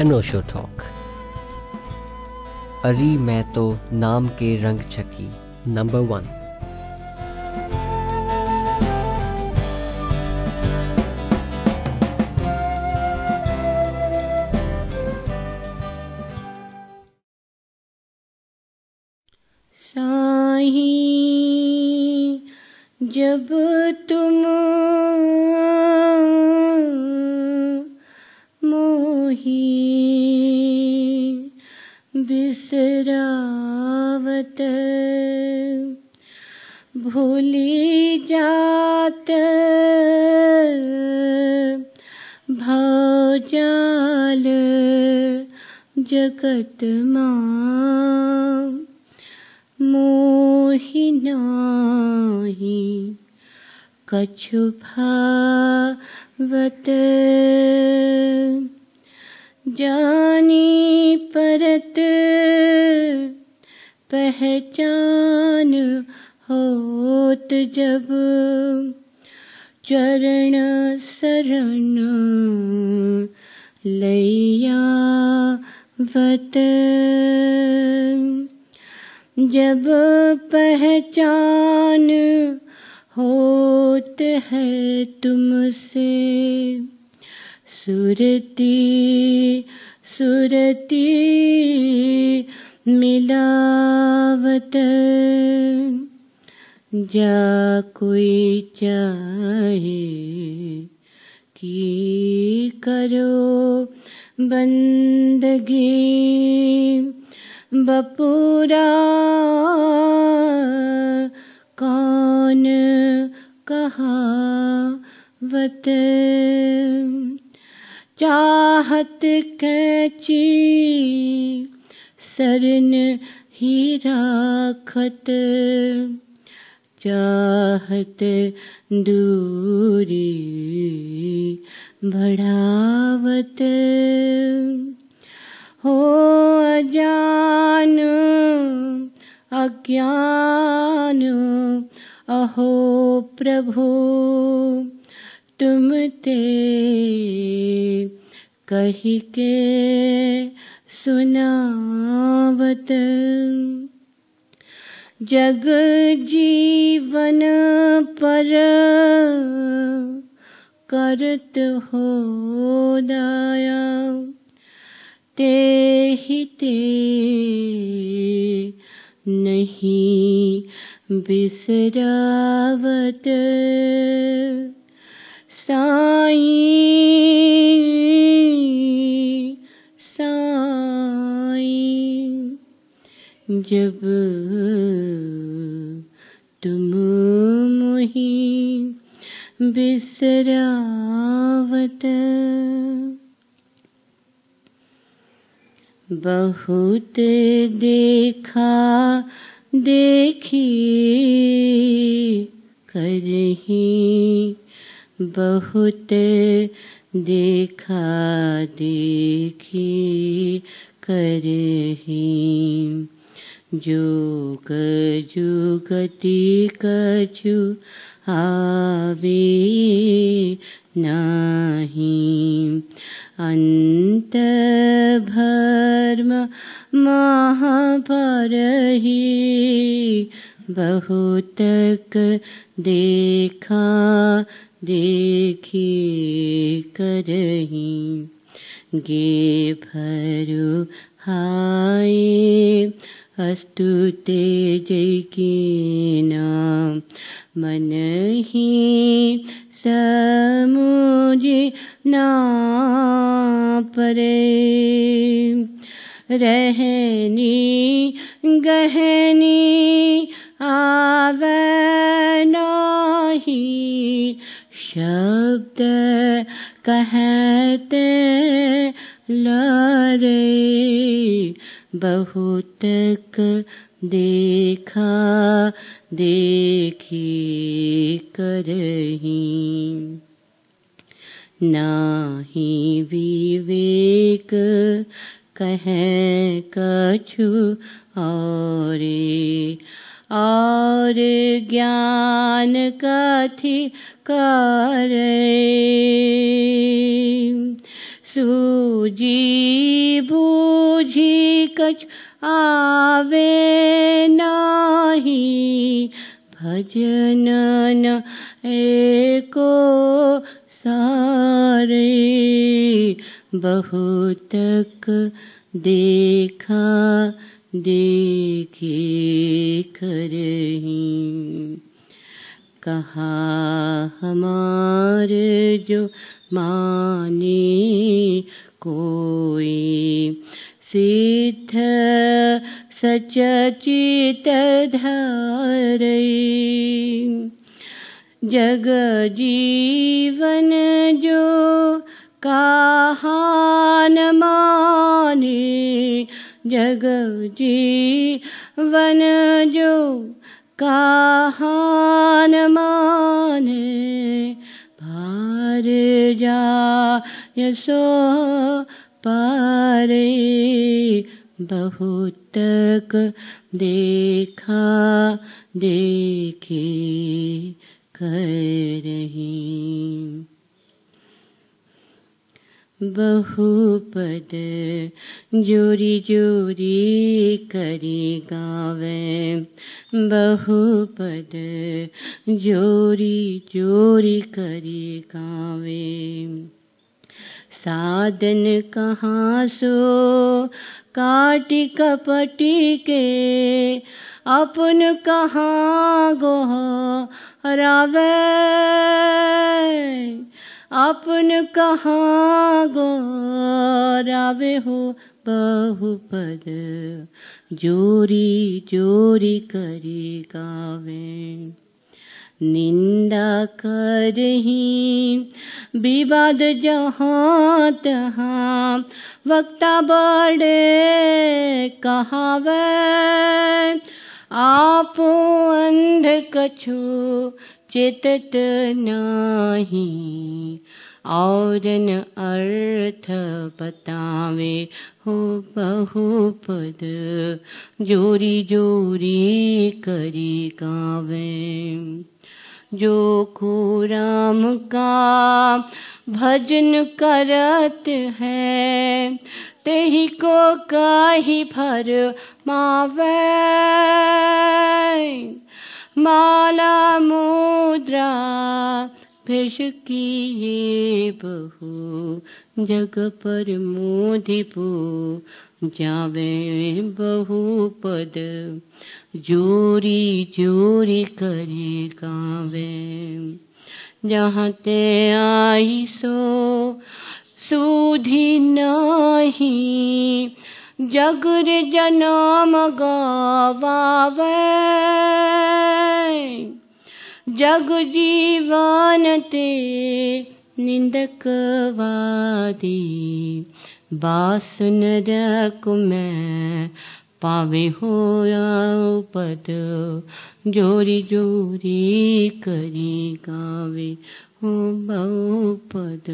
अनोशो talk अरी मैं तो नाम के रंग छकी नंबर वन कही के सुनावत। जग जीवन पर करत हो दाया। ते ही ते नहीं बिसरावत। साई जब तुम मोही बिसरावत बहुत देखा देखी करही बहुत देखा देखी करही। जोग जुगति कछु आवे नाही। अंत भर्म महाभरही बहुतक देखा देखी करही। गे भरु हाय अस्तु ते मन ही समुझे ना परे। रहनी, गहनी आवे नाही शब्द कहते लरे। बहुतक देखा, देखी करही नाही विवेक, कहें कछु औरे। और ज्ञान कथि करे। सूजी बूझी कछ आवे नाही। भजन न एको सारे। बहुतक देखा देखे करही। कहा हमारे जो माने कोई। सिद्ध धरे जग जीवन जो कहान माने जग जीवन जो कहान माने भार जा यसो पारे। बहुतक देखा, देखे करही बहुपद जोरी जोरी करी गावे बहुपद जोरी जोरी करी गावे साधन कहाँ सो काटी कपटी के अपन कहाँ गो रावे अपन कहाँ गो रावे हो बहुपद? जोरी जोरी करी गावे। निंदा करही। विवाद जहाँ तहाँ, वक्ता बड़े कहावे। आप अंध कछु चेतत नाही और न अर्थ बतावे हो बहुपद। जोरी जोरी करी गावे जो खुराम का भजन करत है, तेही को कही भर मावे। माला मुद्रा भेष किए बहु, जग पर मोधिपु जावे बहुपद जोरी जोरी करे गावे जहाँ ते आई सो, सुधी नहीं। जगर जनम गवावे। जग जीवन ते निंदक वादी। बासन रक में पावे हो पद जोरी जोरी करी गावे हो बहुपद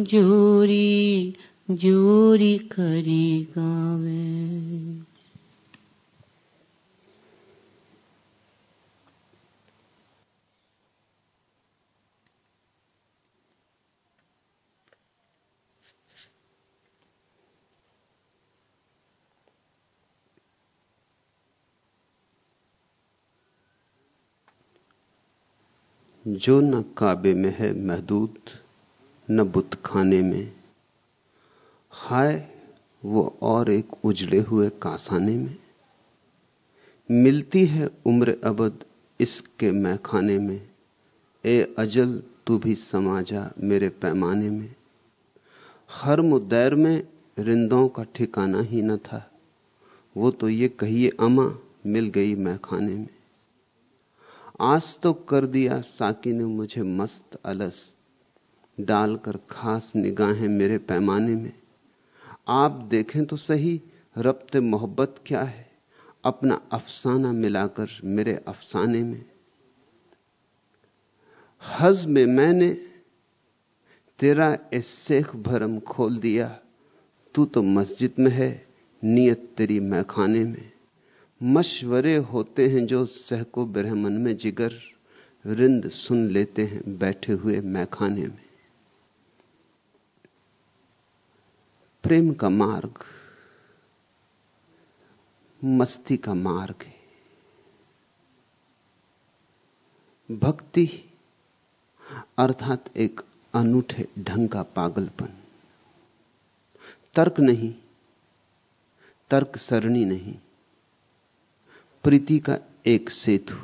जोरी जोरी करी गावे। जो न काबे में है महदूद, न बुत खाने में। हाय, वो और एक उजले हुए कासाने में। मिलती है उम्र अबद इसके मैखाने में। ए अजल, तू भी समा जा मेरे पैमाने में। हर मुदैर में रिंदों का ठिकाना ही न था। वो तो ये कहिए अमा, मिल गई मैखाने में। आज तो कर दिया साकी ने मुझे मस्त अलस डालकर खास निगाहें मेरे पैमाने में। आप देखें तो सही, रब्त मोहब्बत क्या है? अपना अफसाना मिलाकर मेरे अफसाने में। हज में मैंने तेरा शेख भरम खोल दिया, तू तो मस्जिद में है, नियत तेरी मैखाने में। मशवरे होते हैं जो सहको ब्रह्मन में जिगर रिंद सुन लेते हैं बैठे हुए मैखाने में। प्रेम का मार्ग, मस्ती का मार्ग है। भक्ति अर्थात एक अनूठे ढंग का पागलपन। तर्क नहीं तर्क सरणी नहीं। प्रीति का एक सेतु।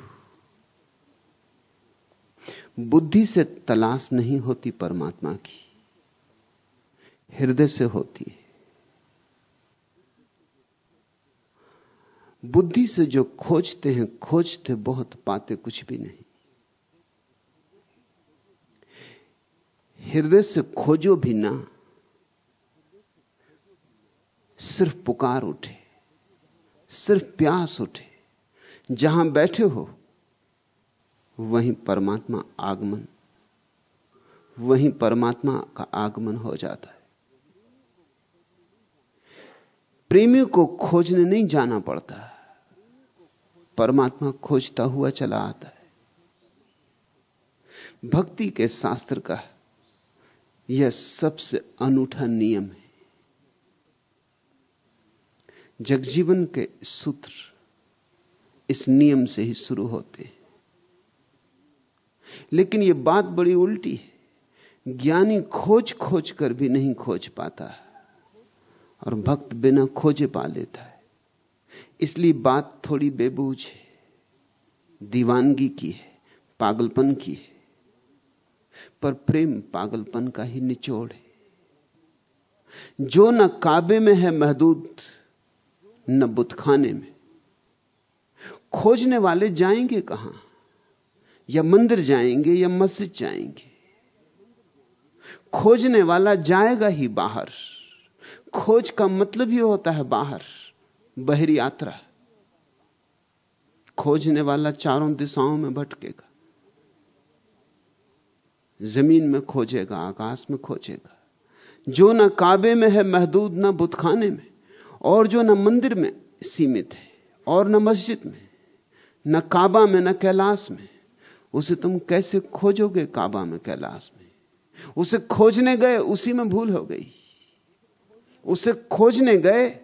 बुद्धि से तलाश नहीं होती परमात्मा की, हृदय से होती है। बुद्धि से जो खोजते हैं, खोजते बहुत पाते कुछ भी नहीं। हृदय से खोजो भी ना, सिर्फ़ पुकार उठे, सिर्फ़ प्यास उठे। जहाँ बैठे हो, वहीं परमात्मा आगमन, वहीं परमात्मा का आगमन हो जाता है। प्रेमी को खोजने नहीं जाना पड़ता। परमात्मा खोजता हुआ चला आता है। भक्ति के शास्त्र का यह सबसे अनूठा नियम है। जगजीवन के सूत्र इस नियम से ही शुरू होते हैं। लेकिन यह बात बड़ी उल्टी है। ज्ञानी खोज खोज कर भी नहीं खोज पाता और भक्त बिना खोजे पा लेता है। इसलिए बात थोड़ी बेबूझ है। दीवानगी की है, पागलपन की है। पर प्रेम पागलपन का ही निचोड़ है। जो न काबे में है महदूद, न बुतखाने में। खोजने वाले जाएँगे कहाँ? या मंदिर जाएँगे या मस्जिद जाएँगे? खोजने वाला जाएगा ही बाहर। खोज का मतलब ही होता है बाहर, बहरी यात्रा। खोजने वाला चारों दिशाओं में भटकेगा। ज़मीन में खोजेगा, आकाश में खोजेगा। जो ना काबे में है महदूद, ना बुतखाने में, और जो ना मंदिर में सीमित है, और न मस्जिद में। न काबा में, न कैलाश में। उसे तुम कैसे खोजोगे काबा में, कैलाश में? उसे खोजने गए, उसी में भूल हो गई। उसे खोजने गए,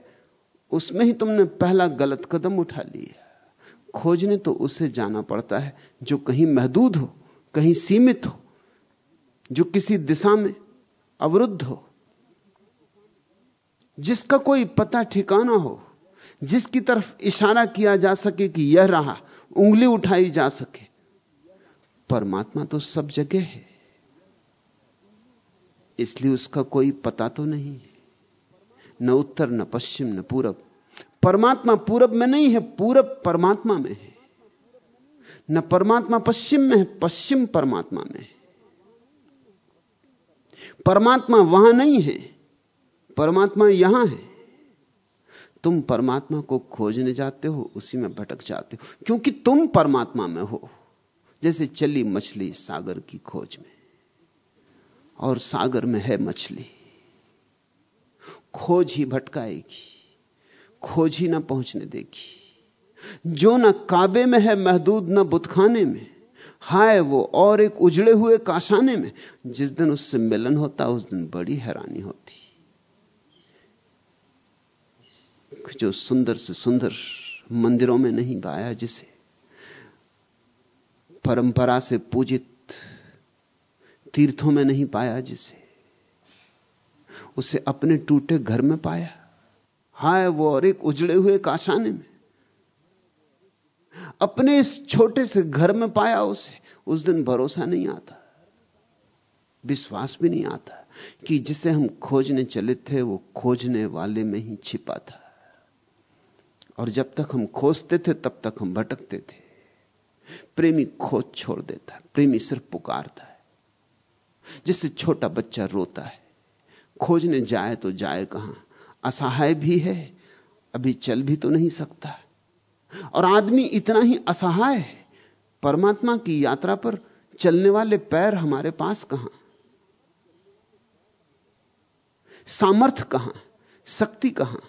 उसमें ही तुमने पहला गलत कदम उठा लिया। खोजने तो उसे जाना पड़ता है, जो कहीं महदूद हो, कहीं सीमित हो, जो किसी दिशा में अवरुद्ध हो। जिसका कोई पता ठिकाना हो जिसकी तरफ़ इशारा किया जा सके कि यह रहा, उंगली उठाई जा सके। परमात्मा तो सब जगह है। इसलिए उसका कोई पता तो नहीं है। न उत्तर, न पश्चिम, न पूरब। परमात्मा पूरब में नहीं है, पूरब परमात्मा में है। न परमात्मा पश्चिम में है, पश्चिम परमात्मा में है। परमात्मा वहाँ नहीं है, परमात्मा यहाँ है। तुम परमात्मा को खोजने जाते हो, उसी में भटक जाते हो। क्योंकि तुम परमात्मा में हो, जैसे चली मछली सागर की खोज में। और सागर में है मछली। खोज ही भटकाएगी, खोज ही ना पहुँचने देगी। जो ना काबे में है महदूद, ना बुतखाने में, हाय वो और एक उजड़े हुए काशाने में। जिस दिन उससे मिलन होता, उस दिन बड़ी हैरानी होती। जो सुंदर से सुंदर मंदिरों में नहीं गाया जिसे, परंपरा से पूजित तीर्थों में नहीं पाया जिसे, उसे अपने टूटे घर में पाया। हाय, वो और एक उजड़े हुए काशाने में, अपने इस छोटे से घर में पाया उसे। उस दिन भरोसा नहीं आता, विश्वास भी नहीं आता कि जिसे हम खोजने चले थे, वो खोजने वाले में ही छिपा था। और जब तक हम खोजते थे, तब तक हम भटकते थे। प्रेमी खोज छोड़ देता है, प्रेमी सिर्फ़ पुकारता है। जिससे छोटा बच्चा रोता है, खोजने जाए तो जाए कहाँ। असहाय भी है, अभी चल भी तो नहीं सकता। और आदमी इतना ही असहाय है, परमात्मा की यात्रा पर चलने वाले पैर हमारे पास कहाँ। सामर्थ्य कहाँ, शक्ति कहाँ।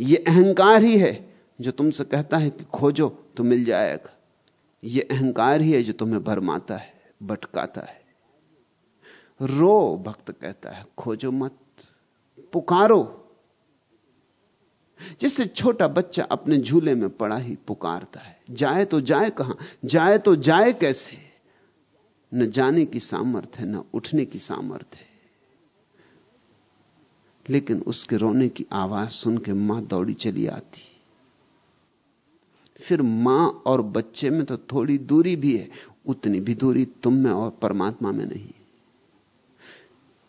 यह अहंकार ही है जो तुमसे कहता है कि खोजो तो मिल जाएगा। यह अहंकार ही है जो तुम्हें भरमाता है, भटकाता है। रो, भक्त कहता है, खोजो मत, पुकारो। जिससे छोटा बच्चा अपने झूले में पड़ा ही पुकारता है, जाए तो जाए कहाँ, जाए तो जाए कैसे? न जाने की सामर्थ है न उठने की सामर्थ्य लेकिन उसके रोने की आवाज़ सुन के माँ दौड़ी चली आती। फिर माँ और बच्चे में तो थोड़ी दूरी भी है, उतनी भी दूरी तुम में और परमात्मा में नहीं।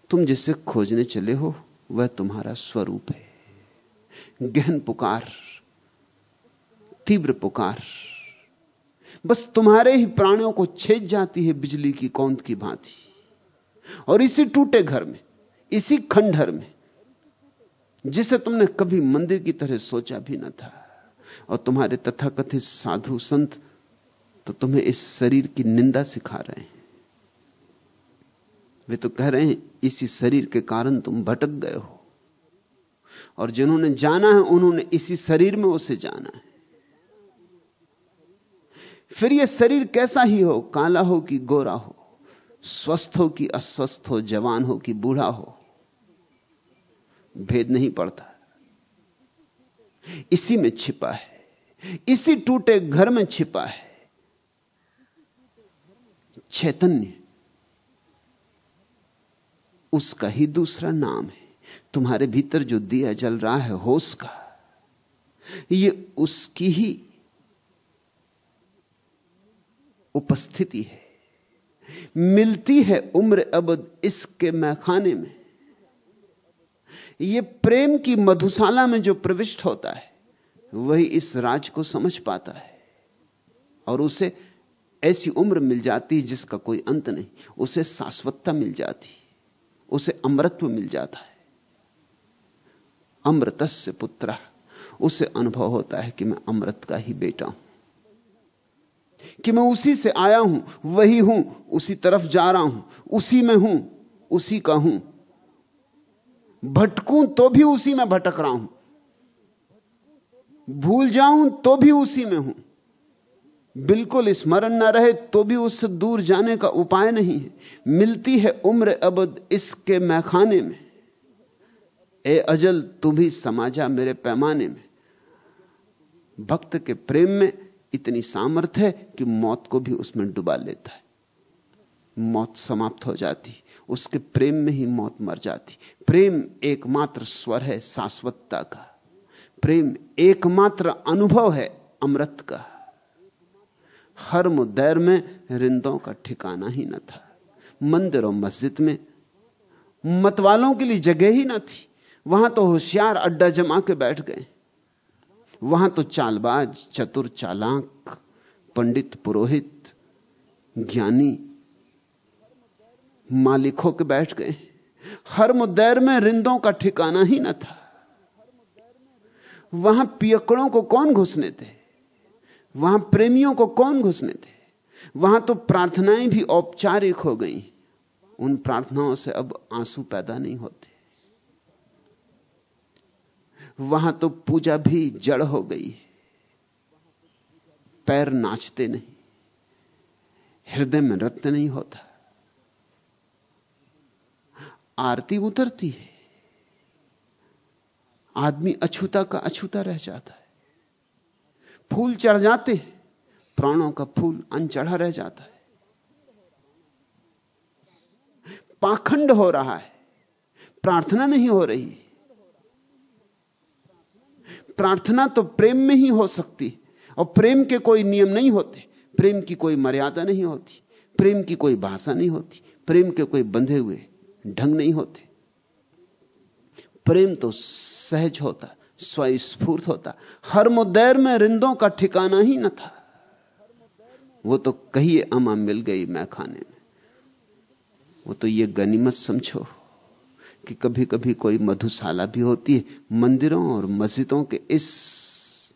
तुम जिसे खोजने चले हो, वह तुम्हारा स्वरूप है। गहन पुकार, तीव्र पुकार, बस तुम्हारे ही प्राणों को छेद जाती है बिजली की कौंद की भांति। और इसी टूटे घर में, इसी खंडहर में जिसे तुमने कभी मंदिर की तरह सोचा भी ना था। और तुम्हारे तथाकथित साधु संत तो तुम्हें इस शरीर की निंदा सिखा रहे हैं। वे तो कह रहे हैं, इसी शरीर के कारण तुम भटक गए हो। और जिन्होंने जाना है, उन्होंने इसी शरीर में उसे जाना है। फिर यह शरीर कैसा ही हो, काला हो कि गोरा हो, स्वस्थ हो कि अस्वस्थ हो, जवान हो कि बूढ़ा हो भेद नहीं पड़ता। इसी में छिपा है। इसी टूटे घर में छिपा है। चैतन्य, उसका ही दूसरा नाम है। तुम्हारे भीतर जो दिया जल रहा है होश का ये उसकी ही उपस्थिति है। मिलती है उम्र अब इसके मैखाने में। ये प्रेम की मधुशाला में जो प्रविष्ट होता है, वही इस राज को समझ पाता है। और उसे ऐसी उम्र मिल जाती है जिसका कोई अंत नहीं। उसे शाश्वतता मिल जाती, उसे अमृत्व मिल जाता है। अमृतस्य पुत्र, उसे अनुभव होता है कि मैं अमृत का ही बेटा हूँ। कि मैं उसी से आया हूँ, वही हूँ, उसी तरफ़ जा रहा हूँ, उसी में हूँ, उसी का हूँ। भटकूं तो भी उसी में भटक रहा हूँ। भूल जाऊँ तो भी उसी में हूँ। बिल्कुल स्मरण ना रहे तो भी उससे दूर जाने का उपाय नहीं है। मिलती है उम्र अब इसके मैखाने में। ए अजल, तू भी समाजा मेरे पैमाने में। भक्त के प्रेम में इतनी सामर्थ्य है कि मौत को भी उसमें डुबा लेता है। मौत समाप्त हो जाती उसके प्रेम में ही मौत मर जाती। प्रेम एकमात्र स्वर है शाश्वतता का। प्रेम एकमात्र अनुभव है अमृत का। हर मुदैर में रिंदों का ठिकाना ही न था। मंदिर और मस्जिद में मतवालों के लिए जगह ही ना थी। वहाँ तो होशियार अड्डा जमा के बैठ गए। वहाँ तो चालबाज, चतुर चालाक, पंडित, पुरोहित, ज्ञानी मालिक होकर बैठ गए। हर मुद्दैर में रिंदों का ठिकाना ही न था। वहाँ पियकड़ों को कौन घुसने थे वहाँ प्रेमियों को कौन घुसने थे वहाँ तो प्रार्थनाएँ भी औपचारिक हो गई। उन प्रार्थनाओं से अब आँसू पैदा नहीं होते। वहाँ तो पूजा भी जड़ हो गई पैर नाचते नहीं। हृदय में रत्न नहीं होता। आरती उतरती है। आदमी अछूता का अछूता रह जाता है। फूल चढ़ जाते प्राणों का फूल अनचढ़ा रह जाता है। पाखंड हो रहा है, प्रार्थना नहीं हो रही प्रार्थना तो प्रेम में ही हो सकती और प्रेम के कोई नियम नहीं होते। प्रेम की कोई मर्यादा नहीं होती, प्रेम की कोई भाषा नहीं होती, प्रेम के कोई बंधे हुए ढंग नहीं होते। प्रेम तो सहज होता, स्वस्फूर्त होता। हर मुद्देर में रिंदों का ठिकाना ही न था। वो तो कही अमा मिल गई मैं खाने में। वो तो ये गनीमत समझो कि कभी कभी कोई मधुशाला भी होती है मंदिरों और मस्जिदों के इस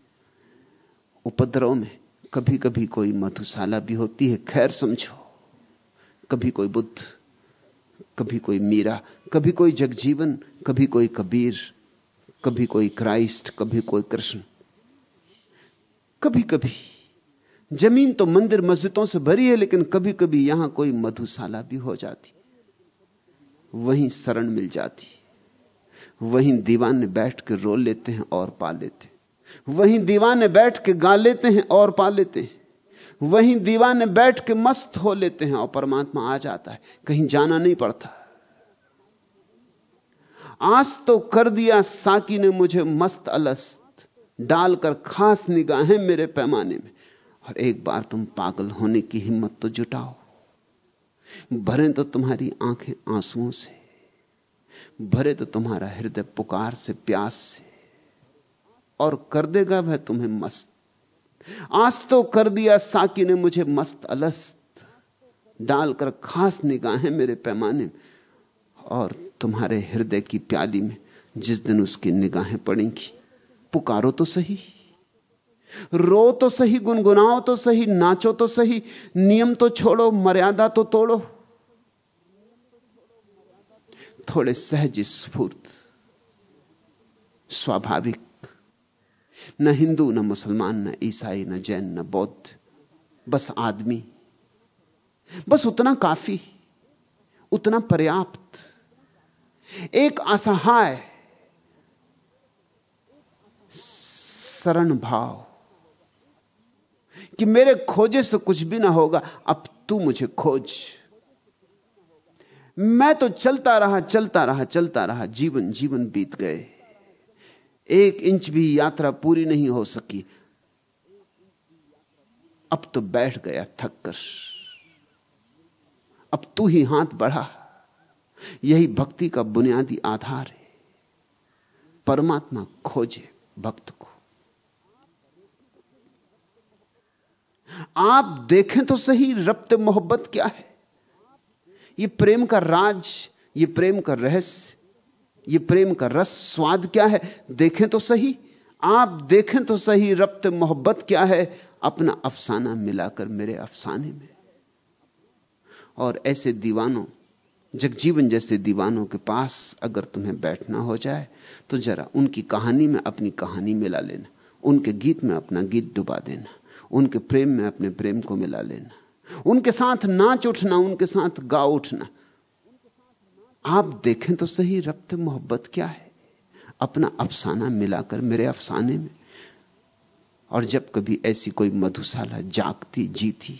उपद्रव में। कभी कभी कोई मधुशाला भी होती है, खैर समझो। कभी कोई बुद्ध कभी कोई मीरा, कभी कोई जगजीवन, कभी कोई कबीर, कभी कोई क्राइस्ट, कभी कोई कृष्ण। कभी कभी ज़मीन तो मंदिर मस्जिदों से भरी है, लेकिन कभी कभी यहाँ कोई मधुशाला भी हो जाती। वहीं शरण मिल जाती। वहीं दीवाने बैठ के रो लेते हैं और पा लेते वहीं दीवाने बैठ के गा लेते हैं और पा लेते हैं। वहीं दीवाने बैठ के मस्त हो लेते हैं और परमात्मा आ जाता है। कहीं जाना नहीं पड़ता। आज तो कर दिया साकी ने मुझे मस्त अलस्त। डालकर खास निगाहें मेरे पैमाने में। और एक बार तुम पागल होने की हिम्मत तो जुटाओ। भरे तो तुम्हारी आँखें आंसुओं से। भरे तो तुम्हारा हृदय पुकार से प्यास से। और कर देगा वह तुम्हें मस्त। आज तो कर दिया साकी ने मुझे मस्त अलस्त डालकर खास निगाहें मेरे पैमाने में और तुम्हारे हृदय की प्याली में जिस दिन उसकी निगाहें पड़ेंगी, पुकारो तो सही, रो तो सही, गुनगुनाओ तो सही, नाचो तो सही, नियम तो छोड़ो, मर्यादा तो तोड़ो। थोड़े सहज स्फूर्त, स्वाभाविक न हिंदू, न मुसलमान, न ईसाई, न जैन, न बौद्ध, बस आदमी। बस उतना काफ़ी, उतना पर्याप्त। एक असहाय शरण भाव कि मेरे खोजे से कुछ भी ना होगा, अब तू मुझे खोज। मैं तो चलता रहा चलता रहा चलता रहा, जीवन जीवन बीत गए। एक इंच भी यात्रा पूरी नहीं हो सकी। अब तो बैठ गया थक कर अब तू ही हाथ बढ़ा। यही भक्ति का बुनियादी आधार है। परमात्मा खोजे भक्त को। आप देखें तो सही, रब्त मोहब्बत क्या है? ये प्रेम का राज, ये प्रेम का रहस्य ये प्रेम का रस, स्वाद क्या है? देखें तो सही। आप देखें तो सही रब्त मोहब्बत क्या है? अपना अफसाना मिलाकर मेरे अफसाने में। और ऐसे दीवानों, जगजीवन जैसे दीवानों के पास अगर तुम्हें बैठना हो जाए तो जरा उनकी कहानी में अपनी कहानी मिला लेना। उनके गीत में अपना गीत डुबा देना। उनके प्रेम में अपने प्रेम को मिला लेना। उनके साथ नाच उठना, उनके साथ गा उठना। आप देखें तो सही रब्त मोहब्बत क्या है? अपना अफसाना मिलाकर मेरे अफसाने में। और जब कभी ऐसी कोई मधुशाला जागती, जीती,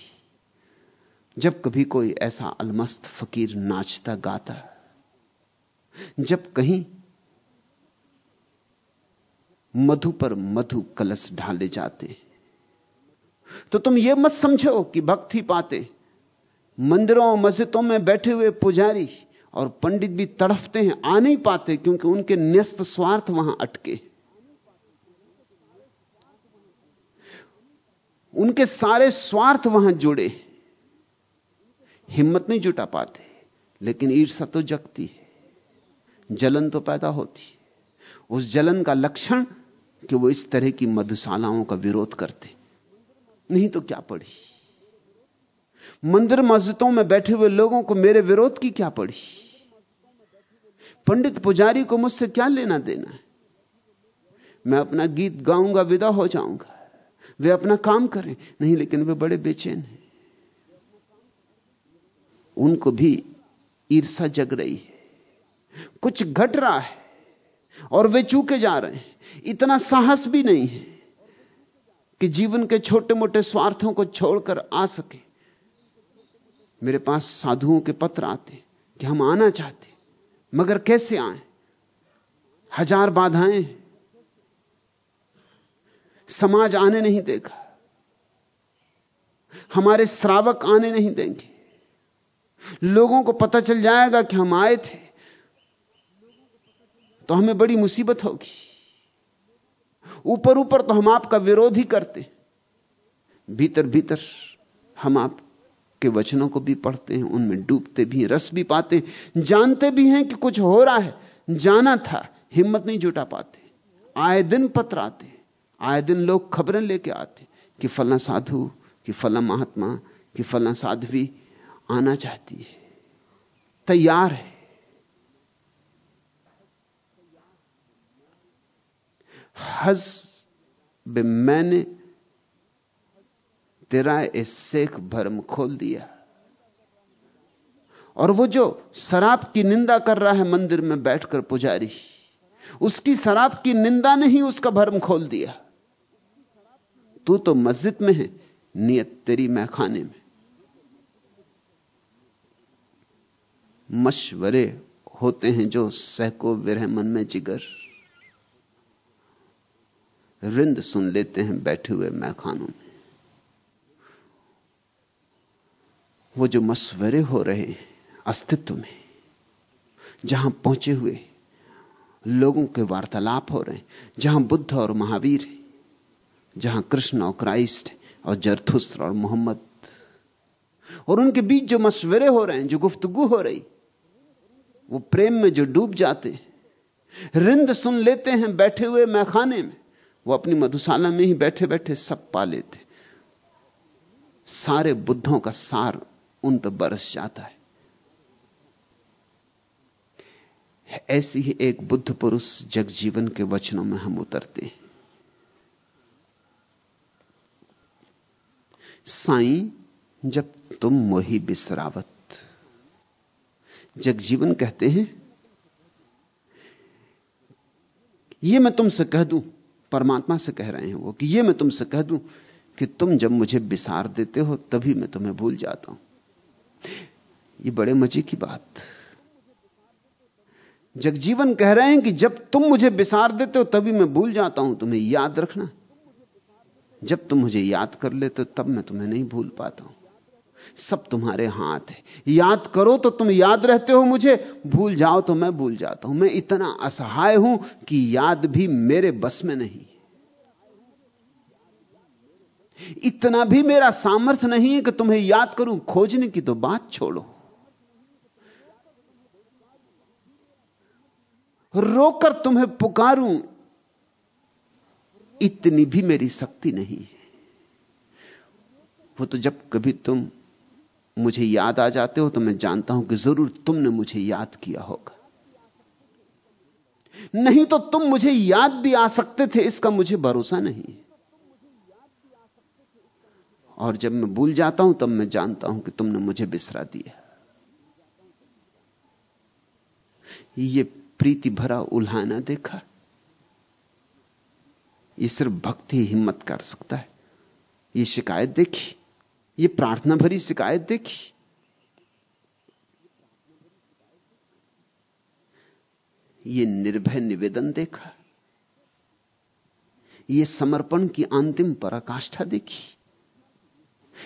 जब कभी कोई ऐसा अलमस्त फकीर नाचता, गाता, जब कहीं मधु पर मधु कलश ढाले जाते तो तुम यह मत समझो कि भक्ति पाते। मंदिरों, मस्जिदों में बैठे हुए पुजारी और पंडित भी तड़फते हैं, आ नहीं पाते क्योंकि उनके न्यस्त स्वार्थ वहाँ अटके उनके सारे स्वार्थ वहाँ जुड़े हिम्मत नहीं जुटा पाते, लेकिन ईर्षा तो जगती है, जलन तो पैदा होती है। उस जलन का लक्षण कि वो इस तरह की मधुशालाओं का विरोध करते। नहीं तो क्या पड़ी मंदिर मस्जिदों में बैठे हुए लोगों को मेरे विरोध की क्या पड़ी? पंडित पुजारी को मुझसे क्या लेना देना है? मैं अपना गीत गाऊँगा, विदा हो जाऊँगा। वे अपना काम करें। नहीं, लेकिन वे बड़े बेचैन हैं। उनको भी ईर्षा जग रही है। कुछ घट रहा है और वे चूके जा रहे हैं। इतना साहस भी नहीं है कि जीवन के छोटे मोटे स्वार्थों को छोड़कर आ सके। मेरे पास साधुओं के पत्र आते कि हम आना चाहते मगर कैसे आए? हज़ार बाधाएँ समाज आने नहीं देगा। हमारे श्रावक आने नहीं देंगे। लोगों को पता चल जाएगा कि हम आए थे। तो हमें बड़ी मुसीबत होगी। ऊपर ऊपर तो हम आपका विरोध ही। करते भीतर भीतर हम आप के वचनों को भी पढ़ते हैं, उनमें डूबते भी रस भी पाते हैं, जानते भी हैं कि कुछ हो रहा है, जाना था, हिम्मत नहीं जुटा पाते, आए दिन पत्र आते आए दिन लोग खबरें लेके आते कि फला साधु, कि फला महात्मा, कि फला साध्वी आना चाहती है, तैयार है। हज मैंने तेरा इस शेख भरम खोल दिया। और वो जो शराब की निंदा कर रहा है मंदिर में बैठकर पुजारी, उसकी शराब की निंदा ने ही उसका भरम खोल दिया। तू तो मस्जिद में है, नियत तेरी मैखाने में। मशवरे होते हैं जो सहको विरह मन में जिगर। रिंद सुन लेते हैं बैठे हुए मैखानों में। वो जो मशवरे हो रहे हैं, अस्तित्व में, जहाँ पहुँचे हुए लोगों के वार्तालाप हो रहे हैं, जहाँ बुद्ध और महावीर है, जहाँ कृष्ण और क्राइस्ट और जरथुस्र और मोहम्मद। और उनके बीच जो मशवरे हो रहे हैं, जो गुफ्तगु हो रही, वो प्रेम में जो डूब जाते रिंद सुन लेते हैं बैठे हुए मैखाने में, वो अपनी मधुशाला में ही बैठे बैठे सब पा लेते सारे बुद्धों का सार उन पर बरस जाता है। ऐसी ही एक बुद्ध पुरुष जगजीवन के वचनों में हम उतरते हैं। साई, जब तुम मोही बिसरावत। जगजीवन कहते हैं यह मैं तुमसे कह दूँ, परमात्मा से कह रहे हैं वो, कि यह मैं तुमसे कह दूँ कि तुम जब मुझे बिसार देते हो, तभी मैं तुम्हें भूल जाता हूँ। यह बड़े मज़े की बात। जगजीवन कह रहे हैं कि जब तुम मुझे बिसार देते हो, तभी मैं भूल जाता हूँ, तुम्हें याद रखना। जब तुम मुझे याद कर लेते हो, तब मैं तुम्हें नहीं भूल पाता हूँ। सब तुम्हारे हाथ है। याद करो तो तुम याद रहते हो मुझे, भूल जाओ तो मैं भूल जाता हूँ। मैं इतना असहाय हूँ कि याद भी मेरे बस में नहीं इतना भी मेरा सामर्थ्य नहीं है कि तुम्हें याद करूँ। खोजने की तो बात छोड़ो। रोकर तुम्हें पुकारूं, इतनी भी मेरी शक्ति नहीं है। वो तो जब कभी तुम मुझे याद आ जाते हो तो मैं जानता हूँ कि ज़रूर तुमने मुझे याद किया होगा। नहीं तो तुम मुझे याद भी आ सकते थे, इसका मुझे भरोसा नहीं और जब मैं भूल जाता हूँ, तब मैं जानता हूँ कि तुमने मुझे बिसरा दिया। ये प्रीति भरा उल्हाना देखा। ये सिर्फ़ भक्ति हिम्मत कर सकता है। ये शिकायत देखी। ये प्रार्थना भरी शिकायत देखी। ये निर्भय निवेदन देखा। ये समर्पण की अंतिम पराकाष्ठा देखी।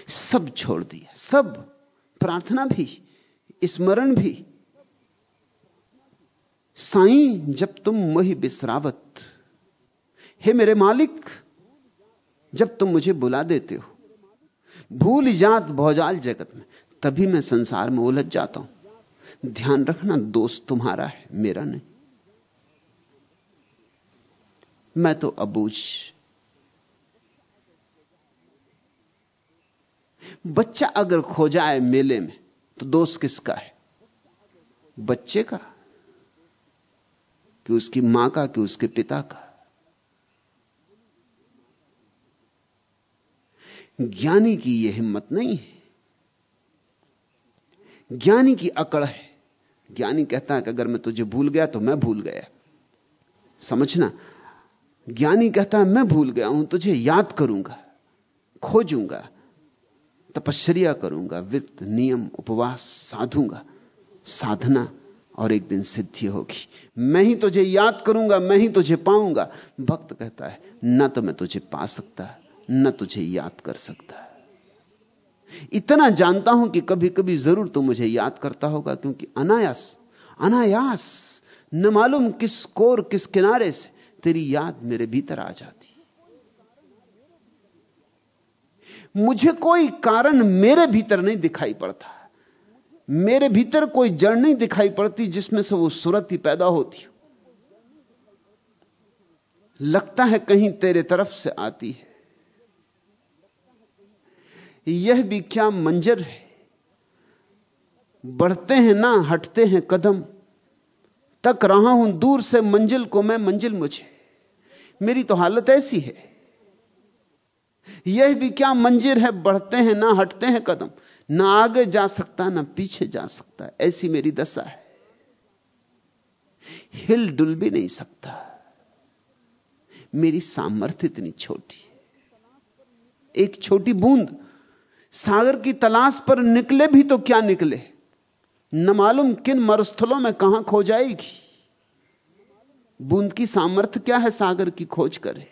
सब छोड़ दिया। सब प्रार्थना भी, स्मरण भी। साईं, जब तुम मोहि बिसरावत। हे मेरे मालिक, जब तुम मुझे बुला देते हो। भूल जात भौजाल जगत में, तभी मैं संसार में उलझ जाता हूँ। ध्यान रखना दोस्त तुम्हारा है, मेरा नहीं। मैं तो अबूझ। बच्चा अगर खो जाए मेले में तो दोस्त किसका है? बच्चे का। कि उसकी माँ का, कि उसके पिता का। ज्ञानी की यह हिम्मत नहीं है। ज्ञानी की अकड़ है। ज्ञानी कहता है कि अगर मैं तुझे भूल गया तो मैं भूल गया। समझना, ज्ञानी कहता है मैं भूल गया हूँ, तुझे याद करूँगा, खोजूँगा, तपश्चर्या करूँगा, वित्त, नियम, उपवास साधूँगा, साधना। और एक दिन सिद्धि होगी। मैं ही तुझे याद करूँगा, मैं ही तुझे पाऊँगा। भक्त कहता है, न तो मैं तुझे पा सकता, न तुझे याद कर सकता। इतना जानता हूँ कि कभी कभी ज़रूर तो मुझे याद करता होगा, क्योंकि अनायास अनायास, न मालूम किस कोर, किस किनारे से तेरी याद मेरे भीतर आ जाती। मुझे कोई कारण मेरे भीतर नहीं दिखाई पड़ता। मेरे भीतर कोई जड़ नहीं दिखाई पड़ती जिसमें से वो सूरत ही पैदा होती लगता है कहीं तेरे तरफ़ से आती है। यह भी क्या मंजर है? बढ़ते हैं ना, हटते हैं कदम। तक रहा हूँ, दूर से मंजिल को मैं, मंजिल मुझे। मेरी तो हालत ऐसी है। यह भी क्या मंजिल है? बढ़ते हैं ना, हटते हैं कदम। ना आगे जा सकता, ना पीछे जा सकता। ऐसी मेरी दशा है। हिल डुल भी नहीं सकता। मेरी सामर्थ्य इतनी छोटी है। एक छोटी बूंद। सागर की तलाश पर निकले भी तो क्या निकले? न मालूम किन मरुस्थलों में कहाँ खो जाएगी। बूंद की सामर्थ्य क्या है सागर की खोज करे?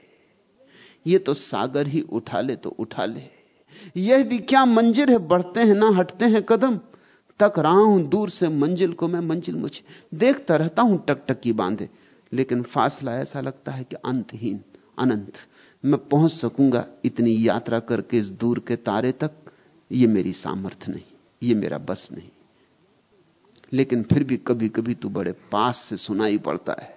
ये तो सागर ही उठा ले तो उठा ले। यह भी क्या मंजिल है? बढ़ते हैं ना, हटते हैं कदम। तक रहा हूँ, दूर से मंजिल को मैं मंजिल मुझे। देखता रहता हूँ, टकटकी बांधे। लेकिन फासला ऐसा लगता है कि अंतहीन, अनंत। मैं पहुँच सकूँगा इतनी यात्रा करके इस दूर के तारे तक। ये मेरी सामर्थ्य नहीं, ये मेरा बस नहीं। लेकिन फिर भी कभी कभी तू बड़े पास से सुनाई पड़ता है।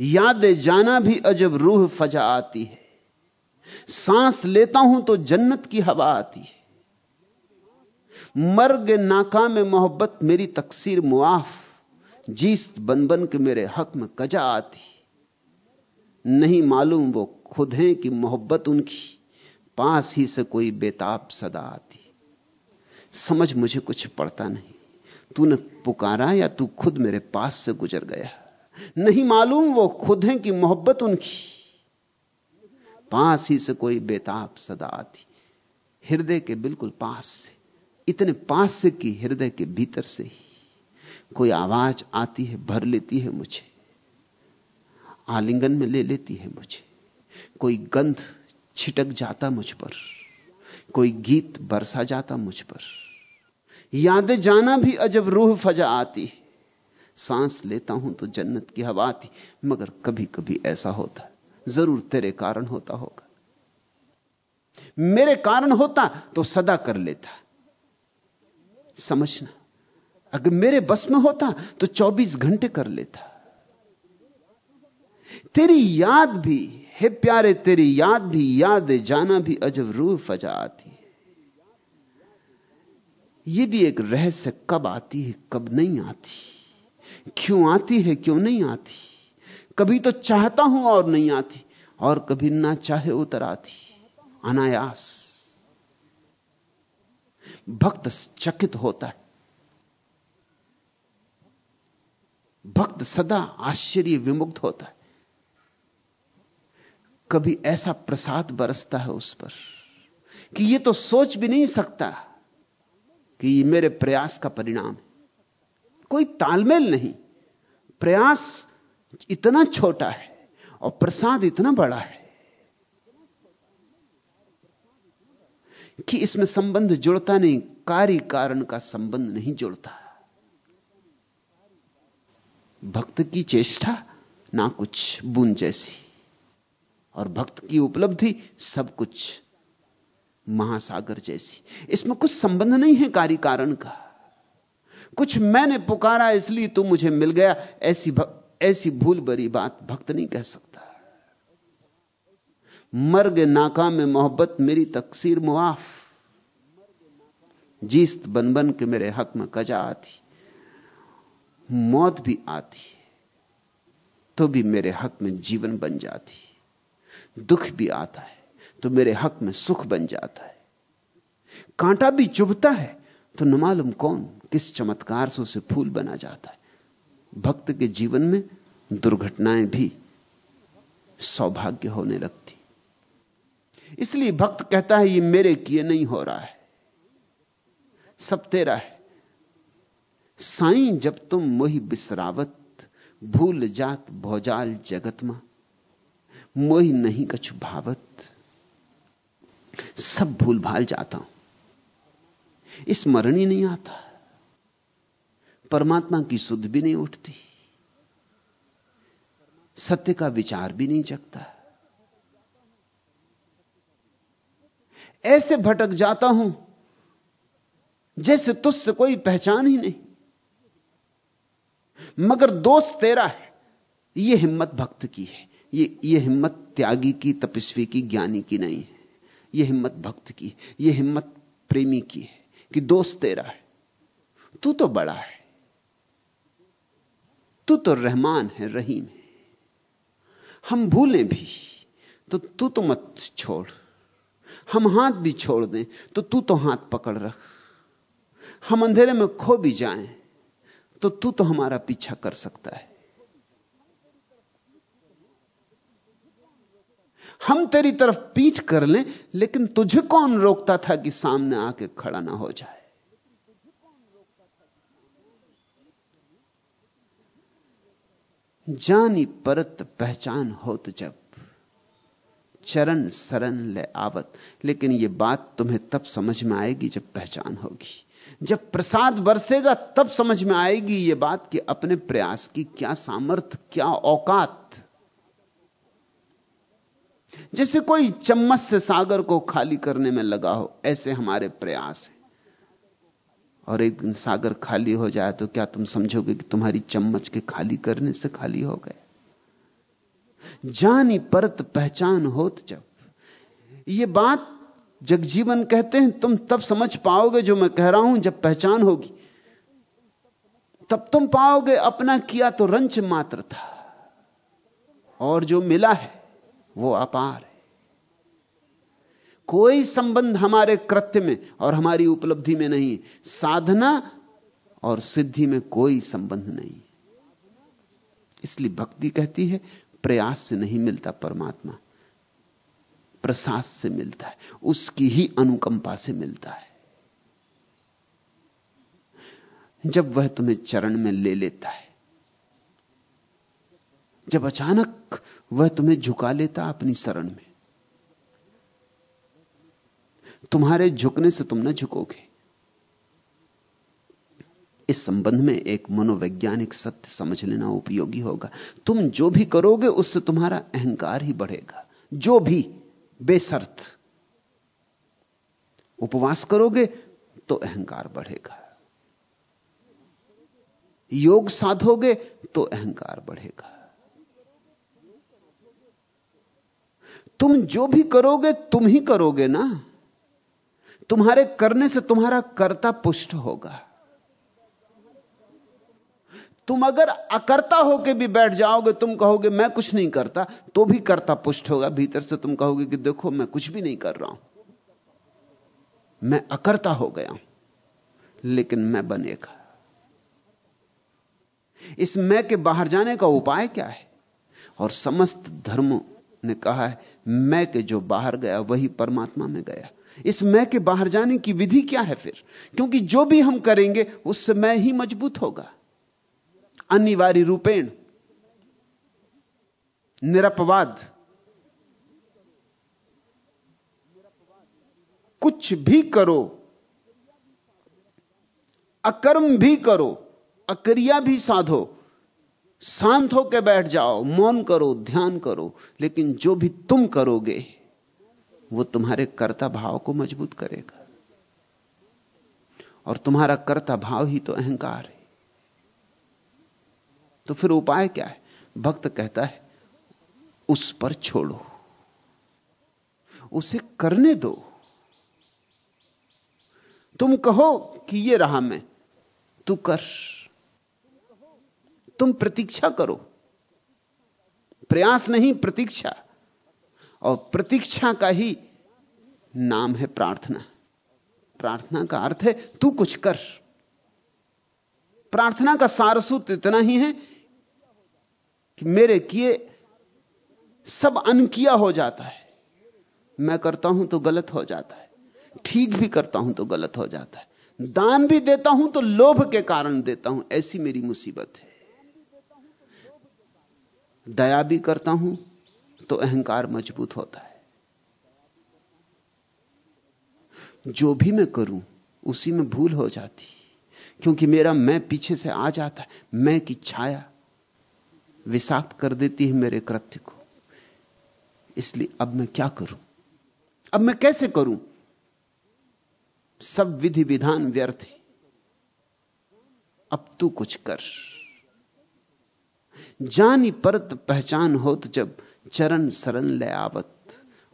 याद जाना भी अजब रूह फजा आती है। सांस लेता हूँ तो जन्नत की हवा आती है। मर्ग नाका में मोहब्बत मेरी तकसीर मुआफ, जीस्त बन बन के मेरे हक में कजा आती नहीं मालूम वो खुद हैं कि मोहब्बत उनकी पास ही से कोई बेताब सदा आती समझ मुझे कुछ पड़ता नहीं। तूने पुकारा या तू खुद मेरे पास से गुजर गया? नहीं मालूम वो खुद हैं कि मोहब्बत उनकी पास ही से कोई बेताब सदा आती। हृदय के बिल्कुल पास से, इतने पास से कि हृदय के भीतर से ही कोई आवाज़ आती है, भर लेती है मुझे। आलिंगन में ले लेती है मुझे। कोई गंध छिटक जाता मुझ पर, कोई गीत बरसा जाता मुझ पर। यादें जाना भी अजब रूह फजा आती सांस लेता हूँ तो जन्नत की हवा आती, मगर कभी कभी ऐसा होता ज़रूर तेरे कारण होता होगा। मेरे कारण होता तो सदा कर लेता। समझना, अगर मेरे बस में होता तो 24 घंटे कर लेता। तेरी याद भी, है प्यारे, तेरी याद भी, याद जाना भी अजब रूह फजा आती है। भी एक रहस्य, कब आती है, कब नहीं आती। क्यों आती है, क्यों नहीं आती। कभी तो चाहता हूँ और नहीं आती, और कभी ना चाहे उतर आती। अनायास। भक्त चकित होता है। भक्त सदा आश्चर्य विमुक्त होता है। कभी ऐसा प्रसाद बरसता है उस पर कि यह तो सोच भी नहीं सकता कि ये मेरे प्रयास का परिणाम है। कोई तालमेल नहीं। प्रयास इतना छोटा है और प्रसाद इतना बड़ा है कि इसमें संबंध जुड़ता नहीं, कार्य कारण का संबंध नहीं जुड़ता। भक्त की चेष्टा ना कुछ बूंद जैसी और भक्त की उपलब्धि सब कुछ महासागर जैसी। इसमें कुछ संबंध नहीं है कार्य कारण का। कुछ मैंने पुकारा इसलिए तू मुझे मिल गया, ऐसी ऐसी भूल भरी बात भक्त नहीं कह सकता। मर्ग नाका में मोहब्बत, मेरी तकसीर मुआफ। जीस्त बन बन के मेरे हक में कजा आती। मौत भी आती तो भी मेरे हक में जीवन बन जाती। दुख भी आता है तो मेरे हक में सुख बन जाता है। कांटा भी चुभता है तो न मालूम कौन किस चमत्कार से उसे फूल बना जाता है। भक्त के जीवन में दुर्घटनाएँ भी सौभाग्य होने लगती। इसलिए भक्त कहता है, ये मेरे किए नहीं हो रहा है। सब तेरा है। साईं, जब तुम मोही बिसरावत, भूल जात भौजाल जगत मा मोही नहीं कछु भावत, सब भूल भाल जाता हूँ। स्मरण ही नहीं आता। परमात्मा की सुध भी नहीं उठती। सत्य का विचार भी नहीं जगता। ऐसे भटक जाता हूँ, जैसे तुझसे कोई पहचान ही नहीं। मगर दोस्त तेरा है यह हिम्मत भक्त की है, ये ये हिम्मत त्यागी की, तपस्वी की, ज्ञानी की नहीं है। यह हिम्मत भक्त की यह हिम्मत प्रेमी की है कि दोस्त तेरा है। तू तो बड़ा है। तू तो रहमान है, रहीम है। हम भूलें भी तो तू तो मत छोड़। हम हाथ भी छोड़ दें तो तू तो हाथ पकड़ रख। हम अंधेरे में खो भी जाएँ तो तू तो हमारा पीछा कर सकता है। हम तेरी तरफ़ पीठ कर लें, लेकिन तुझे कौन रोकता था कि सामने आके खड़ा ना हो जाए? जानी परत पहचान होत जब। चरण शरण ले आवत। लेकिन यह बात तुम्हें तब समझ में आएगी जब पहचान होगी। जब प्रसाद बरसेगा तब समझ में आएगी यह बात कि अपने प्रयास की क्या सामर्थ्य क्या औकात। जैसे कोई चम्मच से सागर को खाली करने में लगा हो, ऐसे हमारे प्रयास हैं। और एक दिन सागर खाली हो जाए तो क्या तुम समझोगे कि तुम्हारी चम्मच के खाली करने से खाली हो गए? जानी परत पहचान होत जब। ये बात जगजीवन कहते हैं, तुम तब समझ पाओगे जो मैं कह रहा हूँ जब पहचान होगी। तब तुम पाओगे अपना किया तो रंच मात्र था। और जो मिला है वो अपार। कोई संबंध हमारे कृत्य में और हमारी उपलब्धि में नहीं। साधना और सिद्धि में कोई संबंध नहीं। इसलिए भक्ति कहती है, प्रयास से नहीं मिलता परमात्मा। प्रसाद से मिलता है, उसकी ही अनुकंपा से मिलता है। जब वह तुम्हें चरण में ले लेता है, जब अचानक वह तुम्हें झुका लेता अपनी शरण में तुम्हारे झुकने से तुम न झुकोगे। इस संबंध में एक मनोवैज्ञानिक सत्य समझ लेना उपयोगी होगा। तुम जो भी करोगे, उससे तुम्हारा अहंकार ही बढ़ेगा। जो भी, बेसर्त। उपवास करोगे तो अहंकार बढ़ेगा। योग साधोगे तो अहंकार बढ़ेगा। तुम जो भी करोगे, तुम ही करोगे ना? तुम्हारे करने से तुम्हारा कर्ता पुष्ट होगा। तुम अगर अकर्ता होकर भी बैठ जाओगे, तुम कहोगे, मैं कुछ नहीं करता तो भी कर्ता पुष्ट होगा। भीतर से तुम कहोगे कि, देखो, मैं कुछ भी नहीं कर रहा हूँ। मैं अकर्ता हो गया हूँ, लेकिन मैं बनेगा इस मैं के बाहर जाने का उपाय क्या है? और समस्त धर्मों ने कहा है, मैं के जो बाहर गया, वही परमात्मा में गया। इस मैं के बाहर जाने की विधि क्या है फिर? क्योंकि जो भी हम करेंगे, उससे मैं ही मज़बूत होगा। अनिवार्य रूपेण निरपवाद। कुछ भी करो, अकर्म भी करो, अक्रिया भी साधो, शांत होकर बैठ जाओ, मौन करो, ध्यान करो, लेकिन जो भी तुम करोगे वो तुम्हारे कर्ता भाव को मज़बूत करेगा। और तुम्हारा कर्ता भाव ही तो अहंकार है। तो फिर उपाय क्या है? भक्त कहता है, उस पर छोड़ो। उसे करने दो। तुम कहो कि ये रहा मैं, तू कर। तुम प्रतीक्षा करो। प्रयास नहीं, प्रतीक्षा। और प्रतीक्षा का ही नाम है प्रार्थना। प्रार्थना का अर्थ है, तू कुछ कर। प्रार्थना का सारसूत्र इतना ही है कि मेरे किए सब अनकिया हो जाता है। मैं करता हूँ तो गलत हो जाता है। ठीक भी करता हूँ तो गलत हो जाता है। दान भी देता हूँ तो लोभ के कारण देता हूँ। ऐसी मेरी मुसीबत है। दया भी करता हूँ तो अहंकार मज़बूत होता है। जो भी मैं करूँ, उसी में भूल हो जाती। क्योंकि मेरा मैं पीछे से आ जाता है, मैं की छाया विषाक्त कर देती है मेरे कृत्य को। इसलिए अब मैं क्या करूँ? अब मैं कैसे करूँ? सब विधि विधान व्यर्थ है। अब तू कुछ कर। जानी परत पहचान होत जब चरण शरण ले आवत।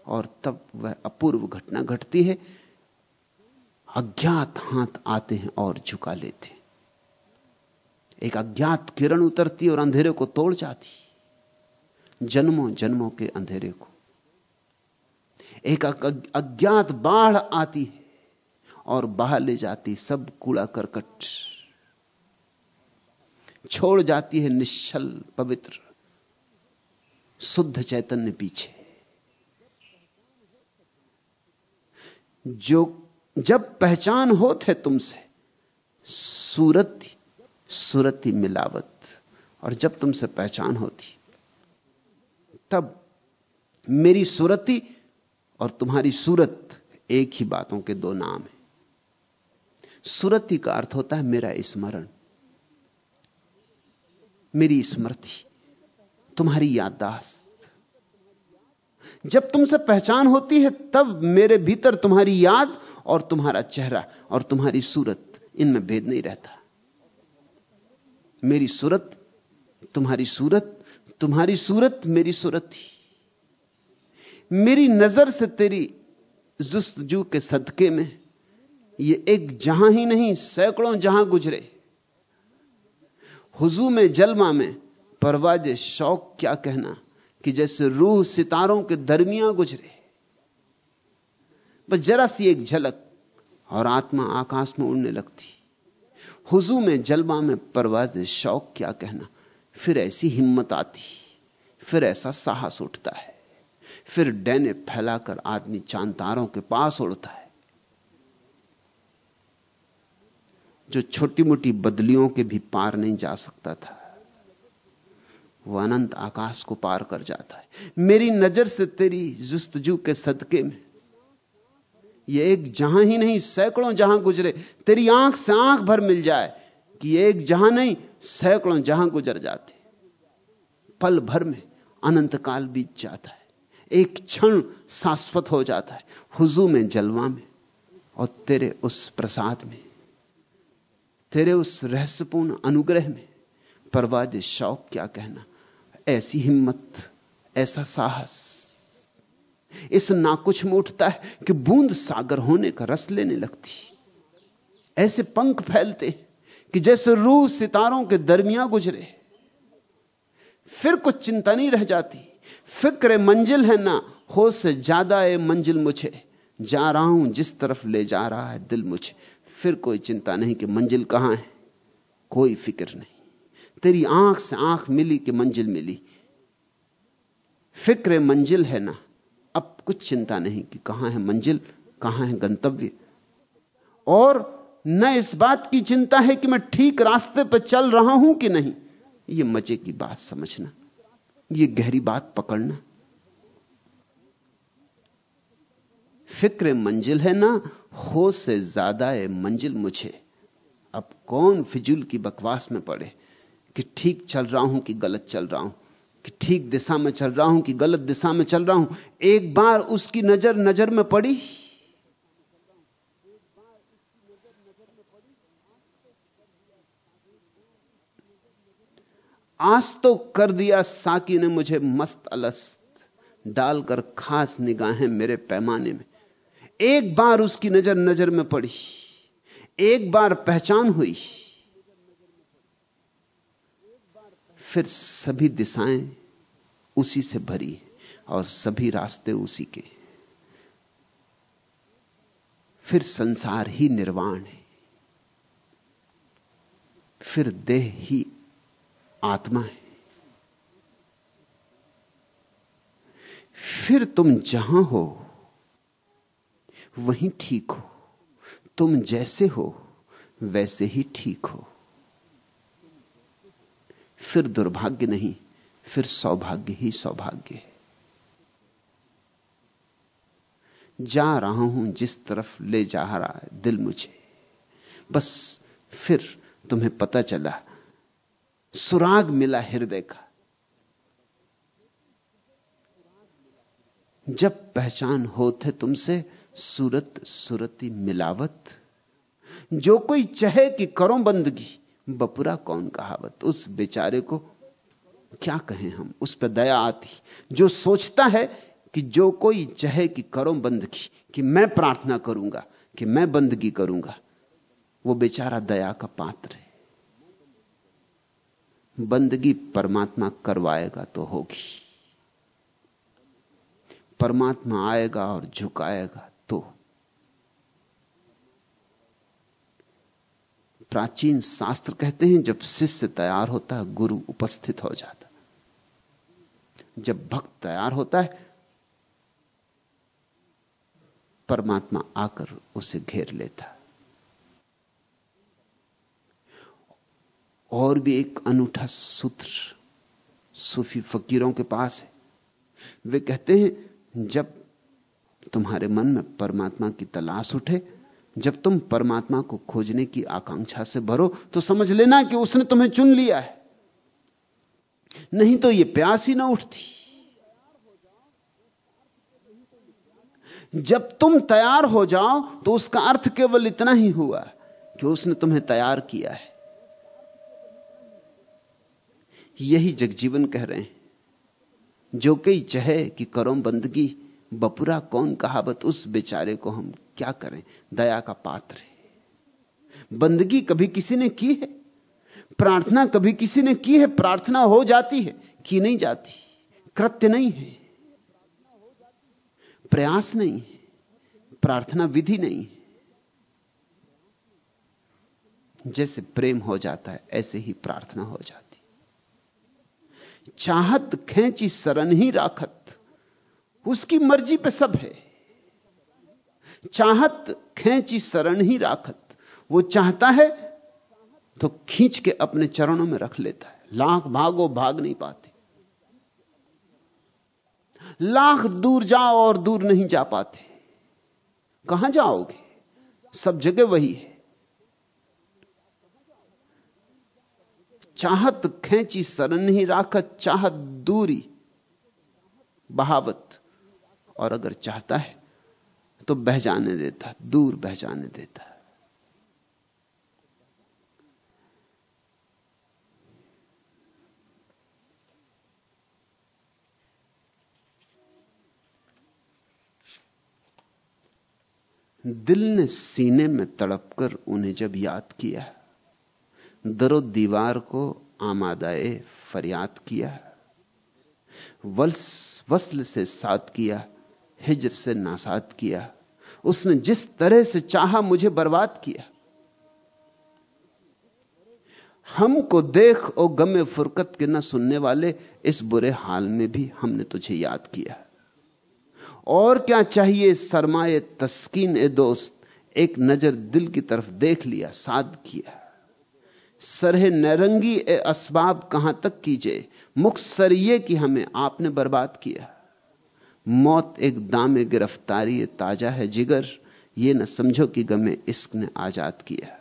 और तब वह अपूर्व घटना घटती है। अज्ञात हाथ आते हैं और झुका लेते हैं। एक अज्ञात किरण उतरती और अंधेरे को तोड़ जाती। जन्मों जन्मों के अंधेरे को। एक अज्ञात बाढ़ आती है और बहा ले जाती सब कूड़ा करकट। छोड़ जाती है निश्चल पवित्र। शुद्ध चैतन्य पीछे। जो, जब पहचान हो थे तुमसे, सूरत, सूरती मिलावत और जब तुमसे पहचान होती, तब मेरी सूरती और तुम्हारी सूरत एक ही बातों के दो नाम है। सुरति का अर्थ होता है मेरा स्मरण, मेरी स्मृति। तुम्हारी याददाश्त। जब तुमसे पहचान होती है, तब मेरे भीतर तुम्हारी याद और तुम्हारा चेहरा और तुम्हारी सूरत इनमें भेद नहीं रहता। मेरी सूरत तुम्हारी सूरत तुम्हारी सूरत मेरी सूरत थी मेरी नज़र से तेरी जुस्तजू के सदके में ये एक जहाँ ही नहीं, सैकड़ों जहाँ गुजरे। हुजू में, जलमा में परवाज शौक क्या कहना? कि जैसे रूह सितारों के दरमियाँ गुजरे। बस जरा सी एक झलक और आत्मा आकाश में उड़ने लगती। हुजू में जलवा में परवाज शौक क्या कहना? फिर ऐसी हिम्मत आती। फिर ऐसा साहस उठता है। फिर डैने फैलाकर आदमी चांतारों के पास उड़ता है। जो छोटी मोटी बदलियों के भी पार नहीं जा सकता था। वो अनंत आकाश को पार कर जाता है। मेरी नज़र से तेरी जुस्तजू के सदके में। ये एक जहाँ ही नहीं, सैकड़ों जहाँ गुजरे, तेरी आँख से आँख भर मिल जाए कि एक जहाँ नहीं, सैकड़ों जहाँ गुजर जाते। पल भर में अनंत काल बीत जाता है। एक क्षण शाश्वत हो जाता है, हुजू में, जलवा में, और तेरे उस प्रसाद में, तेरे उस रहस्यपूर्ण अनुग्रह में। परवाज शौक क्या कहना। ऐसी हिम्मत, ऐसा साहस। इस नाकुछ में उठता है कि बूंद सागर होने का रस लेने लगती। ऐसे पंख फैलते कि जैसे रूह सितारों के दरमिया गुजरे। फिर कुछ चिंता नहीं रह जाती। फ़िक्र मंजिल है ना हो से ज़्यादा है मंजिल मुझे। जा रहा हूँ जिस तरफ़ ले जा रहा है दिल मुझे। फिर कोई चिंता नहीं कि मंजिल कहाँ है, कोई फ़िक्र नहीं। तेरी आँख से आँख मिली कि मंजिल मिली। फ़िक्र मंजिल है ना। अब कुछ चिंता नहीं कि कहाँ है मंजिल, कहाँ है गंतव्य। और न इस बात की चिंता है कि मैं ठीक रास्ते पर चल रहा हूँ कि नहीं। यह मज़े की बात समझना। यह गहरी बात पकड़ना। फ़िक्र मंजिल है ना, हो से ज़्यादा है मंजिल मुझे। अब कौन फिजुल की बकवास में पड़े? कि ठीक चल रहा हूँ कि गलत चल रहा हूँ, कि ठीक दिशा में चल रहा हूँ कि गलत दिशा में चल रहा हूँ। एक बार उसकी नज़र नज़र में पड़ी। आज तो कर दिया साकी ने मुझे मस्त अलस्त, डालकर खास निगाहें मेरे पैमाने में। एक बार उसकी नज़र नज़र में पड़ी, एक बार पहचान हुई। फिर सभी दिशाएँ उसी से भरी और सभी रास्ते उसी के फिर संसार ही निर्वाण है। फिर देह ही आत्मा है। फिर तुम जहाँ हो, वहीं ठीक हो। तुम जैसे हो, वैसे ही ठीक हो। फिर दुर्भाग्य नहीं, फिर सौभाग्य ही सौभाग्य है। जा रहा हूँ जिस तरफ़ ले जा रहा है, दिल मुझे। बस फिर तुम्हें पता चला, सुराग मिला हृदय का। जब पहचान होते तुमसे, सूरत सूरती मिलावत जो कोई चाहे कि करो बंदगी बपुरा कौन कहावत? उस बेचारे को क्या कहें हम? उस पर दया आती। जो सोचता है कि जो कोई चाहे कि करो बंदगी, कि मैं प्रार्थना करूँगा, कि मैं बंदगी करूँगा, वो बेचारा दया का पात्र है। बंदगी परमात्मा करवाएगा तो होगी। परमात्मा आएगा और झुकाएगा तो प्राचीन शास्त्र कहते हैं, जब शिष्य तैयार होता है, गुरु उपस्थित हो जाता जब भक्त तैयार होता है, परमात्मा आकर उसे घेर लेता और भी एक अनूठा सूत्र सूफी फकीरों के पास है। वे कहते हैं, जब तुम्हारे मन में परमात्मा की तलाश उठे जब तुम परमात्मा को खोजने की आकांक्षा से भरो तो समझ लेना कि उसने तुम्हें चुन लिया है। नहीं तो यह प्यास ही ना उठती। जब तुम तैयार हो जाओ तो उसका अर्थ केवल इतना ही हुआ कि उसने तुम्हें तैयार किया है। यही जगजीवन कह रहे हैं। जो कई चहे कि करो बंदगी, बपुरा कौन कहावत उस बेचारे को हम क्या करें? दया का पात्र है। बंदगी कभी किसी ने की है? प्रार्थना कभी किसी ने की है? प्रार्थना हो जाती है, की नहीं जाती। कृत्य नहीं है। प्रयास नहीं है। प्रार्थना विधि नहीं है। जैसे प्रेम हो जाता है, ऐसे ही प्रार्थना हो जाती। चाहत खेची शरण ही राखत। उसकी मर्ज़ी पे सब है। चाहत खेची शरण ही राखत। वो चाहता है तो खींच के अपने चरणों में रख लेता है। लाख भागो भाग नहीं पाते। लाख दूर जाओ और दूर नहीं जा पाते। कहाँ जाओगे? सब जगह वही है। चाहत खेची शरण ही राखत, चाहत दूरी, बहावत। और अगर चाहता है तो बह जाने देता, दूर बह जाने देता। दिल ने सीने में तड़पकर उन्हें जब याद किया, दरो दीवार को आमादाए फरियाद किया, वल्स, वस्ल से साथ किया हिजर से नासाद किया। उसने जिस तरह से चाहा मुझे बर्बाद किया। हमको देख और गमे फुरकत के न सुनने वाले, इस बुरे हाल में भी हमने तुझे याद किया। और क्या चाहिए सरमाए तस्कीन ए दोस्त? एक नज़र दिल की तरफ़ देख लिया, साद किया। सरह नरंगी ए असबाब कहाँ तक कीजिए मुख सरिये की हमें आपने बर्बाद किया। मौत एक दामे गिरफ्तारी ताज़ा है, जिगर ये न समझो कि गमे इश्क ने आज़ाद किया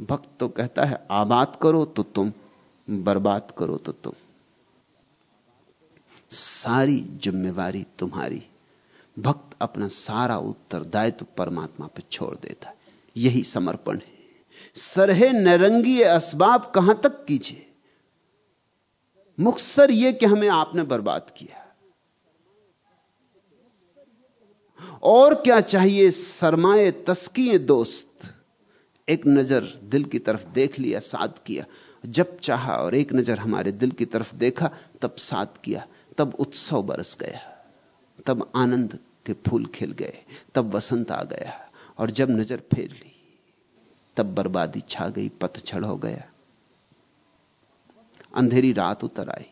भक्त तो कहता है, आबाद करो तो तुम, बर्बाद करो तो तुम। सारी जिम्मेवारी तुम्हारी। भक्त अपना सारा उत्तरदायित्व परमात्मा पर छोड़ देता है। यही समर्पण है। सरहे नरंगी असबाब कहाँ तक कीजिए? मुखसर यह कि हमें आपने बर्बाद किया। और क्या चाहिए सरमाए तस्कीय दोस्त? एक नज़र दिल की तरफ़ देख लिया साथ किया। जब चाहा और एक नज़र हमारे दिल की तरफ़ देखा, तब साथ किया, तब उत्सव बरस गया। तब आनंद के फूल खिल गए, तब वसंत आ गया और जब नज़र फेर ली, तब बर्बादी छा गई पतझड़ हो गया। अंधेरी रात उतर आई।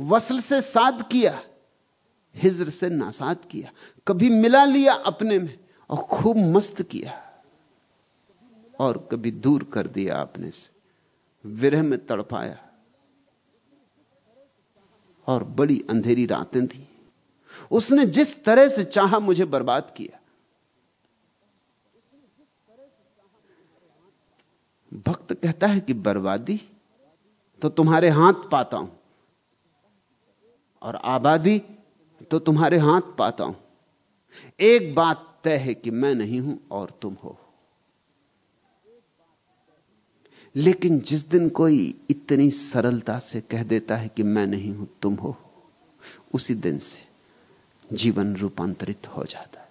वसल से साध किया हिजर से नासाद किया। कभी मिला लिया अपने में और खूब मस्त किया। और कभी दूर कर दिया अपने से। विरह में तड़पाया। और बड़ी अंधेरी रातें थी। उसने जिस तरह से चाहा मुझे बर्बाद किया। भक्त कहता है कि बर्बादी तो तुम्हारे हाथ पाता हूँ। और आबादी तो तुम्हारे हाथ पाता हूँ। एक बात तय है कि मैं नहीं हूँ और तुम हो। लेकिन जिस दिन कोई इतनी सरलता से कह देता है कि मैं नहीं हूँ, तुम हो, उसी दिन से जीवन रूपांतरित हो जाता है।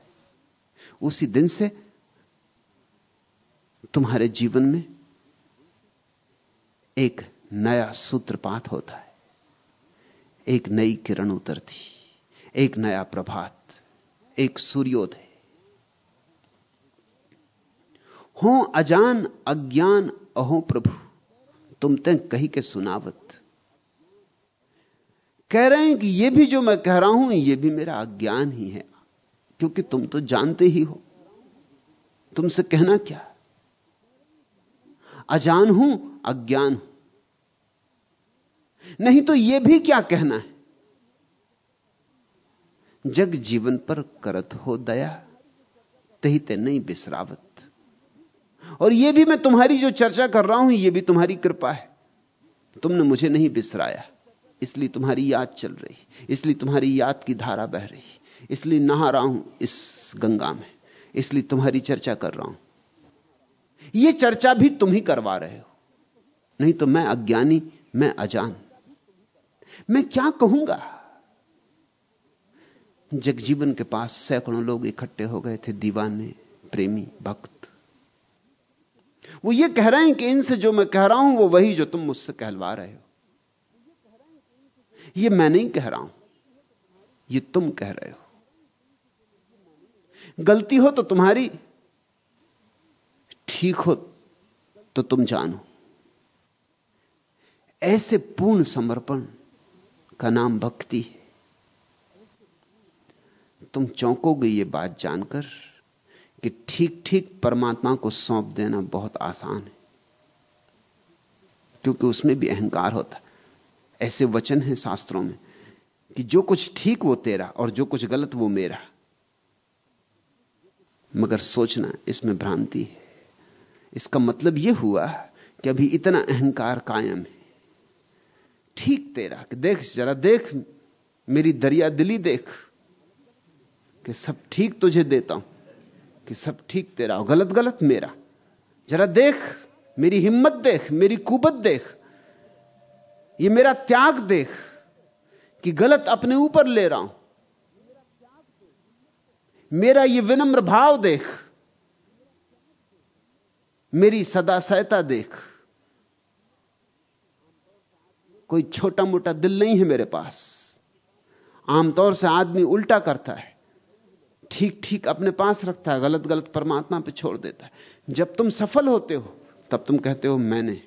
उसी दिन से तुम्हारे जीवन में एक नया सूत्रपात होता है। एक नई किरण उतरती एक नया प्रभात, एक सूर्योदय। हो अजान, अज्ञान, अहो प्रभु, तुम ते कही के सुनावत। कह रहे हैं कि यह भी जो मैं कह रहा हूँ यह भी मेरा अज्ञान ही है, क्योंकि तुम तो जानते ही हो। तुमसे कहना क्या? अजान हूँ, अज्ञान हूँ। नहीं तो यह भी क्या कहना है? जग जीवन पर करत हो दया तही ते नहीं बिसरावत। और यह भी मैं तुम्हारी जो चर्चा कर रहा हूँ यह भी तुम्हारी कृपा है। तुमने मुझे नहीं बिसराया, इसलिए तुम्हारी याद चल रही, इसलिए तुम्हारी याद की धारा बह रही, इसलिए नहा रहा हूँ इस गंगा में, इसलिए तुम्हारी चर्चा कर रहा हूँ। यह चर्चा भी तुम ही करवा रहे हो, नहीं तो मैं अज्ञानी, मैं अजान। मैं क्या कहूँगा? जगजीवन के पास सैकड़ों लोग इकट्ठे हो गए थे, दीवाने, प्रेमी, भक्त। वो ये कह रहे हैं कि इनसे जो मैं कह रहा हूँ, वो वही जो तुम मुझसे कहलवा रहे हो। ये मैं नहीं कह रहा हूँ, ये तुम कह रहे हो। गलती हो तो तुम्हारी, ठीक हो तो तुम जानो। ऐसे पूर्ण समर्पण का नाम भक्ति है। तुम चौंकोगे ये बात जानकर कि ठीक ठीक परमात्मा को सौंप देना बहुत आसान है। क्योंकि उसमें भी अहंकार होता ऐसे वचन हैं शास्त्रों में कि जो कुछ ठीक वो तेरा और जो कुछ गलत वो मेरा। मगर सोचना इसमें भ्रांति है। इसका मतलब यह हुआ कि अभी इतना अहंकार कायम है। ठीक तेरा, कि देख जरा देख, मेरी दरिया दिली देख। कि सब ठीक तुझे देता हूँ, कि सब ठीक तेरा और गलत गलत मेरा। जरा देख, मेरी हिम्मत देख, मेरी कुबत देख, ये मेरा त्याग देख, कि गलत अपने ऊपर ले रहा हूँ। मेरा ये विनम्र भाव देख, मेरी सदा सहता देख। कोई छोटा मोटा दिल नहीं है मेरे पास। आमतौर से आदमी उल्टा करता है। ठीक ठीक अपने पास रखता है गलत गलत परमात्मा पे छोड़ देता है। जब तुम सफल होते हो, तब तुम कहते हो, मैंने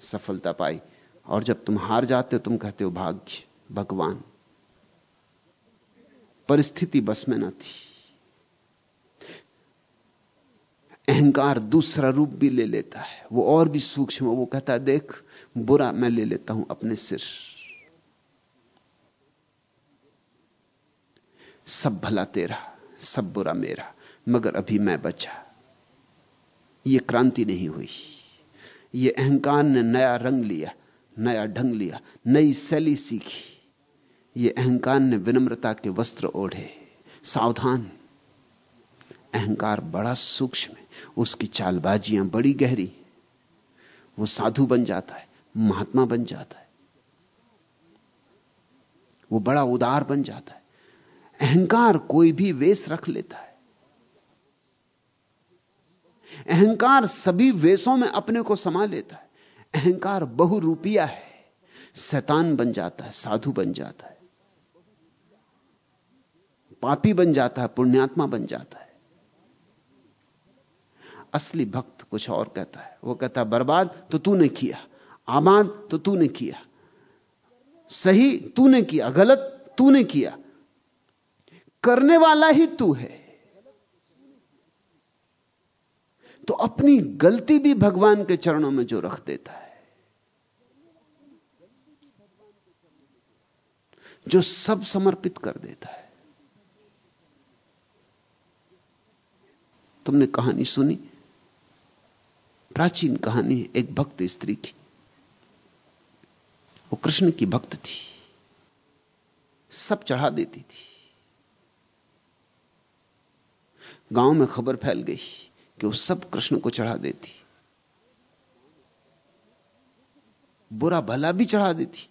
सफलता पाई। और जब तुम हार जाते हो, तुम कहते हो, भाग्य, भगवान। परिस्थिति बस में ना थी। अहंकार दूसरा रूप भी ले लेता है। वो और भी सूक्ष्म, वो कहता है, देख, बुरा मैं ले लेता हूँ अपने सिर। सब भला तेरा। सब बुरा मेरा, मगर अभी मैं बचा। यह क्रांति नहीं हुई। यह अहंकार ने नया रंग लिया, नया ढंग लिया, नई शैली सीखी। यह अहंकार ने विनम्रता के वस्त्र ओढ़े। सावधान। अहंकार बड़ा सूक्ष्म है, उसकी चालबाजियाँ बड़ी गहरी वो साधु बन जाता है, महात्मा बन जाता है। वो बड़ा उदार बन जाता है। अहंकार कोई भी वेश रख लेता है। अहंकार सभी वेशों में अपने को समा लेता है। अहंकार बहुरूपिया है। शैतान बन जाता है, साधु बन जाता है। पापी बन जाता है, पुण्यात्मा बन जाता है। असली भक्त कुछ और कहता है। वो कहता है, बर्बाद तो तूने किया, आबाद तो तूने किया, सही तूने किया, गलत तूने किया करने वाला ही तू है। तो अपनी गलती भी भगवान के चरणों में जो रख देता है, जो सब समर्पित कर देता है। तुमने कहानी सुनी? प्राचीन कहानी एक भक्त स्त्री की। वो कृष्ण की भक्त थी। सब चढ़ा देती थी। गाँव में खबर फैल गई कि वो सब कृष्ण को चढ़ा देती। बुरा भला भी चढ़ा देती।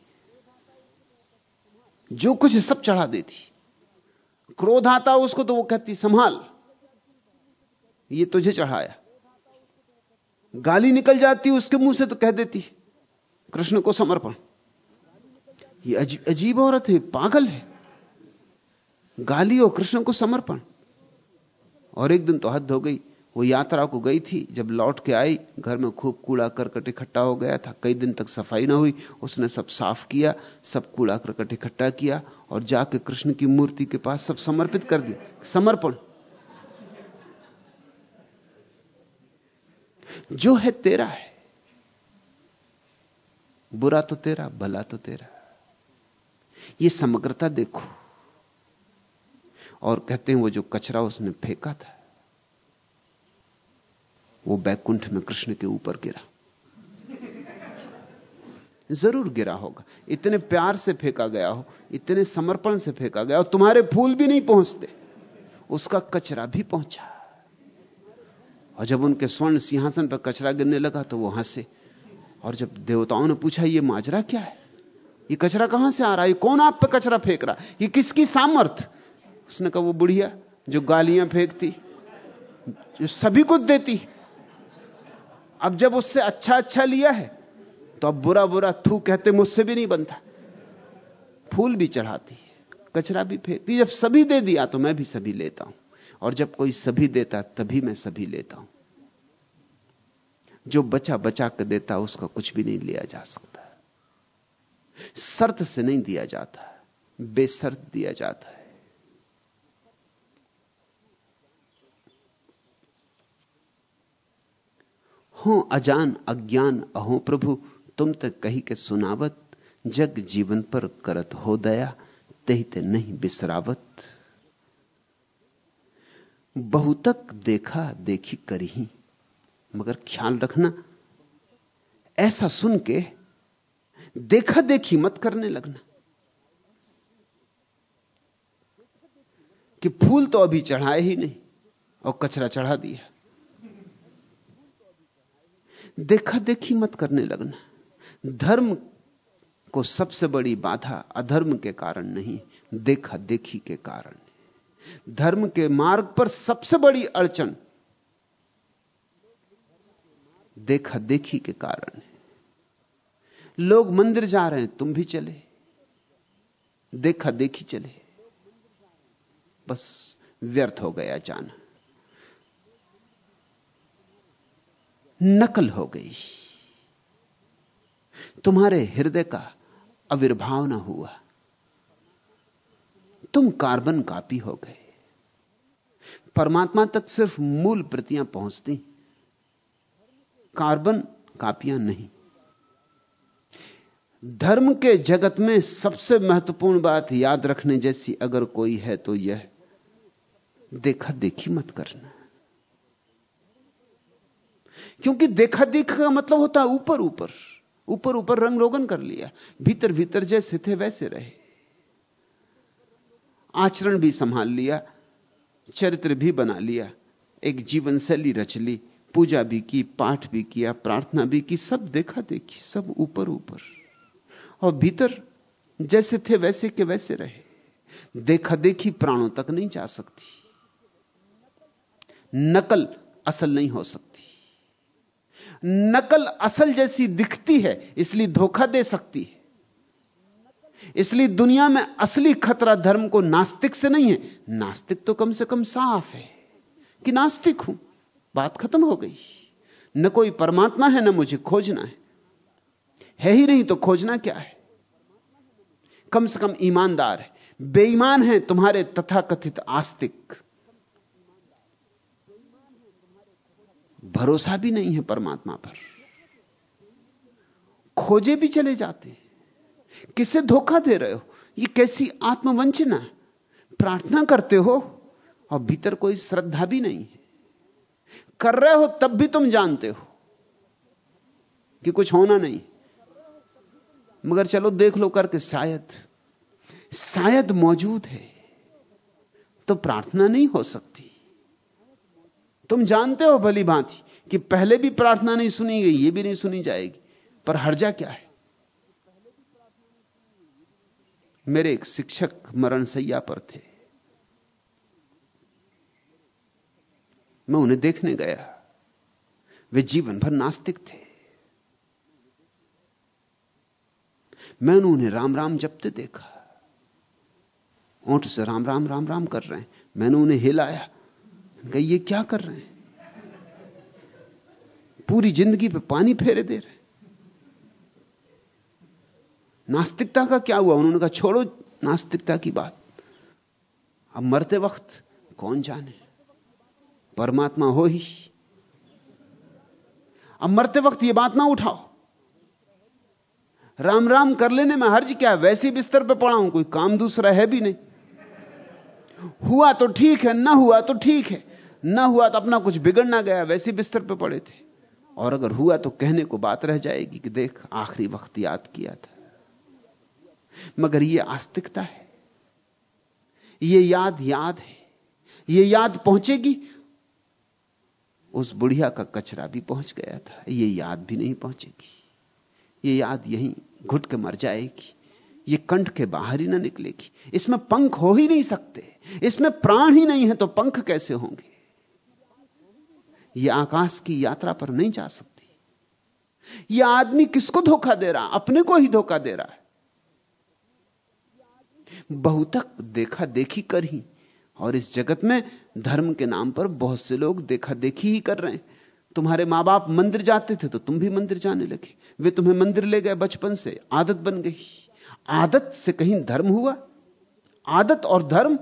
जो कुछ है सब चढ़ा देती। क्रोध आता उसको तो वो कहती संभाल ये तुझे चढ़ाया। गाली निकल जाती उसके मुँह से तो कह देती कृष्ण को समर्पण। ये अजीब, अजीब औरत है पागल है। गाली और कृष्ण को समर्पण। और एक दिन तो हद हो गई। वो यात्रा को गई थी, जब लौट के आई, घर में खूब कूड़ा करकट इकट्ठा हो गया था। कई दिन तक सफ़ाई ना हुई, उसने सब साफ़ किया, सब कूड़ा करकट इकट्ठा किया और जाके कृष्ण की मूर्ति के पास सब समर्पित कर दिया। समर्पण। जो है तेरा है। बुरा तो तेरा, भला तो तेरा। ये समग्रता देखो। और कहते हैं वो जो कचरा उसने फेंका था, वो बैकुंठ में कृष्ण के ऊपर गिरा। ज़रूर गिरा होगा। इतने प्यार से फेंका गया हो, इतने समर्पण से फेंका गया हो, तुम्हारे फूल भी नहीं पहुँचते, उसका कचरा भी पहुँचा। और जब उनके स्वर्ण सिंहासन पर कचरा गिरने लगा तो वो हंसे। और जब देवताओं ने पूछा, ये माजरा क्या है? ये कचरा कहाँ से आ रहा है? कौन आप पे कचरा फेंक रहा है? ये किसकी सामर्थ? उसने कहा, वो बुढ़िया जो गालियाँ फेंकती, जो सभी कुछ देती अब जब उससे अच्छा अच्छा लिया है तो अब बुरा बुरा थू कहते मुझसे भी नहीं बनता। फूल भी चढ़ाती कचरा भी फेंकती जब सभी दे दिया तो मैं भी सभी लेता हूँ। और जब कोई सभी देता, तभी मैं सभी लेता हूँ। जो बचा बचा कर देता, उसका कुछ भी नहीं लिया जा सकता। शर्त से नहीं दिया जाता बेसर्त दिया जाता है। हो अजान, अज्ञान, अहो प्रभु, तुम तक कही के सुनावत, जग जीवन पर करत हो दया तही ते नहीं बिसरावत। बहुतक देखा, देखी करी मगर ख्याल रखना, ऐसा सुन के देखा, देखी मत करने लगना। कि फूल तो अभी चढ़ाए ही नहीं, और कचरा चढ़ा दिया। देखा देखी मत करने लगना। धर्म को सबसे बड़ी बाधा अधर्म के कारण नहीं, देखा देखी के कारण। धर्म के मार्ग पर सबसे बड़ी अड़चन देखा देखी के कारण है। लोग मंदिर जा रहे हैं, तुम भी चले। देखा देखी चले। बस व्यर्थ हो गया जाना। नकल हो गई। तुम्हारे हृदय का आविर्भाव ना हुआ। तुम कार्बन कापी हो गए। परमात्मा तक सिर्फ़ मूल प्रतियाँ पहुँचती। कार्बन कापियाँ नहीं। धर्म के जगत में सबसे महत्वपूर्ण बात याद रखने जैसी अगर कोई है तो यह देखा देखी मत करना। क्योंकि देखा देखा का मतलब होता है ऊपर ऊपर ऊपर ऊपर रंग रोगन कर लिया, भीतर भीतर जैसे थे वैसे रहे। आचरण भी संभाल लिया, चरित्र भी बना लिया, एक जीवन शैली रच ली, पूजा भी की, पाठ भी किया, प्रार्थना भी की, सब देखा देखी, सब ऊपर ऊपर। और भीतर जैसे थे वैसे के वैसे रहे। देखा देखी प्राणों तक नहीं जा सकती। नकल असल नहीं हो सकती। नकल असल जैसी दिखती है, इसलिए धोखा दे सकती है। इसलिए दुनिया में असली खतरा धर्म को नास्तिक से नहीं है। नास्तिक तो कम से कम साफ़ है कि नास्तिक हूँ। बात खत्म हो गई। न कोई परमात्मा है, न मुझे खोजना है। है ही नहीं तो खोजना क्या है? कम से कम ईमानदार है। बेईमान है तुम्हारे तथाकथित आस्तिक। भरोसा भी नहीं है परमात्मा पर। खोजे भी चले जाते हैं। किसे धोखा दे रहे हो? ये कैसी आत्मवंचना प्रार्थना करते हो और भीतर कोई श्रद्धा भी नहीं है। कर रहे हो तब भी तुम जानते हो कि कुछ होना नहीं। मगर चलो देख लो करके शायद शायद मौजूद है तो प्रार्थना नहीं हो सकती। तुम जानते हो भली भांति कि पहले भी प्रार्थना नहीं सुनी गई, ये भी नहीं सुनी जाएगी। पर हर्जा क्या है? मेरे एक शिक्षक मरण सैया पर थे। मैं उन्हें देखने गया। वे जीवन भर नास्तिक थे। मैंने उन्हें राम राम जपते देखा। ओंठ से राम राम राम राम कर रहे हैं। मैंने उन्हें हिलाया। कही ये क्या कर रहे हैं? पूरी ज़िंदगी पे पानी फेरे दे रहे नास्तिकता का क्या हुआ? उन्होंने कहा, छोड़ो नास्तिकता की बात। अब मरते वक्त कौन जाने? परमात्मा हो ही। अब मरते वक्त ये बात ना उठाओ। राम राम कर लेने में हर्ज क्या है? वैसे बिस्तर पे पड़ा हूँ, कोई काम दूसरा है भी नहीं। हुआ तो ठीक है, ना हुआ तो ठीक है। ना हुआ तो अपना कुछ बिगड़ ना गया, वैसे बिस्तर पे पड़े थे। और अगर हुआ तो कहने को बात रह जाएगी कि देख, आखिरी वक्त याद किया था। मगर यह आस्तिकता है। यह याद याद है। यह याद पहुंचेगी। उस बुढ़िया का कचरा भी पहुँच गया था। यह याद भी नहीं पहुंचेगी। ये याद यहीं घुट के मर जाएगी। ये कंठ के बाहर ही ना निकलेगी। इसमें पंख हो ही नहीं सकते। इसमें प्राण ही नहीं है तो पंख कैसे होंगे? ये आकाश की यात्रा पर नहीं जा सकती। यह आदमी किसको धोखा दे रहा अपने को ही धोखा दे रहा है। बहुतक देखा देखी कर ही। और इस जगत में धर्म के नाम पर बहुत से लोग देखा देखी ही कर रहे हैं। तुम्हारे माँ बाप मंदिर जाते थे तो तुम भी मंदिर जाने लगे। वे तुम्हें मंदिर ले गए बचपन से, आदत बन गई। आदत से कहीं धर्म हुआ? आदत और धर्म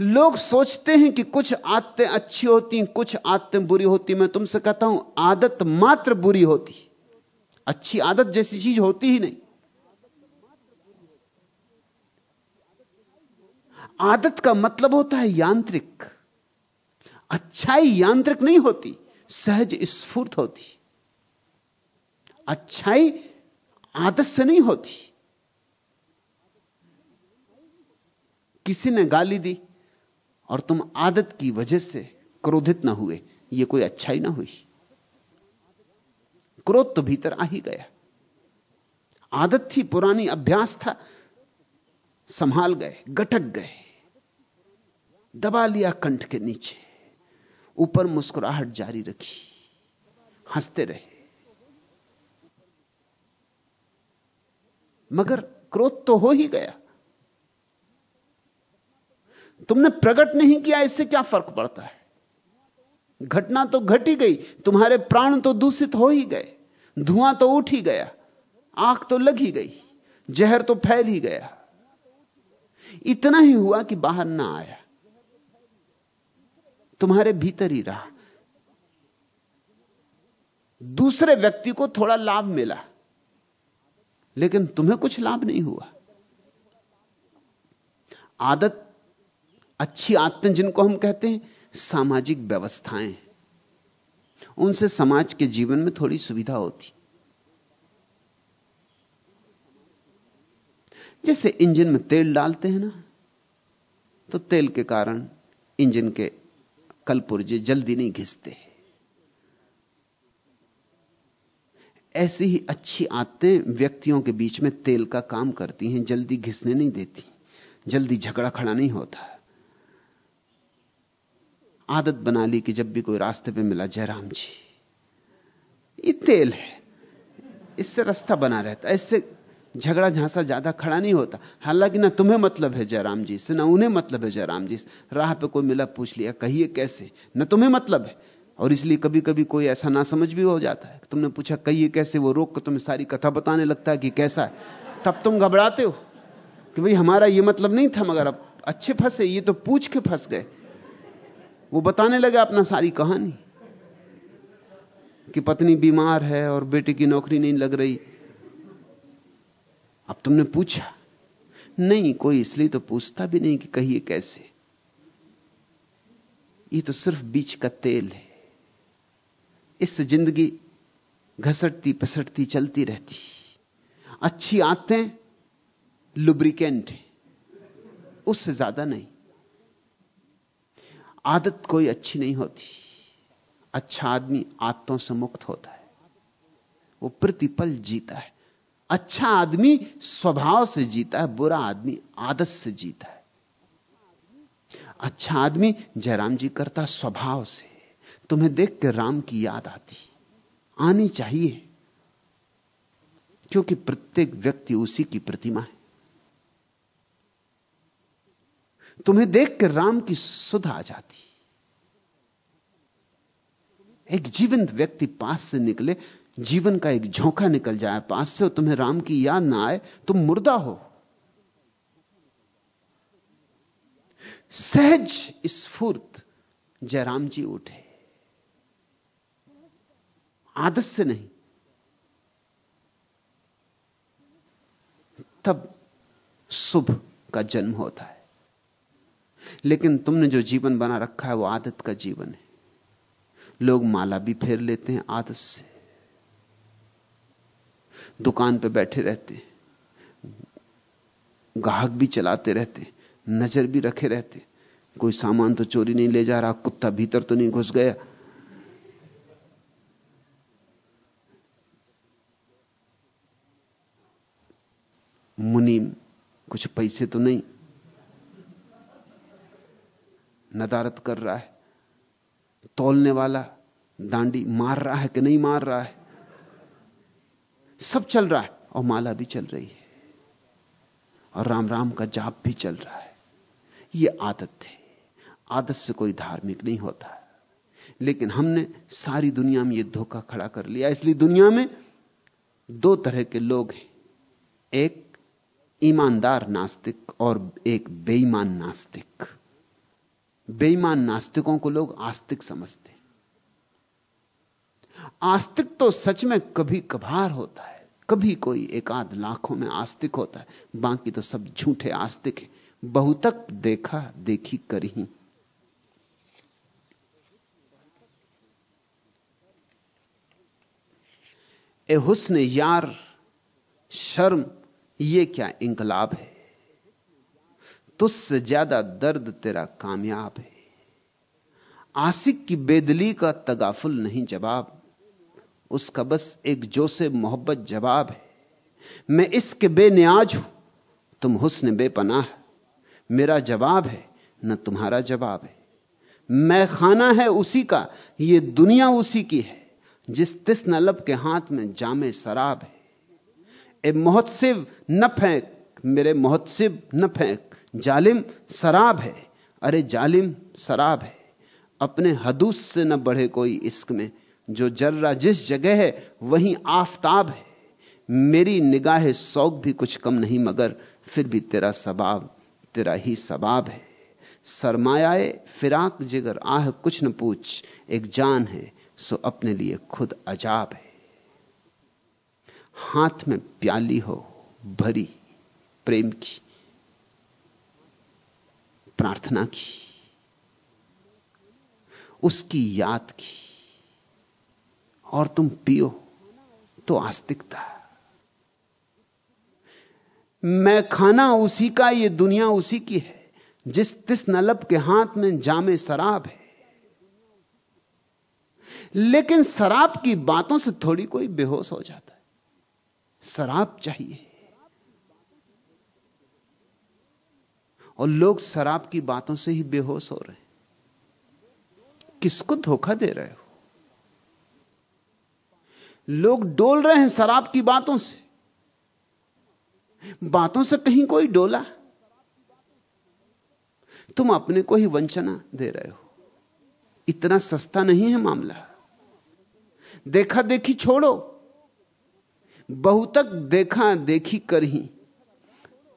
लोग सोचते हैं कि कुछ आदतें अच्छी होती कुछ आदतें बुरी होती मैं तुमसे कहता हूँ, आदत मात्र बुरी होती अच्छी आदत जैसी चीज़ होती ही नहीं। आदत का मतलब होता है यांत्रिक। अच्छाई यांत्रिक नहीं होती, सहज स्फूर्त होती। अच्छाई आदत से नहीं होती। किसी ने गाली दी और तुम आदत की वजह से क्रोधित ना हुए यह कोई अच्छाई ना हुई। क्रोध तो भीतर आ ही गया। आदत थी, पुरानी अभ्यास था, संभाल गए, गटक गए, दबा लिया कंठ के नीचे, ऊपर मुस्कुराहट जारी रखी, हँसते रहे। मगर क्रोध तो हो ही गया। तुमने प्रकट नहीं किया, इससे क्या फ़र्क पड़ता है? घटना तो घट गई, तुम्हारे प्राण तो दूषित हो ही गए, धुआँ तो उठ ही गया, आँख तो लग ही गई, जहर तो फैल ही गया। इतना ही हुआ कि बाहर ना आया। तुम्हारे भीतर ही रहा। दूसरे व्यक्ति को थोड़ा लाभ मिला, लेकिन तुम्हें कुछ लाभ नहीं हुआ। आदत अच्छी आदतें जिनको हम कहते हैं, सामाजिक व्यवस्थाएँ उनसे समाज के जीवन में थोड़ी सुविधा होती। जैसे इंजन में तेल डालते हैं ना तो तेल के कारण इंजन के कलपुर्जे जल्दी नहीं घिसते। ऐसी ही अच्छी आदतें व्यक्तियों के बीच में तेल का काम करती हैं, जल्दी घिसने नहीं देती। जल्दी झगड़ा खड़ा नहीं होता। आदत बना ली कि जब भी कोई रास्ते पे मिला, जयराम जी, ये तेल है। इससे रास्ता बना रहता है। इससे झगड़ा झांसा ज़्यादा खड़ा नहीं होता। हालाँकि ना तुम्हें मतलब है जयराम जी से, ना उन्हें मतलब है जयराम जी से। राह पे कोई मिला, पूछ लिया, कहिए कैसे? ना तुम्हें मतलब है। और इसलिए कभी कभी कोई ऐसा ना समझ भी हो जाता है। तुमने पूछा, कहिए कैसे? वो रोक कर तुम्हें सारी कथा बताने लगता है कि कैसा है। तब तुम घबराते हो कि भाई, हमारा ये मतलब नहीं था, मगर अब अच्छे फंसे, ये तो पूछ के फंस गए। वो बताने लगे अपना सारी कहानी कि पत्नी बीमार है और बेटे की नौकरी नहीं लग रही। अब तुमने पूछा, नहीं, कोई इसलिए तो पूछता भी नहीं कि कहिए कैसे। ये तो सिर्फ़ बीच का तेल है। इससे ज़िंदगी घसटती पसटती चलती रहती। अच्छी आते लुब्रिकेंट है। उससे ज़्यादा नहीं। आदत कोई अच्छी नहीं होती। अच्छा आदमी आदतों से मुक्त होता है। वो प्रतिपल जीता है। अच्छा आदमी स्वभाव से जीता है, बुरा आदमी आदत से जीता है। अच्छा आदमी जयराम जी करता स्वभाव से। तुम्हें देख के राम की याद आती। आनी चाहिए। क्योंकि प्रत्येक व्यक्ति उसी की प्रतिमा है। तुम्हें देख के राम की सुध आ जाती। एक जीवंत व्यक्ति पास से निकले, जीवन का एक झोंका निकल जाए पास से और तुम्हें राम की याद ना आए, तुम मुर्दा हो। सहज स्फूर्त जयराम जी उठे। आदत से नहीं। तब शुभ का जन्म होता है। लेकिन तुमने जो जीवन बना रखा है वो आदत का जीवन है। लोग माला भी फेर लेते हैं आदत से। दुकान पे बैठे रहते हैं। गाहक भी चलाते रहते नज़र भी रखे रहते कोई सामान तो चोरी नहीं ले जा रहा, कुत्ता भीतर तो नहीं घुस गया। मुनीम कुछ पैसे तो नहीं। नदारत कर रहा है। तोलने वाला दांडी मार रहा है कि नहीं मार रहा है? सब चल रहा है और माला भी चल रही है। और राम राम का जाप भी चल रहा है। यह आदत है। आदत से कोई धार्मिक नहीं होता। लेकिन हमने सारी दुनिया में यह धोखा खड़ा कर लिया। इसलिए दुनिया में दो तरह के लोग हैं। एक ईमानदार नास्तिक और एक बेईमान नास्तिक। बेईमान नास्तिकों को लोग आस्तिक समझते आस्तिक तो सच में कभी कभार होता है, कभी कोई एक आध लाखों में आस्तिक होता है, बाकी तो सब झूठे आस्तिक है। बहुतक देखा, देखी करी ए हुस्न यार, शर्म, ये क्या इंकलाब है? तुझसे ज़्यादा दर्द तेरा कामयाब है। आसिक की बेदली का तगाफुल नहीं जवाब। उसका बस एक जोसे मोहब्बत जवाब है। मैं इसके बेनियाज हूँ, तुम हुस्न बेपनाह। मेरा जवाब है, न तुम्हारा जवाब है। मैं खाना है उसी का, ये दुनिया उसी की है, जिस तिस नलब के हाथ में जामे शराब है। ए महोत्सिव न फेंक, मेरे महोत्सिव न फेंक। जालिम शराब है। अरे जालिम शराब है। अपने हदूस से न बढ़े कोई इश्क में। जो जर्रा जिस जगह है, वहीं आफताब है। मेरी निगाह शौक भी कुछ कम नहीं, मगर फिर भी तेरा सबाब, तेरा ही सबाब है। सरमायाए फिराक जिगर, आह कुछ न पूछ, एक जान है, सो अपने लिए खुद अजाब है। हाथ में प्याली हो, भरी, प्रेम की। प्रार्थना की, उसकी याद की, और तुम पियो तो आस्तिकता मैं खाना उसी का, ये दुनिया उसी की है, जिस तिस नलब के हाथ में जामे शराब है। लेकिन शराब की बातों से थोड़ी कोई बेहोश हो जाता है। शराब चाहिए। और लोग शराब की बातों से ही बेहोश हो रहे हैं। किसको धोखा दे रहे हो? लोग डोल रहे हैं शराब की बातों से। बातों से कहीं कोई डोला? तुम अपने को ही वंचना दे रहे हो। इतना सस्ता नहीं है मामला। देखा देखी छोड़ो। बहुतक देखा देखी करही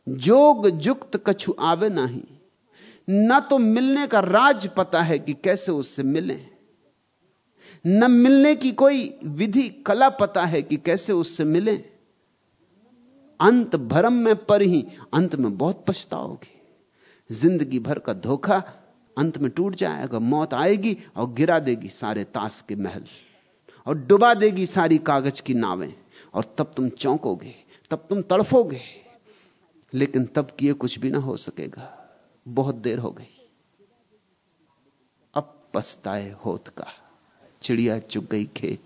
जोग जुक्त कछु आवे नहीं। न तो मिलने का राज पता है कि कैसे उससे मिले। न मिलने की कोई विधि कला पता है कि कैसे उससे मिले। अंत भरम में पर ही अंत में बहुत पछताओगे। ज़िंदगी भर का धोखा अंत में टूट जाएगा, मौत आएगी और गिरा देगी सारे ताश के महल। और डुबा देगी सारी कागज़ की नावें। और तब तुम चौंकोगे, तब तुम तड़फोगे। लेकिन तब किए कुछ भी ना हो सकेगा। बहुत देर हो गई। अब पछताए होत का। चिड़िया चुग गई खेत।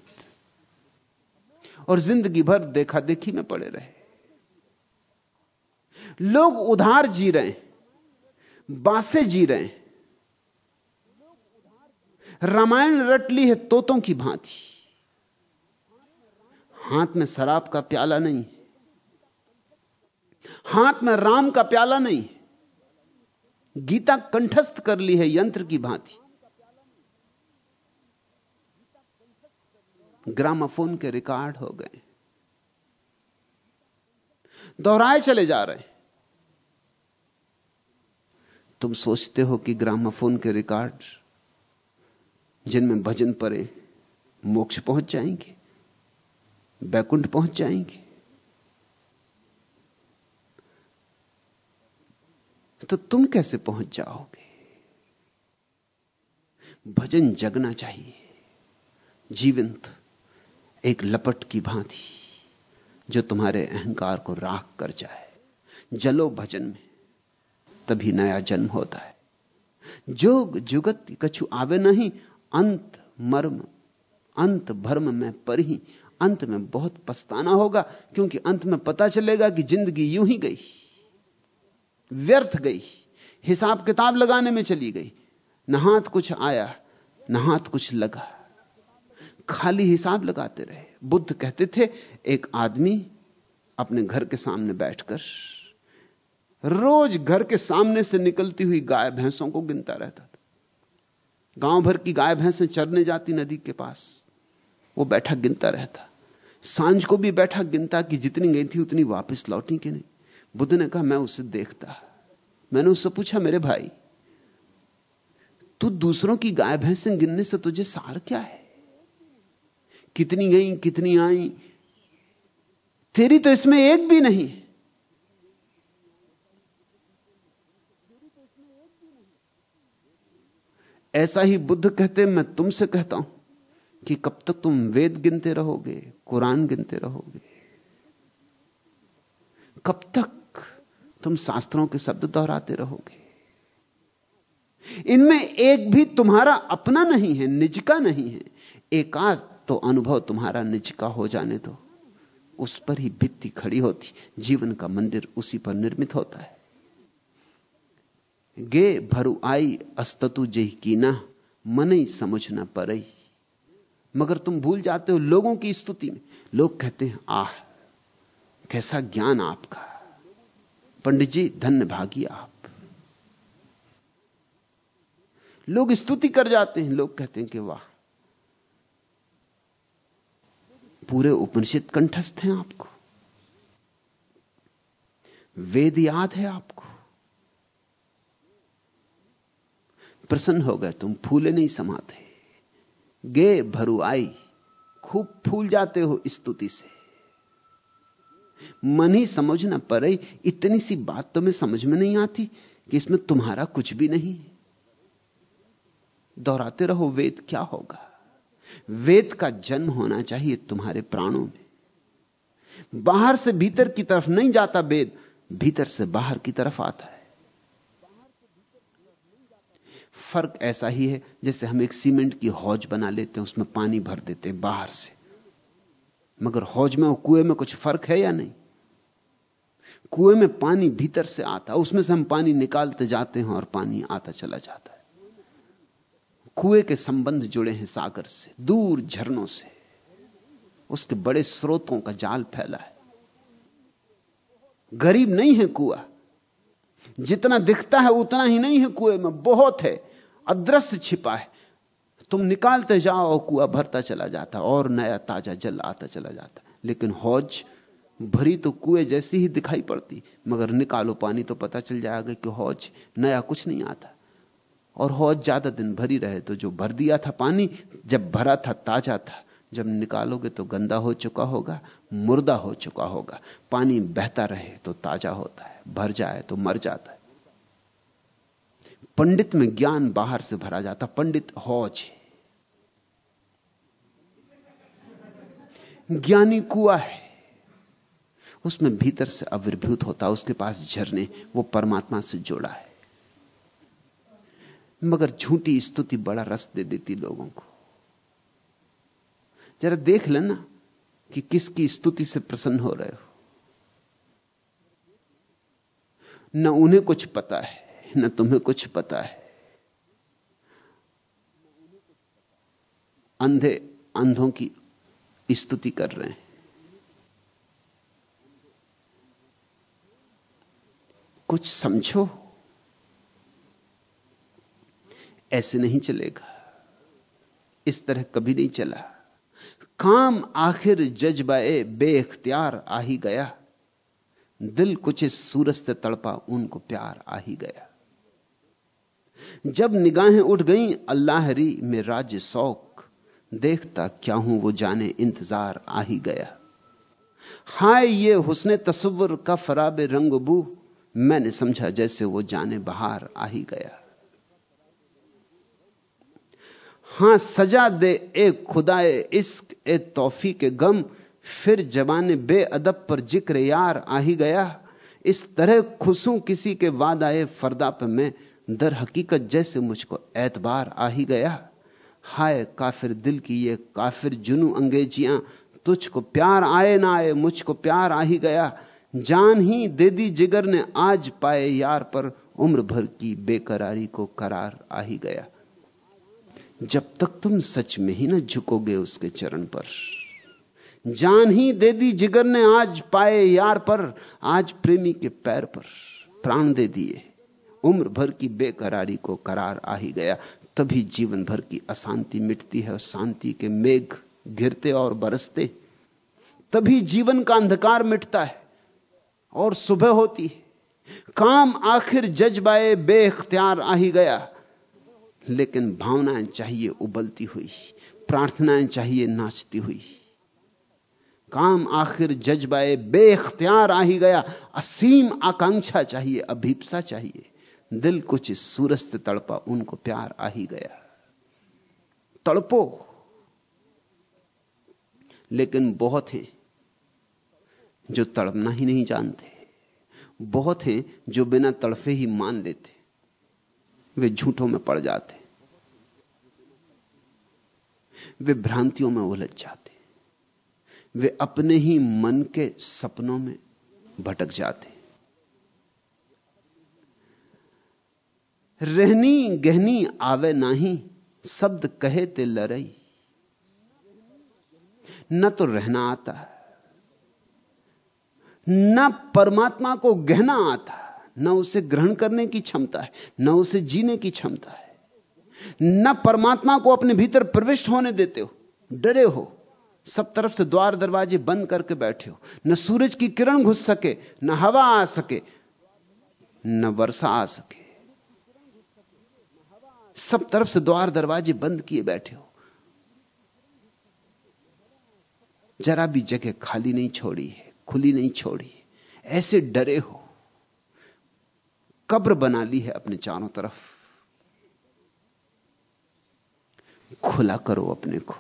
और ज़िंदगी भर देखा देखी में पड़े रहे। लोग उधार जी रहे हैं। बासे जी रहे हैं। रामायण रट ली है तोतों की भांति। हाथ में शराब का प्याला नहीं हाथ में राम का प्याला नहीं, गीता कंठस्थ कर ली है यंत्र की भांति। ग्रामाफोन के रिकॉर्ड हो गए। दोहराए चले जा रहे तुम सोचते हो कि ग्रामाफोन के रिकॉर्ड, जिनमें भजन पड़े, मोक्ष पहुँच जाएँगे, बैकुंठ पहुँच जाएँगे। तो तुम कैसे पहुँच जाओगे? भजन जगना चाहिए। जीवंत एक लपट की भांति जो तुम्हारे अहंकार को राख कर जाए। जलो भजन में, तभी नया जन्म होता है। जोग जुगत कछु आवे नहीं, अंत मर्म, अंत भर्म में पर ही अंत में बहुत पछताना होगा, क्योंकि अंत में पता चलेगा कि ज़िंदगी यूँ ही गई। व्यर्थ गई। हिसाब किताब लगाने में चली गई। न हाथ कुछ आया, न हाथ कुछ लगा। खाली हिसाब लगाते रहे। बुद्ध कहते थे, एक आदमी अपने घर के सामने बैठकर, रोज घर के सामने से निकलती हुई गाय भैंसों को गिनता रहता था। गाँव भर की गाय भैंसें चरने जाती नदी के पास। वो बैठा गिनता रहता। साँझ को भी बैठा गिनता कि जितनी गई थी उतनी वापस लौटी कि नहीं। बुद्ध ने कहा, मैं उसे देखता। मैंने उससे पूछा, मेरे भाई, तू दूसरों की गाय, भैंसें गिनने से तुझे सार क्या है? कितनी गई, कितनी आई? तेरी तो इसमें एक भी नहीं ऐसा ही बुद्ध कहते, मैं तुमसे कहता हूँ कि कब तक तुम वेद गिनते रहोगे, कुरान गिनते रहोगे? कब तक? तुम शास्त्रों के शब्द दोहराते रहोगे। इनमें एक भी तुम्हारा अपना नहीं है, निज का नहीं है। एकाज तो अनुभव तुम्हारा निज का हो जाने दो। उस पर ही भित्ति खड़ी होती, जीवन का मंदिर उसी पर निर्मित होता है। गे भरु आई, अस्ततु जही कीना मन ही समझ न परई। मगर तुम भूल जाते हो लोगों की स्तुति में। लोग कहते हैं, आह, कैसा ज्ञान आपका। पंडित जी धन्य भागी आप। लोग स्तुति कर जाते हैं, लोग कहते हैं कि वाह। पूरे उपनिषद कंठस्थ हैं आपको। वेद याद है आपको। प्रसन्न हो गए, तुम फूले नहीं समाते। गे भरु आई खूब फूल जाते हो स्तुति से। मन ही समझ ना पड़े, इतनी सी बात तो मैं समझ में नहीं आती कि इसमें तुम्हारा कुछ भी नहीं दोहराते रहो, वेद क्या होगा? वेद का जन्म होना चाहिए तुम्हारे प्राणों में। बाहर से भीतर की तरफ़ नहीं जाता वेद, भीतर से बाहर की तरफ़ आता है। फ़र्क ऐसा ही है जैसे हम एक सीमेंट की हौज बना लेते हैं, उसमें पानी भर देते हैं बाहर से। मगर हौज में और कुएँ में कुछ फ़र्क है या नहीं? कुएँ में पानी भीतर से आता है, उसमें से हम पानी निकालते जाते हैं और पानी आता चला जाता है। कुएँ के संबंध जुड़े हैं सागर से, दूर झरनों से। उसके बड़े स्रोतों का जाल फैला है। गरीब नहीं है कुआ। जितना दिखता है उतना ही नहीं है कुएँ में, बहुत है। अदृश्य छिपा है। तुम निकालते जाओ और कुआ भरता चला जाता, और नया ताज़ा जल आता चला जाता। लेकिन हौज भरी तो कुएँ जैसी ही दिखाई पड़ती, मगर निकालो पानी तो पता चल जाएगा कि हौज नया कुछ नहीं आता। और हौज ज़्यादा दिन भरी रहे तो जो भर दिया था पानी, जब भरा था ताज़ा था, जब निकालोगे तो गंदा हो चुका होगा, मुर्दा हो चुका होगा। पानी बहता रहे तो ताज़ा होता है, भर जाए तो मर जाता है। पंडित में ज्ञान बाहर से भरा जाता, पंडित हौज है। ज्ञानी कुआ है। उसमें भीतर से अविर्भूत होता उसके पास झरने, वो परमात्मा से जोड़ा है। मगर झूठी स्तुति बड़ा रस दे देती लोगों को। जरा देख लेना कि किसकी स्तुति से प्रसन्न हो रहे हो। न उन्हें कुछ पता है, न तुम्हें कुछ पता है। अंधे, अंधों की स्तुति कर रहे हैं। कुछ समझो। ऐसे नहीं चलेगा। इस तरह कभी नहीं चला। काम आखिर जज्बाए बेख्तियार आ ही गया। दिल कुछ इस सूरज से तड़पा, उनको प्यार आ ही गया। जब निगाहें उठ गईं, अल्लाह री में राज्य शौक देखता क्या हूँ वो जाने इंतज़ार आ ही गया। हाय ये हुस्न तस्वुर का फराब रंगबू, मैंने समझा जैसे वो जाने बाहर आ ही गया। हाँ सजा दे ए खुदाए इश्क, ए तौफी के गम, फिर जवान बेअदब पर ज़िक्र यार आ ही गया। इस तरह खुशू किसी के वादाए फरदा पर मैं, दर हकीकत जैसे मुझको एतबार आ ही गया। हाय काफिर दिल की ये काफिर जुनू अंगेजियाँ, तुझको प्यार आए ना आए, मुझको प्यार आ ही गया। जान ही दे दी जिगर ने, आज पाए यार पर उम्र भर की बेकरारी को करार आ ही गया। जब तक तुम सच में ही ना झुकोगे उसके चरण पर। जान ही दे दी जिगर ने, आज पाए यार पर, आज प्रेमी के पैर पर प्राण दे दिए। उम्र भर की बेकरारी को करार आ ही गया। तभी जीवन भर की अशांति मिटती है और शांति के मेघ गिरते और बरसते। तभी जीवन का अंधकार मिटता है और सुबह होती है। काम आखिर जज्बाए बेख्तियार आ ही गया। लेकिन भावनाएँ चाहिए उबलती हुई, प्रार्थनाएँ चाहिए नाचती हुई। काम आखिर जज्बाए बेख्तियार आ ही गया। असीम आकांक्षा चाहिए, अभीपसा चाहिए। दिल कुछ सूरज से तड़पा, उनको प्यार आ ही गया। तड़पो। लेकिन बहुत हैं जो तड़पना ही नहीं जानते। बहुत हैं जो बिना तड़फे ही मान लेते। वे झूठों में पड़ जाते। वे भ्रांतियों में उलझ जाते। वे अपने ही मन के सपनों में भटक जाते। रहनी गहनी आवे नाही, शब्द कहे ते लड़ई। न तो रहना आता न परमात्मा को गहना आता न उसे ग्रहण करने की क्षमता है, न उसे जीने की क्षमता है। न परमात्मा को अपने भीतर प्रविष्ट होने देते हो, डरे हो, सब तरफ़ से द्वार दरवाजे बंद करके बैठे हो, न सूरज की किरण घुस सके, न हवा आ सके, न वर्षा आ सके। सब तरफ़ से द्वार दरवाजे बंद किए बैठे हो। जरा भी जगह खाली नहीं छोड़ी है, खुली नहीं छोड़ी है। ऐसे डरे हो। कब्र बना ली है अपने चारों तरफ़। खुला करो अपने को।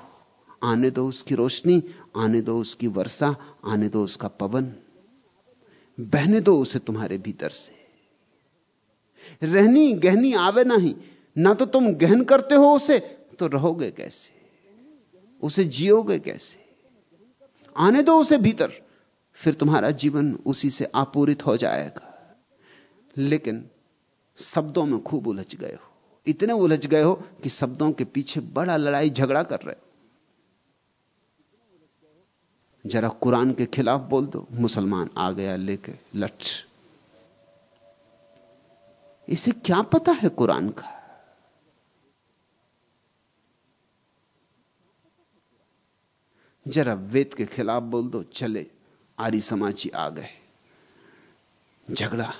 आने दो उसकी रोशनी, आने दो उसकी वर्षा, आने दो उसका पवन। बहने दो उसे तुम्हारे भीतर से। रहनी गहनी आवे नहीं। ना तो तुम गहन करते हो उसे तो रहोगे कैसे? उसे जियोगे कैसे? आने दो उसे भीतर, फिर तुम्हारा जीवन उसी से आपूरित हो जाएगा। लेकिन शब्दों में खूब उलझ गए हो। इतने उलझ गए हो कि शब्दों के पीछे बड़ा लड़ाई झगड़ा कर रहे हो। जरा कुरान के खिलाफ बोल दो, मुसलमान आ गया लेके, लठ। इसे क्या पता है कुरान का? जरा वेद के खिलाफ बोल दो, चले। आरी समाजी आ गए। झगड़ा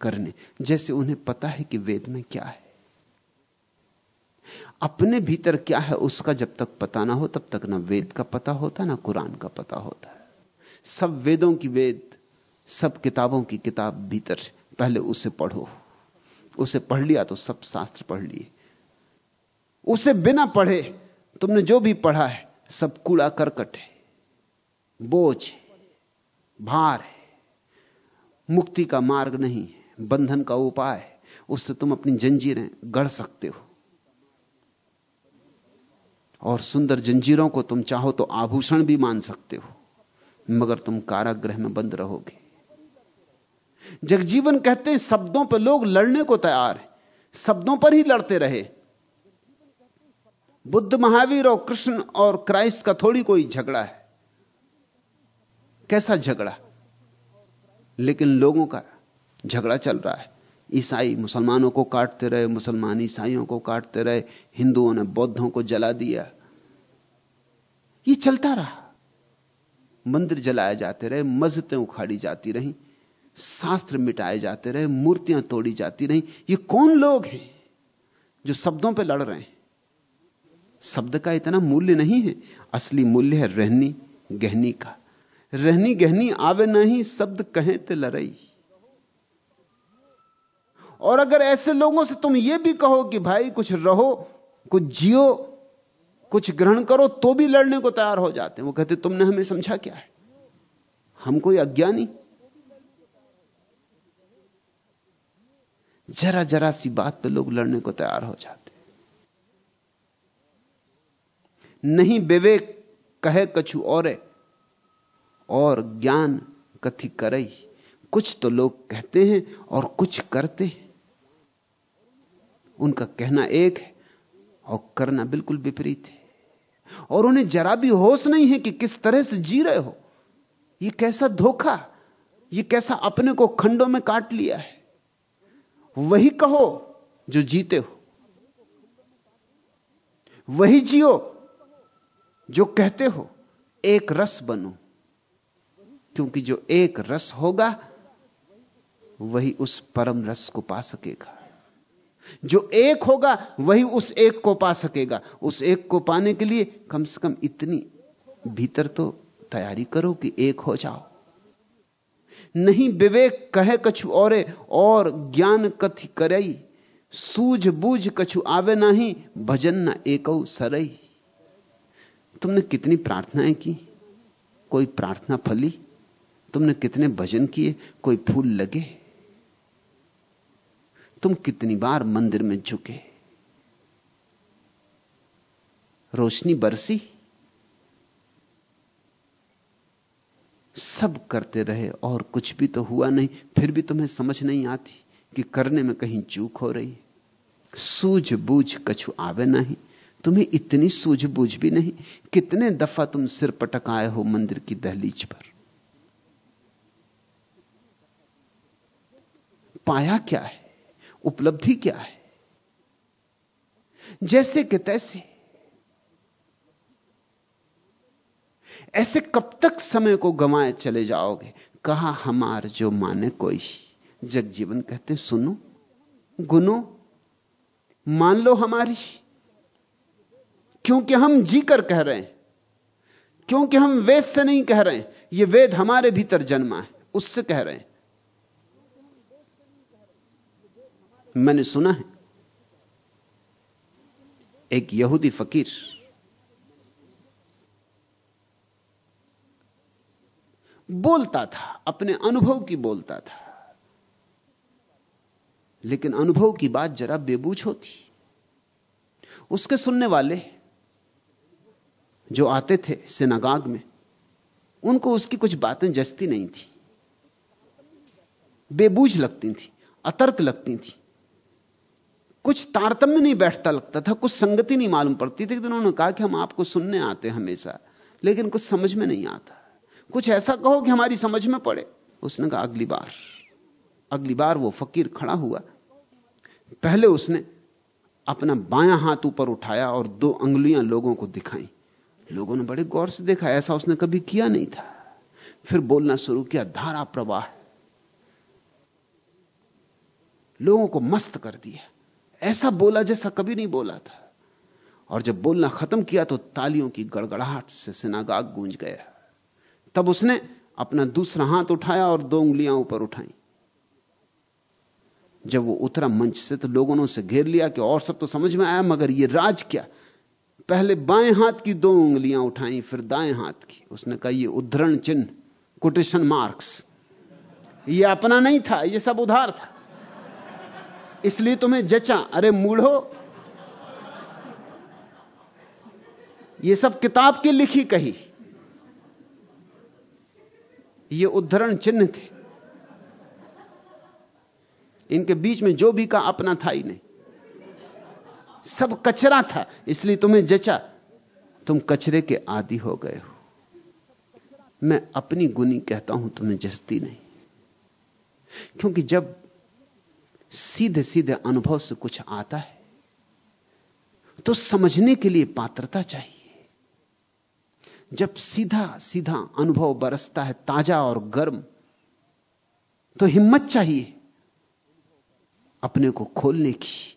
करने। जैसे उन्हें पता है कि वेद में क्या है। अपने भीतर क्या है, उसका जब तक पता ना हो, तब तक ना वेद का पता होता, ना कुरान का पता होता है। सब वेदों की वेद, सब किताबों की किताब भीतर पहले उसे पढ़ो। उसे पढ़ लिया तो सब शास्त्र पढ़ लिए। उसे बिना पढ़े तुमने जो भी पढ़ा है सब कूड़ा करकट है, बोझ है, भार है। मुक्ति का मार्ग नहीं है, बंधन का उपाय है, उससे तुम अपनी जंजीरें गढ़ सकते हो। और सुंदर जंजीरों को तुम चाहो तो आभूषण भी मान सकते हो, मगर तुम कारागृह में बंद रहोगे। जगजीवन कहते हैं, शब्दों पर लोग लड़ने को तैयार है, शब्दों पर ही लड़ते रहे। बुद्ध महावीर और कृष्ण और क्राइस्ट का थोड़ी कोई झगड़ा है। कैसा झगड़ा? लेकिन लोगों का झगड़ा चल रहा है। ईसाई मुसलमानों को काटते रहे, मुसलमान ईसाइयों को काटते रहे, हिंदुओं ने बौद्धों को जला दिया। ये चलता रहा। मंदिर जलाए जाते रहे, मस्जिदें उखाड़ी जाती रहीं, शास्त्र मिटाए जाते रहे, मूर्तियाँ तोड़ी जाती रहीं। ये कौन लोग हैं जो शब्दों पे लड़ रहे हैं? शब्द का इतना मूल्य नहीं है, असली मूल्य है रहनी, गहनी का। रहनी, गहनी, आवे नहीं, शब्द कहें ते लड़ई। और अगर ऐसे लोगों से तुम यह भी कहो कि भाई, कुछ रहो, कुछ जियो, कुछ ग्रहण करो तो भी लड़ने को तैयार हो जाते हैं। वो कहते, तुमने हमें समझा क्या है? हम कोई अज्ञानी? जरा जरा सी बात पे लोग लड़ने को तैयार हो जाते नहीं विवेक कहे कछु और और ज्ञान कथी करई कुछ तो लोग कहते हैं और कुछ करते हैं। उनका कहना एक है और करना बिल्कुल विपरीत है। और उन्हें जरा भी होश नहीं है कि किस तरह से जी रहे हो। यह कैसा धोखा यह कैसा अपने को खंडों में काट लिया है। वही कहो जो जीते हो। वही जियो जो कहते हो, एक रस बनो। क्योंकि जो एक रस होगा, वही उस परम रस को पा सकेगा। जो एक होगा, वही उस एक को पा सकेगा। उस एक को पाने के लिए कम से कम इतनी भीतर तो तैयारी करो कि एक हो जाओ। नहीं विवेक कहे कछु और और ज्ञान कथि करई सूझ बूझ कछु आवे नहीं, भजन न एक सरई। तुमने कितनी प्रार्थनाएँ की? कोई प्रार्थना फली? तुमने कितने भजन किए? कोई फूल लगे? तुम कितनी बार मंदिर में झुके? रोशनी बरसी? सब करते रहे और कुछ भी तो हुआ नहीं, फिर भी तुम्हें समझ नहीं आती कि करने में कहीं चूक हो रही। सूझ बूझ कछु आवे नहीं। तुम्हें इतनी सूझबूझ भी नहीं, कितने दफ़ा तुम सिर पटकाए हो मंदिर की दहलीज पर। पाया क्या है? उपलब्धि क्या है? जैसे कि तैसे। ऐसे कब तक समय को गंवाए चले जाओगे? कहा, हमार जो माने कोई। जग जीवन कहते सुनो, गुनो, मान लो हमारी। क्योंकि हम जीकर कह रहे हैं। क्योंकि हम वेद से नहीं कह रहे हैं। यह वेद हमारे भीतर जन्मा है, उससे कह रहे हैं। मैंने सुना है, एक यहूदी फकीर, बोलता था, अपने अनुभव की बोलता था। लेकिन अनुभव की बात जरा बेबूझ होती। उसके सुनने वाले जो आते थे सिनागाग में, उनको उसकी कुछ बातें जस्ती नहीं थी। बेबूझ लगती थी, अतर्क लगती थी। कुछ तारतम्य नहीं बैठता लगता था, कुछ संगति नहीं मालूम पड़ती थी उन्होंने कहा कि हम आपको सुनने आते हमेशा, लेकिन कुछ समझ में नहीं आता। कुछ ऐसा कहो कि हमारी समझ में पड़े। उसने कहा, अगली बार। अगली बार वो फकीर खड़ा हुआ। पहले उसने अपना बायां हाथ ऊपर उठाया और दो अंगुलियाँ लोगों को दिखाई। लोगों ने बड़े गौर से देखा, ऐसा उसने कभी किया नहीं था। फिर बोलना शुरू किया, धारा प्रवाह। लोगों को मस्त कर दिया। ऐसा बोला जैसा कभी नहीं बोला था। और जब बोलना खत्म किया तो तालियों की गड़गड़ाहट से सिनागाग गूंज गया। तब उसने अपना दूसरा हाथ उठाया और दो उंगलियाँ ऊपर उठाई। जब वो उतरा मंच से तो लोगों ने उसे घेर लिया कि और सब तो समझ में आया, मगर ये राज क्या? पहले बाएँ हाथ की दो उंगलियाँ उठाई, फिर दाएँ हाथ की। उसने कहा, ये उद्धरण चिन्ह कोटेशन मार्क्स ये अपना नहीं था, ये सब उधार था। इसलिए तुम्हें जचा। अरे मूढ़ो, ये सब किताब की लिखी कही। ये उद्धरण चिन्ह थे। इनके बीच में जो भी का अपना था ही नहीं। सब कचरा था, इसलिए तुम्हें जचा। तुम कचरे के आदि हो गए हो। मैं अपनी गुनी कहता हूँ, तुम्हें जस्ती नहीं। क्योंकि जब सीधे सीधे अनुभव से कुछ आता है तो समझने के लिए पात्रता चाहिए। जब सीधा सीधा अनुभव बरसता है, ताज़ा और गर्म तो हिम्मत चाहिए अपने को खोलने की।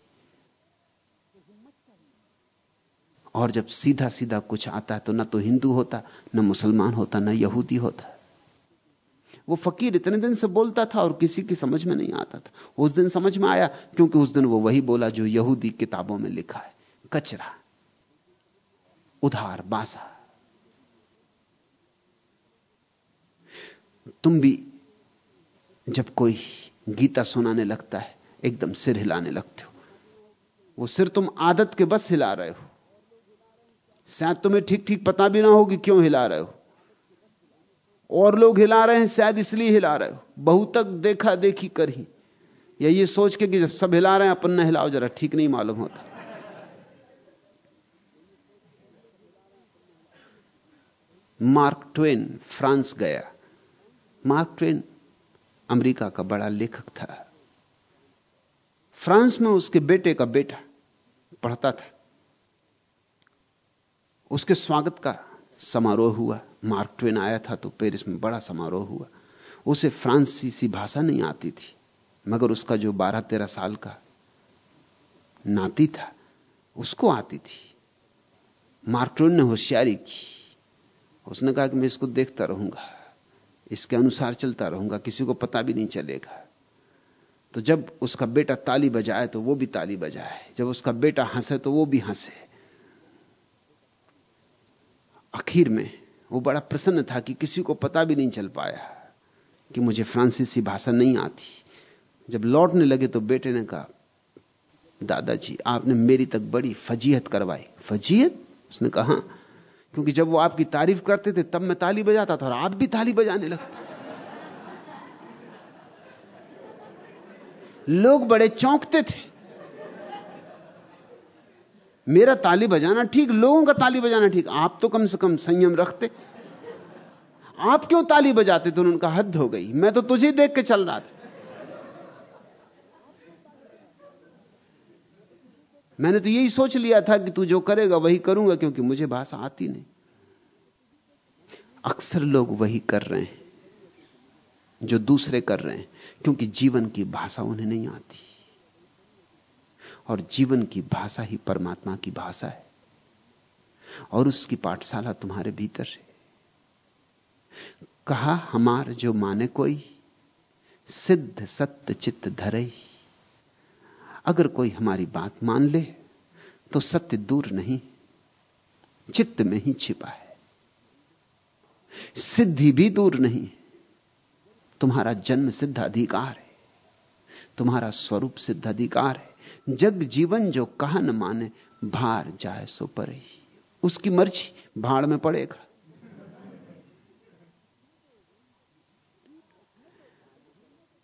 और जब सीधा सीधा कुछ आता है तो ना तो हिंदू होता, ना मुसलमान होता, ना यहूदी होता। वो फकीर इतने दिन से बोलता था और किसी की समझ में नहीं आता था। उस दिन समझ में आया, क्योंकि उस दिन वो वही बोला जो यहूदी किताबों में लिखा है। कचरा, उधार, बासा। तुम भी जब कोई गीता सुनाने लगता है, एकदम सिर हिलाने लगते हो। वो सिर तुम आदत के बस हिला रहे हो। शायद तुम्हें ठीक ठीक पता भी ना हो कि क्यों हिला रहे हो। और लोग हिला रहे हैं शायद इसलिए हिला रहे हो। बहुत तक देखा देखी कर। ही या ये सोच के कि जब सब हिला रहे हैं, अपन न हिलाओ, जरा ठीक नहीं मालूम होता। मार्क ट्वेन, फ्रांस गया। मार्क ट्वेन अमेरिका का बड़ा लेखक था। फ्रांस में उसके बेटे का बेटा पढ़ता था। उसके स्वागत का समारोह हुआ। मार्क ट्वेन आया था तो पेरिस में बड़ा समारोह हुआ। उसे फ्रांसीसी भाषा नहीं आती थी, मगर उसका जो बारह तेरह साल का नाती था, उसको आती थी। मार्क ट्वेन ने होशियारी की। उसने कहा कि मैं इसको देखता रहूँगा, इसके अनुसार चलता रहूँगा, किसी को पता भी नहीं चलेगा। तो जब उसका बेटा ताली बजाए तो वो भी ताली बजाए, जब उसका बेटा हंसे तो वो भी हंसे। आखिर में वो बड़ा प्रसन्न था कि किसी को पता भी नहीं चल पाया कि मुझे फ्रांसीसी भाषा नहीं आती। जब लौटने लगे तो बेटे ने कहा दादाजी आपने मेरी तक बड़ी फजीहत करवाई। फजीहत? उसने कहा हाँ, क्योंकि जब वो आपकी तारीफ़ करते थे तब मैं ताली बजाता था और आप भी ताली बजाने लगते लोग बड़े चौंकते थे। मेरा ताली बजाना ठीक, लोगों का ताली बजाना ठीक। आप तो कम से कम संयम रखते। आप क्यों ताली बजाते? थे उनका हद हो गई। मैं तो तुझे देख के चल रहा था। मैंने तो यही सोच लिया था कि तू जो करेगा, वही करूँगा, क्योंकि मुझे भाषा आती नहीं। अक्सर लोग वही कर रहे हैं, जो दूसरे कर रहे हैं, क्योंकि जीवन की भाषा उन्हें नहीं आती। और जीवन की भाषा ही परमात्मा की भाषा है। और उसकी पाठशाला तुम्हारे भीतर है। कहा हमार जो माने कोई, सिद्ध सत्य चित्त धरे अगर कोई हमारी बात मान ले तो सत्य दूर नहीं, चित्त में ही छिपा है। सिद्धि भी दूर नहीं, तुम्हारा जन्म सिद्ध अधिकार है, तुम्हारा स्वरूप सिद्ध अधिकार है। जग जीवन जो कहा न माने, भार जाए सो पर ही। उसकी मर्ज़ी, भाड़ में पड़ेगा।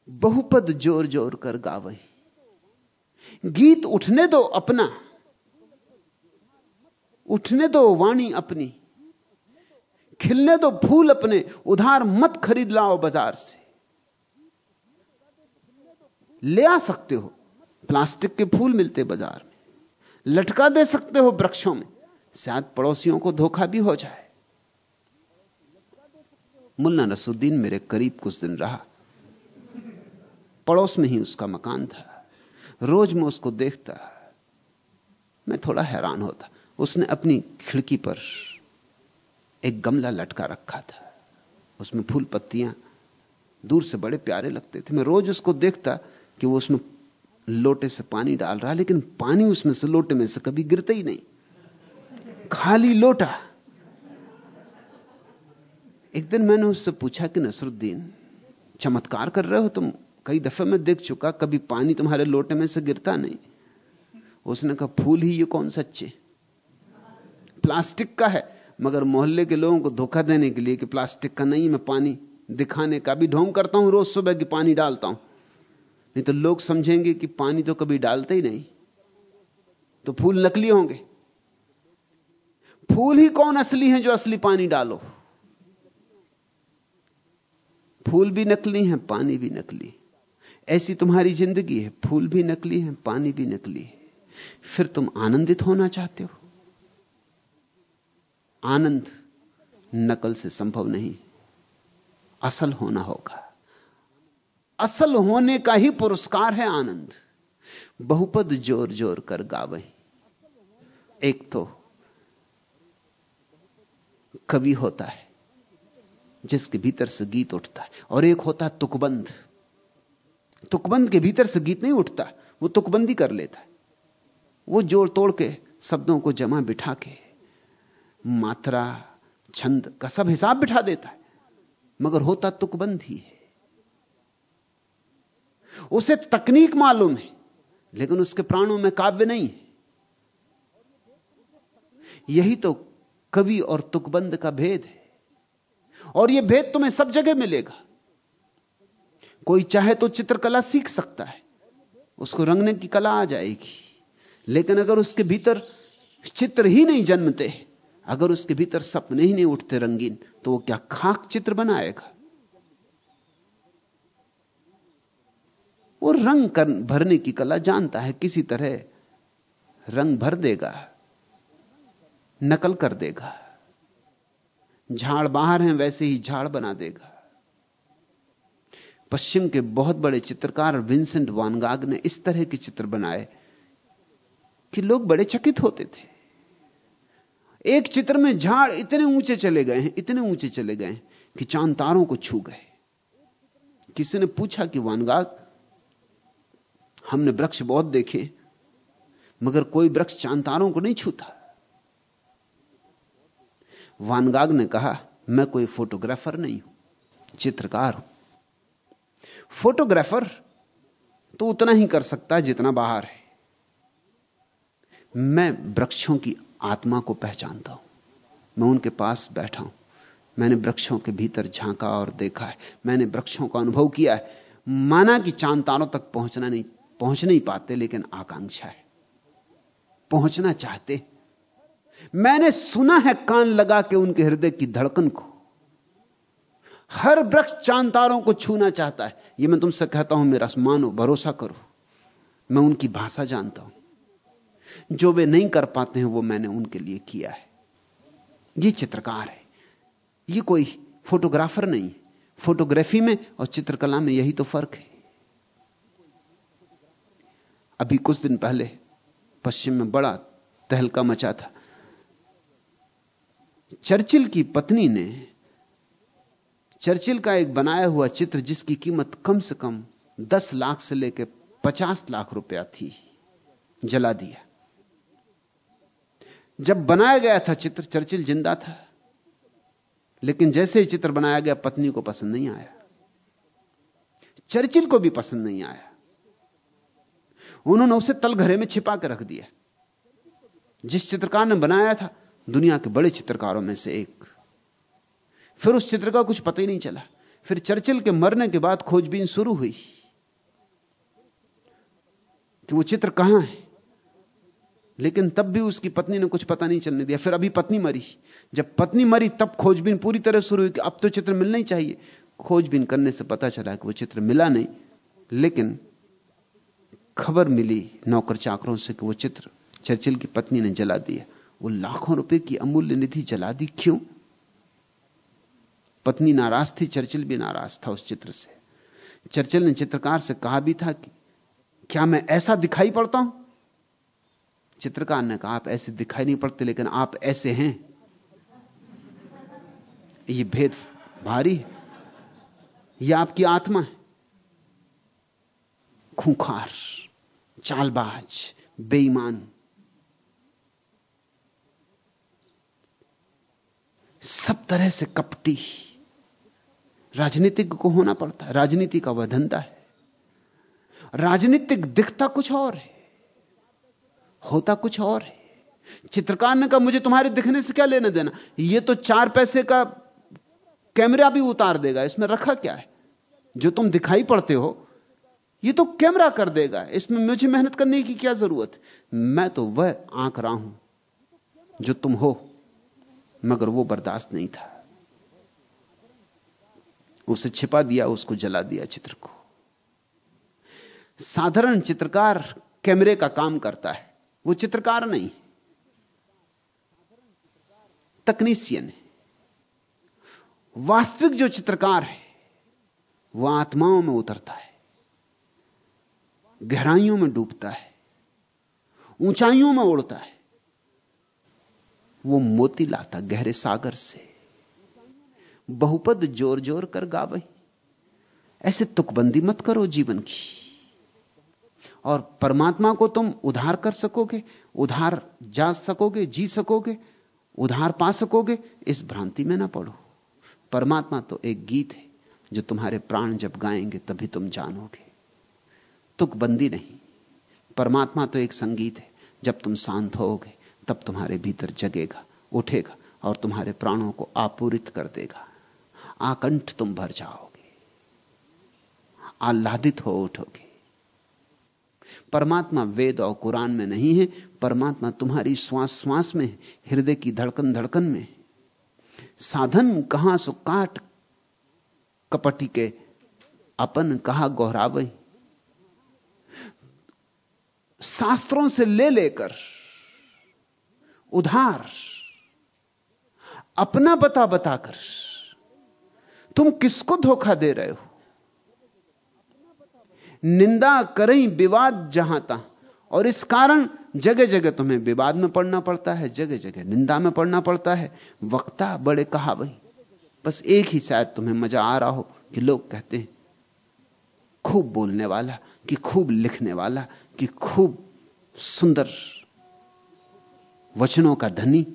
बहुपद ज़ोर ज़ोर कर गावही गीत उठने दो अपना। उठने दो वाणी अपनी। खिलने दो फूल अपने। उधार मत खरीद लाओ बाज़ार से। ले आ सकते हो। प्लास्टिक के फूल मिलते बाज़ार में। लटका दे सकते हो वृक्षों में, शायद पड़ोसियों को धोखा भी हो जाए। मुल्ला नसुद्दीन मेरे करीब कुछ दिन रहा। पड़ोस में ही उसका मकान था। रोज मैं उसको देखता। मैं थोड़ा हैरान होता। उसने अपनी खिड़की पर एक गमला लटका रखा था। उसमें फूल पत्तियाँ दूर से बड़े प्यारे लगते थे। मैं रोज उसको देखता कि वो उसमें लोटे से पानी डाल रहा लेकिन पानी उसमें से लोटे में से कभी गिरता ही नहीं। खाली लोटा। एक दिन मैंने उससे पूछा कि नसरुद्दीन, चमत्कार कर रहे हो तुम? कई दफे मैं देख चुका, कभी पानी तुम्हारे लोटे में से गिरता नहीं। उसने कहा, फूल ही ये कौन सच्चे? प्लास्टिक का है, मगर मोहल्ले के लोगों को धोखा देने के लिए कि प्लास्टिक का नहीं, मैं पानी दिखाने का भी ढोंग करता हूँ, रोज सुबह की पानी डालता हूँ। नहीं तो लोग समझेंगे कि पानी तो कभी डालते ही नहीं। तो फूल नकली होंगे। फूल ही कौन असली है जो असली पानी डालो? फूल भी नकली है, पानी भी नकली। ऐसी तुम्हारी ज़िंदगी है, फूल भी नकली है, पानी भी नकली है। फिर तुम आनंदित होना चाहते हो? आनंद नकल से संभव नहीं, असल होना होगा। असल होने का ही पुरस्कार है आनंद। बहुपद ज़ोर ज़ोर कर गावे। एक तो कवि होता है, जिसके भीतर से गीत उठता है, और एक होता है तुकबंद तुकबंद के भीतर से गीत नहीं उठता, वो तुकबंदी कर लेता है। वो जोड़ तोड़ के शब्दों को जमा बिठा के मात्रा, छंद का सब हिसाब बिठा देता है, मगर होता तुकबंद ही है। उसे तकनीक मालूम है, लेकिन उसके प्राणों में काव्य नहीं है। यही तो कवि और तुकबंद का भेद है, और यह भेद तुम्हें सब जगह मिलेगा। कोई चाहे तो चित्रकला सीख सकता है, उसको रंगने की कला आ जाएगी, लेकिन अगर उसके भीतर चित्र ही नहीं जन्मते, अगर उसके भीतर सपने ही नहीं उठते रंगीन तो वो क्या खाक चित्र बनाएगा? वो रंग कर भरने की कला जानता है, किसी तरह रंग भर देगा, नकल कर देगा। झाड़ बाहर हैं, वैसे ही झाड़ बना देगा। पश्चिम के बहुत बड़े चित्रकार विंसेंट वानगाग ने इस तरह के चित्र बनाए कि लोग बड़े चकित होते थे। एक चित्र में झाड़ इतने ऊँचे चले गए हैं, इतने ऊँचे चले गए हैं कि चाँद तारों को छू गए। किसी ने पूछा कि वानगाग हमने वृक्ष बहुत देखे, मगर कोई वृक्ष चाँद तारों को नहीं छूता। वानगाग ने कहा, मैं कोई फोटोग्राफर नहीं हूँ, चित्रकार हूँ। फोटोग्राफर तो उतना ही कर सकता है जितना बाहर है। मैं वृक्षों की आत्मा को पहचानता हूँ। मैं उनके पास बैठा हूँ। मैंने वृक्षों के भीतर झांका और देखा है। मैंने वृक्षों का अनुभव किया है। माना कि चाँद तारों तक पहुँचना नहीं पहुँच नहीं पाते, लेकिन आकांक्षा है। पहुँचना चाहते मैंने सुना है कान लगा के उनके हृदय की धड़कन को। हर वृक्ष चांतारों को छूना चाहता है। यह मैं तुमसे कहता हूँ, मेरा मानो, भरोसा करो। मैं उनकी भाषा जानता हूँ। जो वे नहीं कर पाते हैं, वो मैंने उनके लिए किया है। ये चित्रकार है। ये कोई फोटोग्राफर नहीं फोटोग्राफी में और चित्रकला में यही तो फ़र्क है। अभी कुछ दिन पहले पश्चिम में बड़ा तहलका मचा था। चर्चिल की पत्नी ने चर्चिल का एक बनाया हुआ चित्र जिसकी कीमत कम से कम दस लाख से लेकर पचास लाख रुपया थी, जला दिया। जब बनाया गया था चित्र, चर्चिल ज़िंदा था, लेकिन जैसे ही चित्र बनाया गया, पत्नी को पसंद नहीं आया। चर्चिल को भी पसंद नहीं आया। उन्होंने उसे तलघरे में छिपा के रख दिया। जिस चित्रकार ने बनाया था, दुनिया के बड़े चित्रकारों में से एक। फिर उस चित्र का कुछ पता ही नहीं चला। फिर चर्चिल के मरने के बाद खोजबीन शुरू हुई। कि वो चित्र कहाँ है? लेकिन तब भी उसकी पत्नी ने कुछ पता नहीं चलने दिया। फिर अभी पत्नी मरी। जब पत्नी मरी, तब खोजबीन पूरी तरह शुरू हुई कि अब तो चित्र मिलना ही चाहिए। खोजबीन करने से पता चला कि वो चित्र मिला नहीं। लेकिन खबर मिली नौकर चाकरों से कि वो चित्र चर्चिल की पत्नी ने जला दिया। वो लाखों रुपए की अमूल्य निधि जला दी। क्यों? पत्नी नाराज़ थी, चर्चिल भी नाराज़ था उस चित्र से। चर्चिल ने चित्रकार से कहा भी था कि, क्या मैं ऐसा दिखाई पड़ता हूँ? चित्रकार ने कहा, आप ऐसे दिखाई नहीं पड़ते, लेकिन आप ऐसे हैं। ये भेद भारी है। यह आपकी आत्मा है। खूंखार। चालबाज, बेईमान। सब तरह से कपटी। राजनीतिक को होना पड़ता है, राजनीति का वह धंधा है। राजनीतिक दिखता कुछ और है, होता कुछ और है। चित्रकार ने कहा, मुझे तुम्हारे दिखने से क्या लेना देना? यह तो चार पैसे का कैमरा भी उतार देगा, इसमें रखा क्या है? जो तुम दिखाई पड़ते हो ये तो कैमरा कर देगा। इसमें मुझे मेहनत करने की क्या ज़रूरत? मैं तो वह आंक रहा हूँ, जो तुम हो, मगर वो बर्दाश्त नहीं था। उसे छिपा दिया, उसको जला दिया चित्र को। साधारण चित्रकार कैमरे का काम करता है। वो चित्रकार नहीं, तकनीशियन है। वास्तविक जो चित्रकार है वह आत्माओं में उतरता है। गहराइयों में डूबता है, ऊंचाइयों में उड़ता है। वो मोती लाता गहरे सागर से, बहुपद ज़ोर ज़ोर कर गावई ऐसे तुकबंदी मत करो जीवन की। और परमात्मा को तुम उधार कर सकोगे, उधार जा सकोगे, जी सकोगे, उधार पा सकोगे, इस भ्रांति में ना पड़ो। परमात्मा तो एक गीत है, जो तुम्हारे प्राण जब गाएँगे तभी तुम जानोगे। तुकबंदी नहीं। परमात्मा तो एक संगीत है। जब तुम शांत होगे तब तुम्हारे भीतर जगेगा, उठेगा और तुम्हारे प्राणों को आपूरित कर देगा। आकंठ तुम भर जाओगे। आह्लादित हो उठोगे। परमात्मा वेद और कुरान में नहीं है। परमात्मा तुम्हारी श्वास श्वास में हृदय की धड़कन धड़कन में साधन कहाँ सो काट, कपटी के अपन कहा गोहरावई शास्त्रों से ले लेकर, उधार, अपना बता बताकर, तुम किसको धोखा दे रहे हो? निंदा करें विवाद जहाँ था और इस कारण जगह जगह तुम्हें विवाद में पड़ना पड़ता है जगह जगह निंदा में पड़ना पड़ता है। वक्ता बड़े कहा वही बस एक ही शायद तुम्हें मज़ा आ रहा हो कि लोग कहते हैं, खूब बोलने वाला कि खूब लिखने वाला कि खूब सुंदर वचनों का धनी,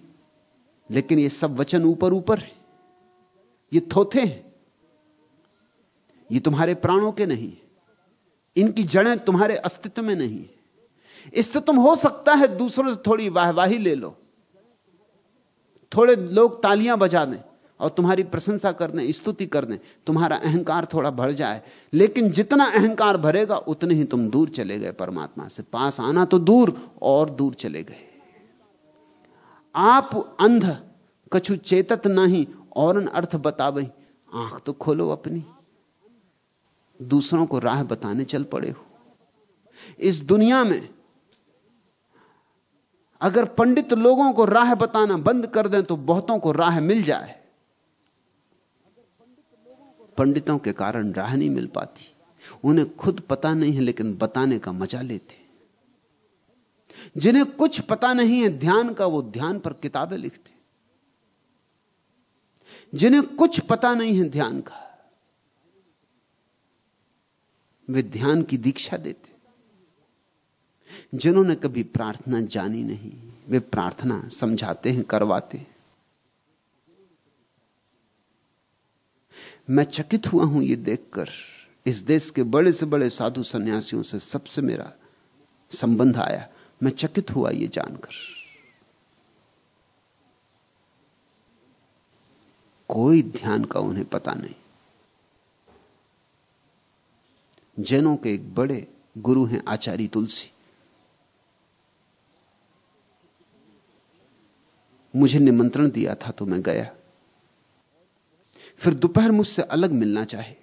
लेकिन ये सब वचन ऊपर ऊपर है। ये थोथे हैं। ये तुम्हारे प्राणों के नहीं इनकी जड़ें तुम्हारे अस्तित्व में नहीं इससे तुम हो सकता है दूसरों से थोड़ी वाहवाही ले लो। थोड़े लोग तालियाँ बजा दें। और तुम्हारी प्रशंसा कर दें स्तुति कर दें तुम्हारा अहंकार थोड़ा भर जाए। लेकिन जितना अहंकार भरेगा, उतने ही तुम दूर चले गए परमात्मा से। पास आना तो दूर, और दूर चले गए। आप अंध, कछु चेतत नहीं, और अर्थ बतावे। आँख तो खोलो अपनी। दूसरों को राह बताने चल पड़े हो। इस दुनिया में, अगर पंडित लोगों को राह बताना बंद कर दें तो बहुतों को राह मिल जाए। पंडितों के कारण राह नहीं मिल पाती। उन्हें खुद पता नहीं है, लेकिन बताने का मज़ा लेते जिन्हें कुछ पता नहीं है, ध्यान का वो ध्यान पर किताबें लिखते जिन्हें कुछ पता नहीं है, ध्यान का, वे ध्यान की दीक्षा देते जिन्होंने कभी प्रार्थना जानी नहीं, वे प्रार्थना समझाते हैं, करवाते हैं। मैं चकित हुआ हूँ यह देखकर। इस देश के बड़े से बड़े साधु सन्यासियों से सबसे मेरा संबंध आया। मैं चकित हुआ यह जानकर। कोई ध्यान का उन्हें पता नहीं। जैनों के एक बड़े गुरु हैं आचार्य तुलसी। मुझे निमंत्रण दिया था तो मैं गया। फिर दोपहर मुझसे अलग मिलना चाहे।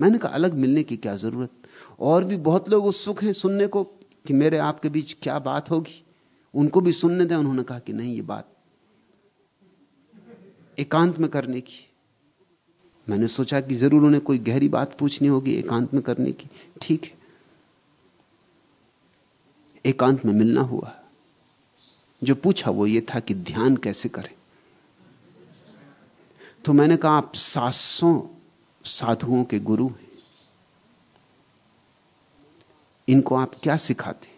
मैंने कहा, अलग मिलने की क्या ज़रूरत? और भी बहुत लोग उत्सुक हैं सुनने को कि मेरे आपके बीच क्या बात होगी। उनको भी सुनने दें, उन्होंने कहा कि नहीं, ये बात एकांत में करने की। मैंने सोचा कि ज़रूर उन्हें कोई गहरी बात पूछनी होगी एकांत में करने की। ठीक है। एकांत में मिलना हुआ। जो पूछा वो ये था कि ध्यान कैसे करें। तो मैंने कहा, आप सात सौ साधुओं के गुरु हैं। इनको आप क्या सिखाते?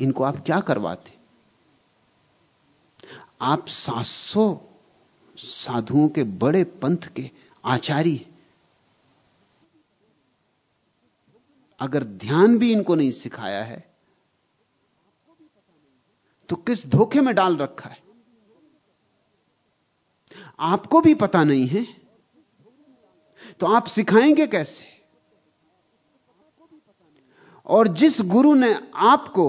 इनको आप क्या करवाते? आप सात सौ साधुओं के बड़े पंथ के आचार्य अगर ध्यान भी इनको नहीं सिखाया है तो किस धोखे में डाल रखा है? आपको भी पता नहीं है तो आप सिखाएँगे कैसे? और जिस गुरु ने आपको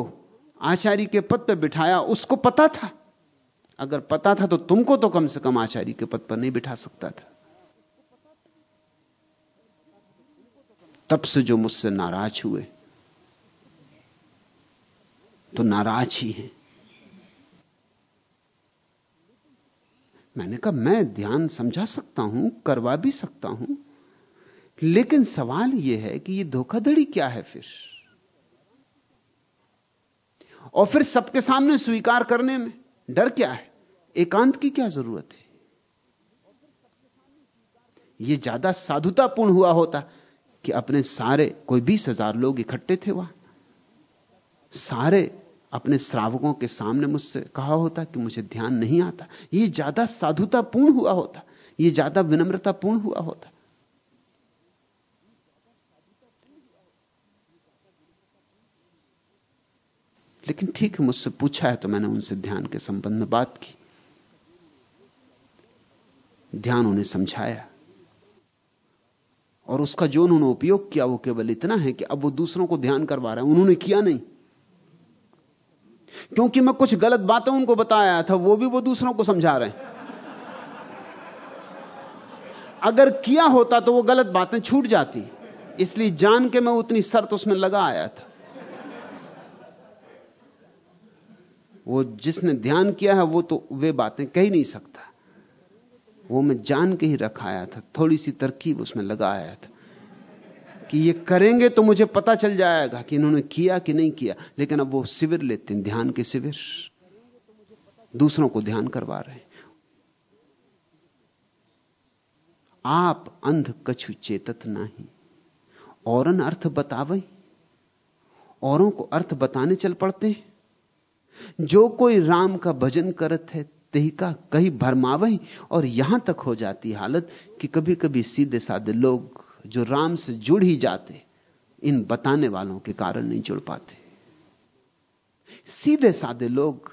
आचार्य के पद पर बिठाया, उसको पता था। अगर पता था तो तुमको तो कम से कम आचार्य के पद पर नहीं बिठा सकता था। तब से जो मुझसे नाराज़ हुए तो नाराज़ ही हैं। मैंने कहा, मैं ध्यान समझा सकता हूँ, करवा भी सकता हूँ, लेकिन सवाल यह है कि यह धोखाधड़ी क्या है फिर? और फिर सबके सामने स्वीकार करने में डर क्या है? एकांत की क्या ज़रूरत है? यह ज़्यादा साधुतापूर्ण हुआ होता कि अपने सारे, कोई बीस हज़ार लोग इकट्ठे थे वहाँ। सारे अपने श्रावकों के सामने मुझसे कहा होता कि मुझे ध्यान नहीं आता। यह ज़्यादा साधुतापूर्ण हुआ होता। यह ज़्यादा विनम्रतापूर्ण हुआ होता। लेकिन ठीक है, मुझसे पूछा है तो मैंने उनसे ध्यान के संबंध में बात की। ध्यान उन्हें समझाया। और उसका जो उन्होंने उपयोग किया वो केवल इतना है कि अब वो दूसरों को ध्यान करवा रहे हैं। उन्होंने किया नहीं। क्योंकि मैं कुछ गलत बातें उनको बताया था, वो भी वो दूसरों को समझा रहे हैं। अगर किया होता तो वो गलत बातें छूट जाती, इसलिए जान के मैं उतनी शर्त उसमें लगा आया था। वो जिसने ध्यान किया है, वो तो वे बातें कह ही नहीं सकता। वो मैं जान के ही रखाया था, थोड़ी सी तरकीब उसमें लगाया था। कि ये करेंगे तो मुझे पता चल जाएगा कि इन्होंने किया कि नहीं किया। लेकिन अब वो शिविर लेते हैं, ध्यान के शिविर। दूसरों को ध्यान करवा रहे हैं। आप अंध कछु चेतत नहीं। औरन अर्थ बतावे। औरों को अर्थ बताने चल पड़ते हैं। जो कोई राम का भजन करत है तही का कहीं भरमावे और यहाँ तक हो जाती हालत कि कभी कभी सीधे साधे लोग जो राम से जुड़ ही जाते, इन बताने वालों के कारण नहीं जुड़ पाते। सीधे साधे लोग,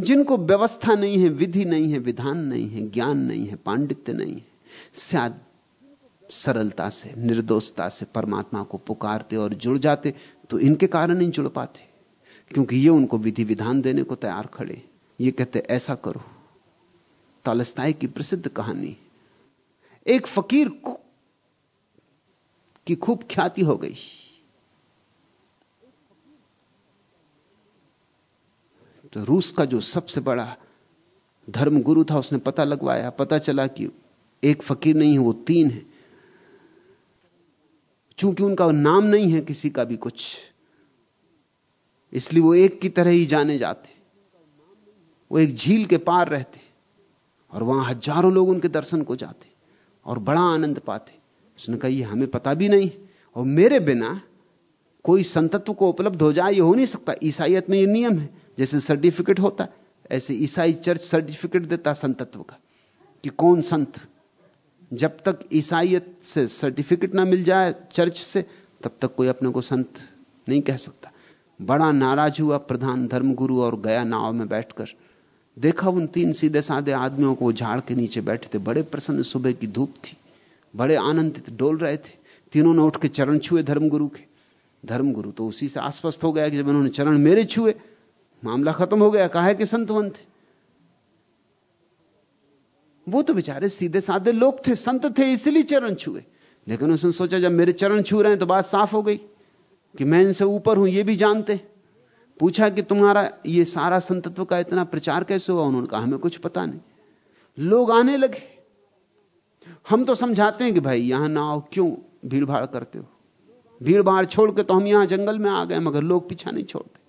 जिनको व्यवस्था नहीं है, विधि नहीं है, विधान नहीं है, ज्ञान नहीं है, पांडित्य नहीं है, शायद सरलता से, निर्दोषता से परमात्मा को पुकारते और जुड़ जाते तो इनके कारण नहीं जुड़ पाते, क्योंकि ये उनको विधि विधान देने को तैयार खड़े। ये कहते, ऐसा करो। तालस्ताई की प्रसिद्ध कहानी, एक फकीर की खूब ख्याति हो गई। तो रूस का जो सबसे बड़ा धर्म गुरु था, उसने पता लगवाया, पता चला कि एक फकीर नहीं है, वो तीन है। चूँकि उनका नाम नहीं है किसी का भी कुछ, इसलिए वो एक की तरह ही जाने जाते। वो एक झील के पार रहते और वहाँ हज़ारों लोग उनके दर्शन को जाते और बड़ा आनंद पाते। उसने कहा, ये हमें पता भी नहीं और मेरे बिना कोई संतत्व को उपलब्ध हो जाए, ये हो नहीं सकता। ईसाइयत में ये नियम है। जैसे सर्टिफिकेट होता ऐसे ईसाई चर्च सर्टिफिकेट देता संतत्व का कि कौन संत। जब तक ईसाइयत से सर्टिफिकेट ना मिल जाए चर्च से, तब तक कोई अपने को संत नहीं कह सकता। बड़ा नाराज़ हुआ प्रधान धर्मगुरु और गया नाव में बैठकर। देखा उन तीन सीधे साधे आदमियों को झाड़ के नीचे बैठे थे। बड़े प्रसन्न, सुबह की धूप थी। बड़े आनंदित डोल रहे थे। तीनों ने उठ के चरण छुए धर्मगुरु के। धर्मगुरु तो उसी से आश्वस्त हो गया कि जब उन्होंने चरण मेरे छुए, मामला खत्म हो गया। कहा कि संतवन थे वो तो बेचारे सीधे साधे लोग थे, संत थे, इसलिए चरण छुए। लेकिन उसने सोचा, जब मेरे चरण छू रहे हैं तो बात साफ़ हो गई कि मैं इनसे ऊपर हूँ, ये भी जानते पूछा कि तुम्हारा ये सारा संतत्व का इतना प्रचार कैसे हुआ? उन्होंने कहा, हमें कुछ पता नहीं। लोग आने लगे। हम तो समझाते हैं कि भाई यहाँ ना आओ, क्यों भीड़ भाड़ करते हो? भीड़ भाड़ छोड़ के तो हम यहाँ जंगल में आ गए, मगर लोग पीछा नहीं छोड़ते।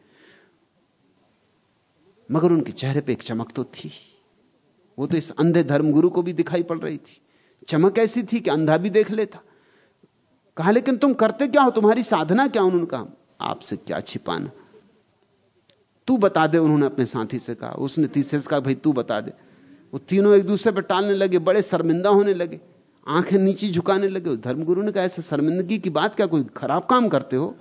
मगर उनके चेहरे पे एक चमक तो थी। वो तो इस अंधे धर्मगुरु को भी दिखाई पड़ रही थी। चमक ऐसी थी कि अंधा भी देख लेता। कहा, लेकिन तुम करते क्या हो? तुम्हारी साधना क्या उन्होंने कहा आपसे क्या छिपाना? तू बता दे, उन्होंने अपने साथी से कहा। उसने तीसरे से कहा, भाई तू बता दे। वो तीनों एक दूसरे पर टालने लगे, बड़े शर्मिंदा होने लगे, आँखें नीचे झुकाने लगे। धर्मगुरु ने कहा, ऐसे शर्मिंदगी की बात क्या, कोई खराब काम करते हो?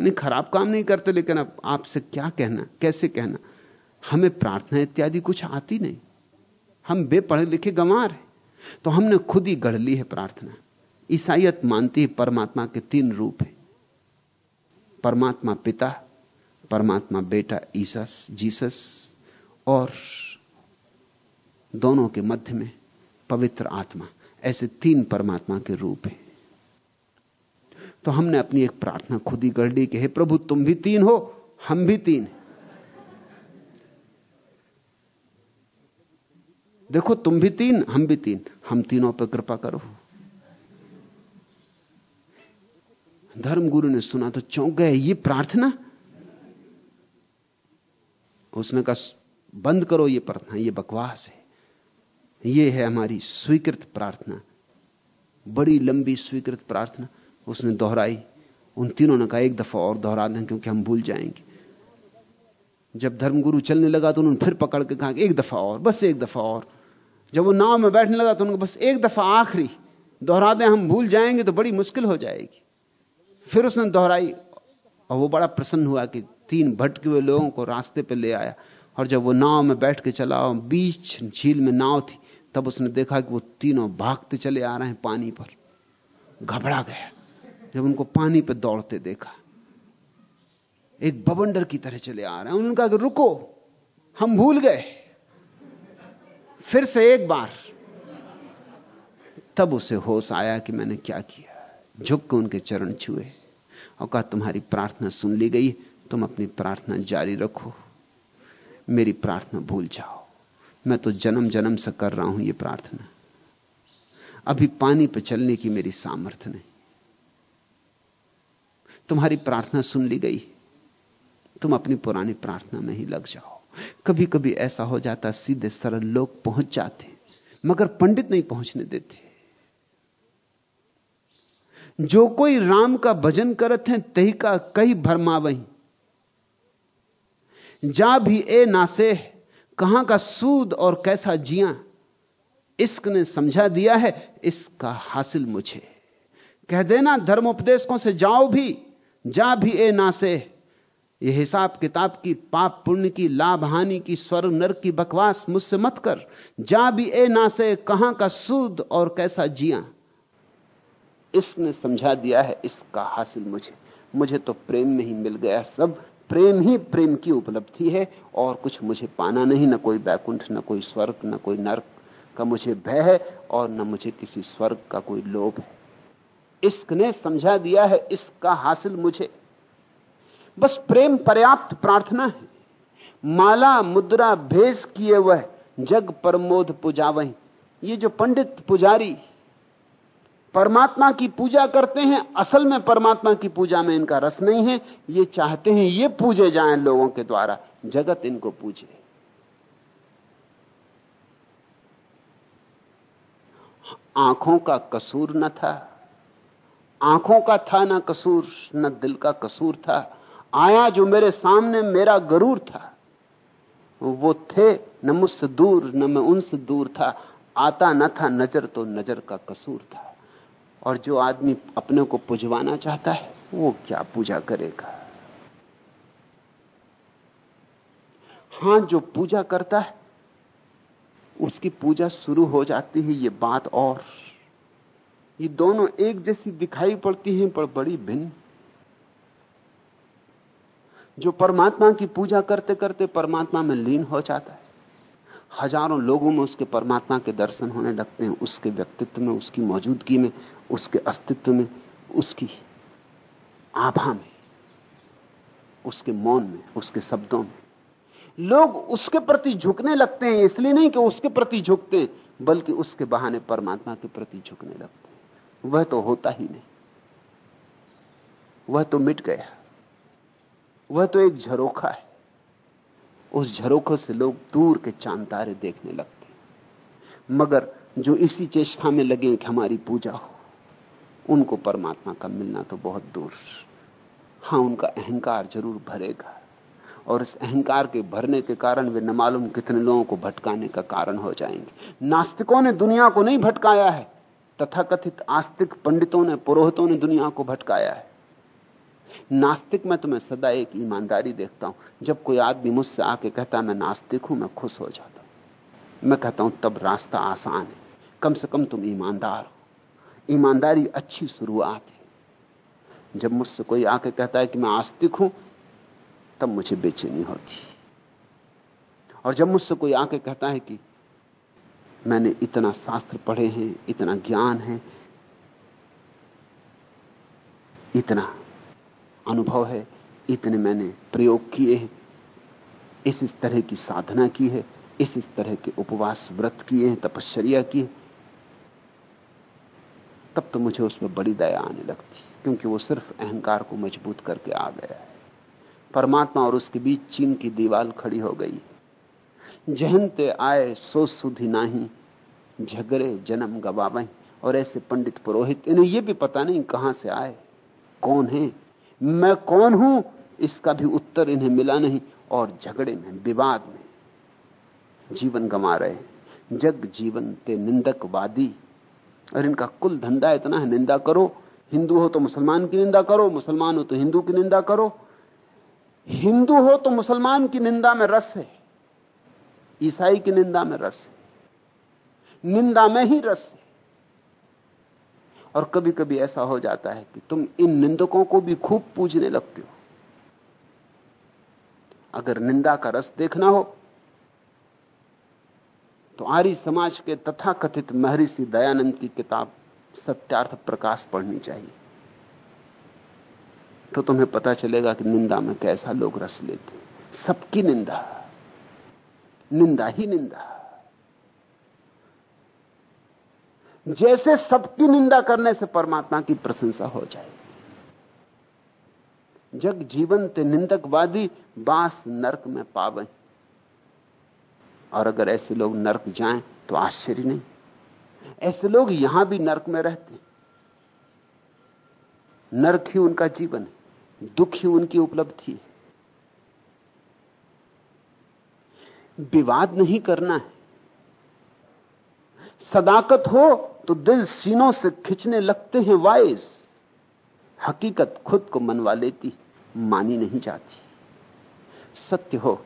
नहीं, खराब काम नहीं करते, लेकिन अब आपसे क्या कहना, कैसे कहना? हमें प्रार्थना इत्यादि कुछ आती नहीं। हम बेपढ़े लिखे गंवार हैं। तो हमने खुद ही गढ़ ली है प्रार्थना। ईसाइत मानती है, परमात्मा के तीन रूप हैं। परमात्मा पिता, परमात्मा बेटा ईसस, जीसस और दोनों के मध्य में पवित्र आत्मा, ऐसे तीन परमात्मा के रूप हैं। तो हमने अपनी एक प्रार्थना खुद ही गढ़ ली कि, हे प्रभु, तुम भी तीन हो, हम भी तीन देखो, तुम भी तीन, हम भी तीन, हम तीनों पर कृपा करो। धर्मगुरु ने सुना तो चौंक गए, ये प्रार्थना? उसने कहा, बंद करो ये प्रार्थना, ये बकवास है। ये है हमारी स्वीकृत प्रार्थना। बड़ी लंबी स्वीकृत प्रार्थना। उसने दोहराई। उन तीनों ने कहा, एक दफ़ा और दोहरा दें, क्योंकि हम भूल जाएँगे। जब धर्मगुरु चलने लगा तो उन्होंने फिर पकड़ के कहा, एक दफ़ा और, बस एक दफ़ा और। जब वो नाव में बैठने लगा तो उनको बस एक दफ़ा आखिरी। दोहरा दें, हम भूल जाएँगे तो बड़ी मुश्किल हो जाएगी। फिर उसने दोहराई, और वो बड़ा प्रसन्न हुआ कि तीन भटके हुए लोगों को रास्ते पर ले आया। और जब वो नाव में बैठ के चला, बीच झील में नाव थी तब उसने देखा कि वो तीनों भागते चले आ रहे हैं पानी पर। घबरा गया। जब उनको पानी पर दौड़ते देखा, एक बवंडर की तरह चले आ रहे हैं। उन्होंने कहा कि रुको, हम भूल गए। फिर से एक बार। तब उसे होश आया कि मैंने क्या किया। झुक के उनके चरण छुए और कहा, तुम्हारी प्रार्थना सुन ली गई, तुम अपनी प्रार्थना जारी रखो। मेरी प्रार्थना भूल जाओ। मैं तो जन्म जन्म से कर रहा हूँ यह प्रार्थना। अभी पानी पर चलने की मेरी सामर्थ्य नहीं। तुम्हारी प्रार्थना सुन ली गई। तुम अपनी पुरानी प्रार्थना में ही लग जाओ। कभी कभी ऐसा हो जाता, सीधे सरल लोग पहुँच जाते, मगर पंडित नहीं पहुँचने देते। जो कोई राम का भजन करत हैं, तही का कई भरमा वही जा भी ए नासे कहाँ का सूद और कैसा जिया? इश्क ने समझा दिया है, इसका हासिल मुझे। कह देना, धर्मोपदेशकों से जाओ भी, जा भी ए नासे। ये हिसाब किताब की पाप पुण्य की, लाभ हानि की, स्वर्ग नर की बकवास मुझसे मत कर। जा भी ए नासे, कहाँ का सूद और कैसा जिया? इसने समझा दिया है, इसका हासिल मुझे। मुझे तो प्रेम में ही मिल गया सब। प्रेम ही प्रेम की उपलब्धि है, और कुछ मुझे पाना नहीं, न कोई बैकुंठ, न कोई स्वर्ग, न कोई नर्क का मुझे भय है, और न मुझे किसी स्वर्ग का कोई लोभ है। इश्क ने समझा दिया है इसका हासिल मुझे। बस प्रेम पर्याप्त प्रार्थना है। माला, मुद्रा, भेष किए वह जग प्रमोद पुजावही। ये जो पंडित पुजारी परमात्मा की पूजा करते हैं, असल में परमात्मा की पूजा में इनका रस नहीं है। ये चाहते हैं, ये पूजे जाएँ लोगों के द्वारा। जगत इनको पूजे। आँखों का कसूर न था। आँखों का था ना कसूर, न दिल का कसूर था। आया जो मेरे सामने, मेरा गरूर था। वो थे, न मुझसे दूर, न मैं उनसे दूर था। आता न था, नज़र तो नज़र का कसूर था। और जो आदमी अपने को पुजवाना चाहता है, वो क्या पूजा करेगा? हाँ, जो पूजा करता है, उसकी पूजा शुरू हो जाती है, ये बात और। ये दोनों एक जैसी दिखाई पड़ती हैं, पर बड़ी भिन्न। जो परमात्मा की पूजा करते करते परमात्मा में लीन हो जाता है। हज़ारों लोगों में उसके परमात्मा के दर्शन होने लगते हैं, उसके व्यक्तित्व में, उसकी मौजूदगी में, उसके अस्तित्व में, उसकी आभा में, उसके मौन में, उसके शब्दों में। लोग उसके प्रति झुकने लगते हैं, इसलिए नहीं कि उसके प्रति झुकते हैं, बल्कि उसके बहाने परमात्मा के प्रति झुकने लगते हैं। वह तो होता ही नहीं। वह तो मिट गया। वह तो एक झरोखा है। उस झरोखों से लोग दूर के चाँद तारे देखने लगते मगर जो इसी चेष्टा में लगे कि हमारी पूजा हो, उनको परमात्मा का मिलना तो बहुत दूर हाँ, उनका अहंकार ज़रूर भरेगा। और इस अहंकार के भरने के कारण वे न मालूम कितने लोगों को भटकाने का कारण हो जाएँगे। नास्तिकों ने दुनिया को नहीं भटकाया है, तथाकथित आस्तिक पंडितों ने, पुरोहितों ने दुनिया को भटकाया है। नास्तिक में तो मैं सदा एक ईमानदारी देखता हूँ। जब कोई आदमी मुझसे आके कहता मैं नास्तिक हूँ, मैं खुश हो जाता मैं कहता हूँ, तब रास्ता आसान है। कम से कम तुम ईमानदार हो। ईमानदारी अच्छी शुरुआत है। जब मुझसे कोई आके कहता है कि मैं आस्तिक हूँ, तब मुझे बेचैनी होती और जब मुझसे कोई आके कहता है कि मैंने इतना शास्त्र पढ़े हैं, इतना ज्ञान है, इतना अनुभव है, इतने मैंने प्रयोग किए हैं। इस इस तरह की साधना की है, इस इस तरह के उपवास व्रत किए हैं, तपश्चर्या की है। तब तो मुझे उसमें बड़ी दया आने लगती, क्योंकि वो सिर्फ़ अहंकार को मज़बूत करके आ गया है। परमात्मा और उसके बीच चीन की दीवार खड़ी हो गई। जहनते आए, सो सुधी नाही, झगड़े जन्म गवावें और ऐसे पंडित पुरोहित, इन्हें यह भी पता नहीं कहाँ से आए, कौन है मैं कौन हूँ? इसका भी उत्तर इन्हें मिला नहीं और झगड़े में, विवाद में जीवन गंवा रहे जग जीवन ते निंदक वादी। और इनका कुल धंधा इतना है, निंदा करो। हिंदू हो तो मुसलमान की निंदा करो, मुसलमान हो तो हिंदू की निंदा करो। हिंदू हो तो मुसलमान की निंदा में रस है, ईसाई की निंदा में रस है, निंदा में ही रस है। और कभी कभी ऐसा हो जाता है कि तुम इन निंदकों को भी खूब पूजने लगते हो। अगर निंदा का रस देखना हो तो आर्य समाज के तथाकथित महर्षि दयानंद की किताब सत्यार्थ प्रकाश पढ़नी चाहिए। तो तुम्हें पता चलेगा कि निंदा में कैसा लोग रस लेते सबकी निंदा निंदा ही निंदा। जैसे सबकी निंदा करने से परमात्मा की प्रशंसा हो जाए। जग जीवन ते निंदकवादी बाँस नरक में पावे। और अगर ऐसे लोग नरक जाएँ तो आश्चर्य नहीं। ऐसे लोग यहाँ भी नरक में रहते नरक ही उनका जीवन है, दुख ही उनकी उपलब्धि है। विवाद नहीं करना है। सदाकत हो तो दिल सीनों से खिंचने लगते हैं वाइस। हकीकत खुद को मनवा लेती, मानी नहीं जाती। सत्य हो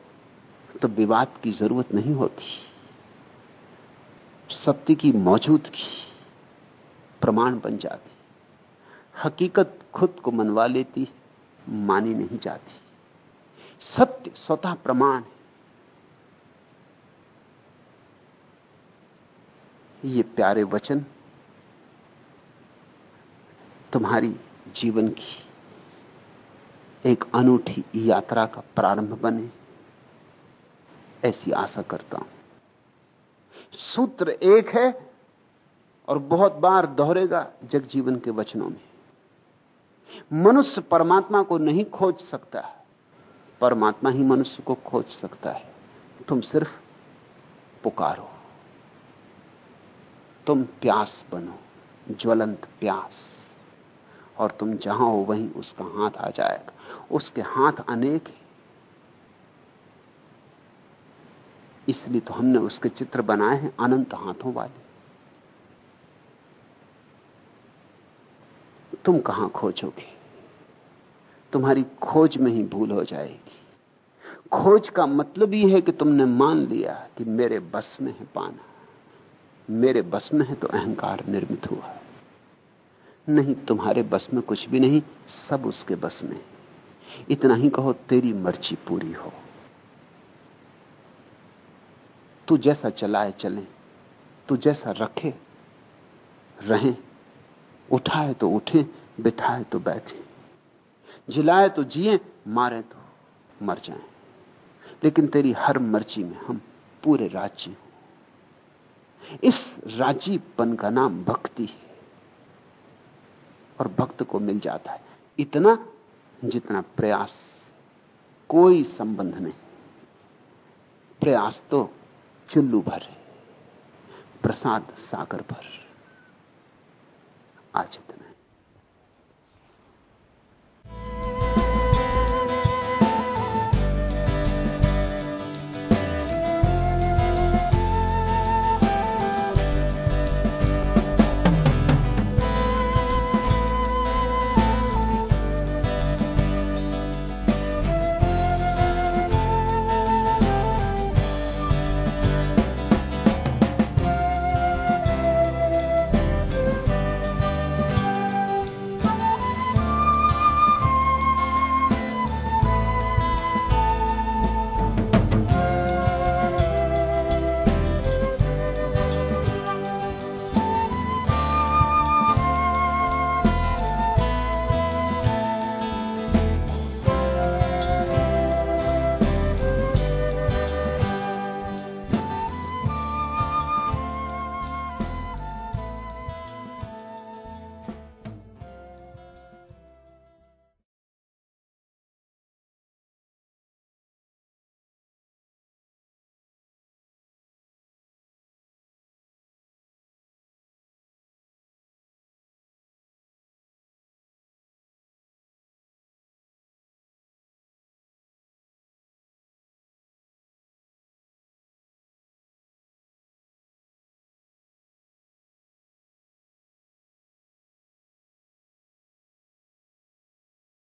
तो विवाद की ज़रूरत नहीं होती। सत्य की मौजूदगी प्रमाण बन जाती। हकीकत खुद को मनवा लेती, मानी नहीं जाती। सत्य स्वतः प्रमाण ये प्यारे वचन तुम्हारी जीवन की एक अनूठी यात्रा का प्रारंभ बने, ऐसी आशा करता हूँ। सूत्र एक है और बहुत बार दोहरेगा जगजीवन के वचनों में। मनुष्य परमात्मा को नहीं खोज सकता परमात्मा ही मनुष्य को खोज सकता है। तुम सिर्फ़ पुकारो। तुम प्यास बनो, ज्वलंत प्यास। और तुम जहाँ हो वहीं उसका हाथ आ जाएगा। उसके हाथ अनेक है। इसलिए तो हमने उसके चित्र बनाए हैं अनंत हाथों वाले। तुम कहाँ खोजोगे? तुम्हारी खोज में ही भूल हो जाएगी। खोज का मतलब यह है कि तुमने मान लिया कि मेरे बस में है पाना। मेरे बस में है तो अहंकार निर्मित हुआ। नहीं, तुम्हारे बस में कुछ भी नहीं, सब उसके बस में इतना ही कहो, तेरी मर्ज़ी पूरी हो। तू जैसा चलाए चले, तू जैसा रखे, रहे, उठाए तो उठे, बिठाए तो बैठे। जिलाए तो जिए, मारे तो मर जाए। लेकिन तेरी हर मर्ज़ी में हम पूरे राज्य इस राजीपन का नाम भक्ति है। और भक्त को मिल जाता है। इतना जितना प्रयास। कोई संबंध नहीं। प्रयास तो चुल्लू भर है। प्रसाद सागर भर। आज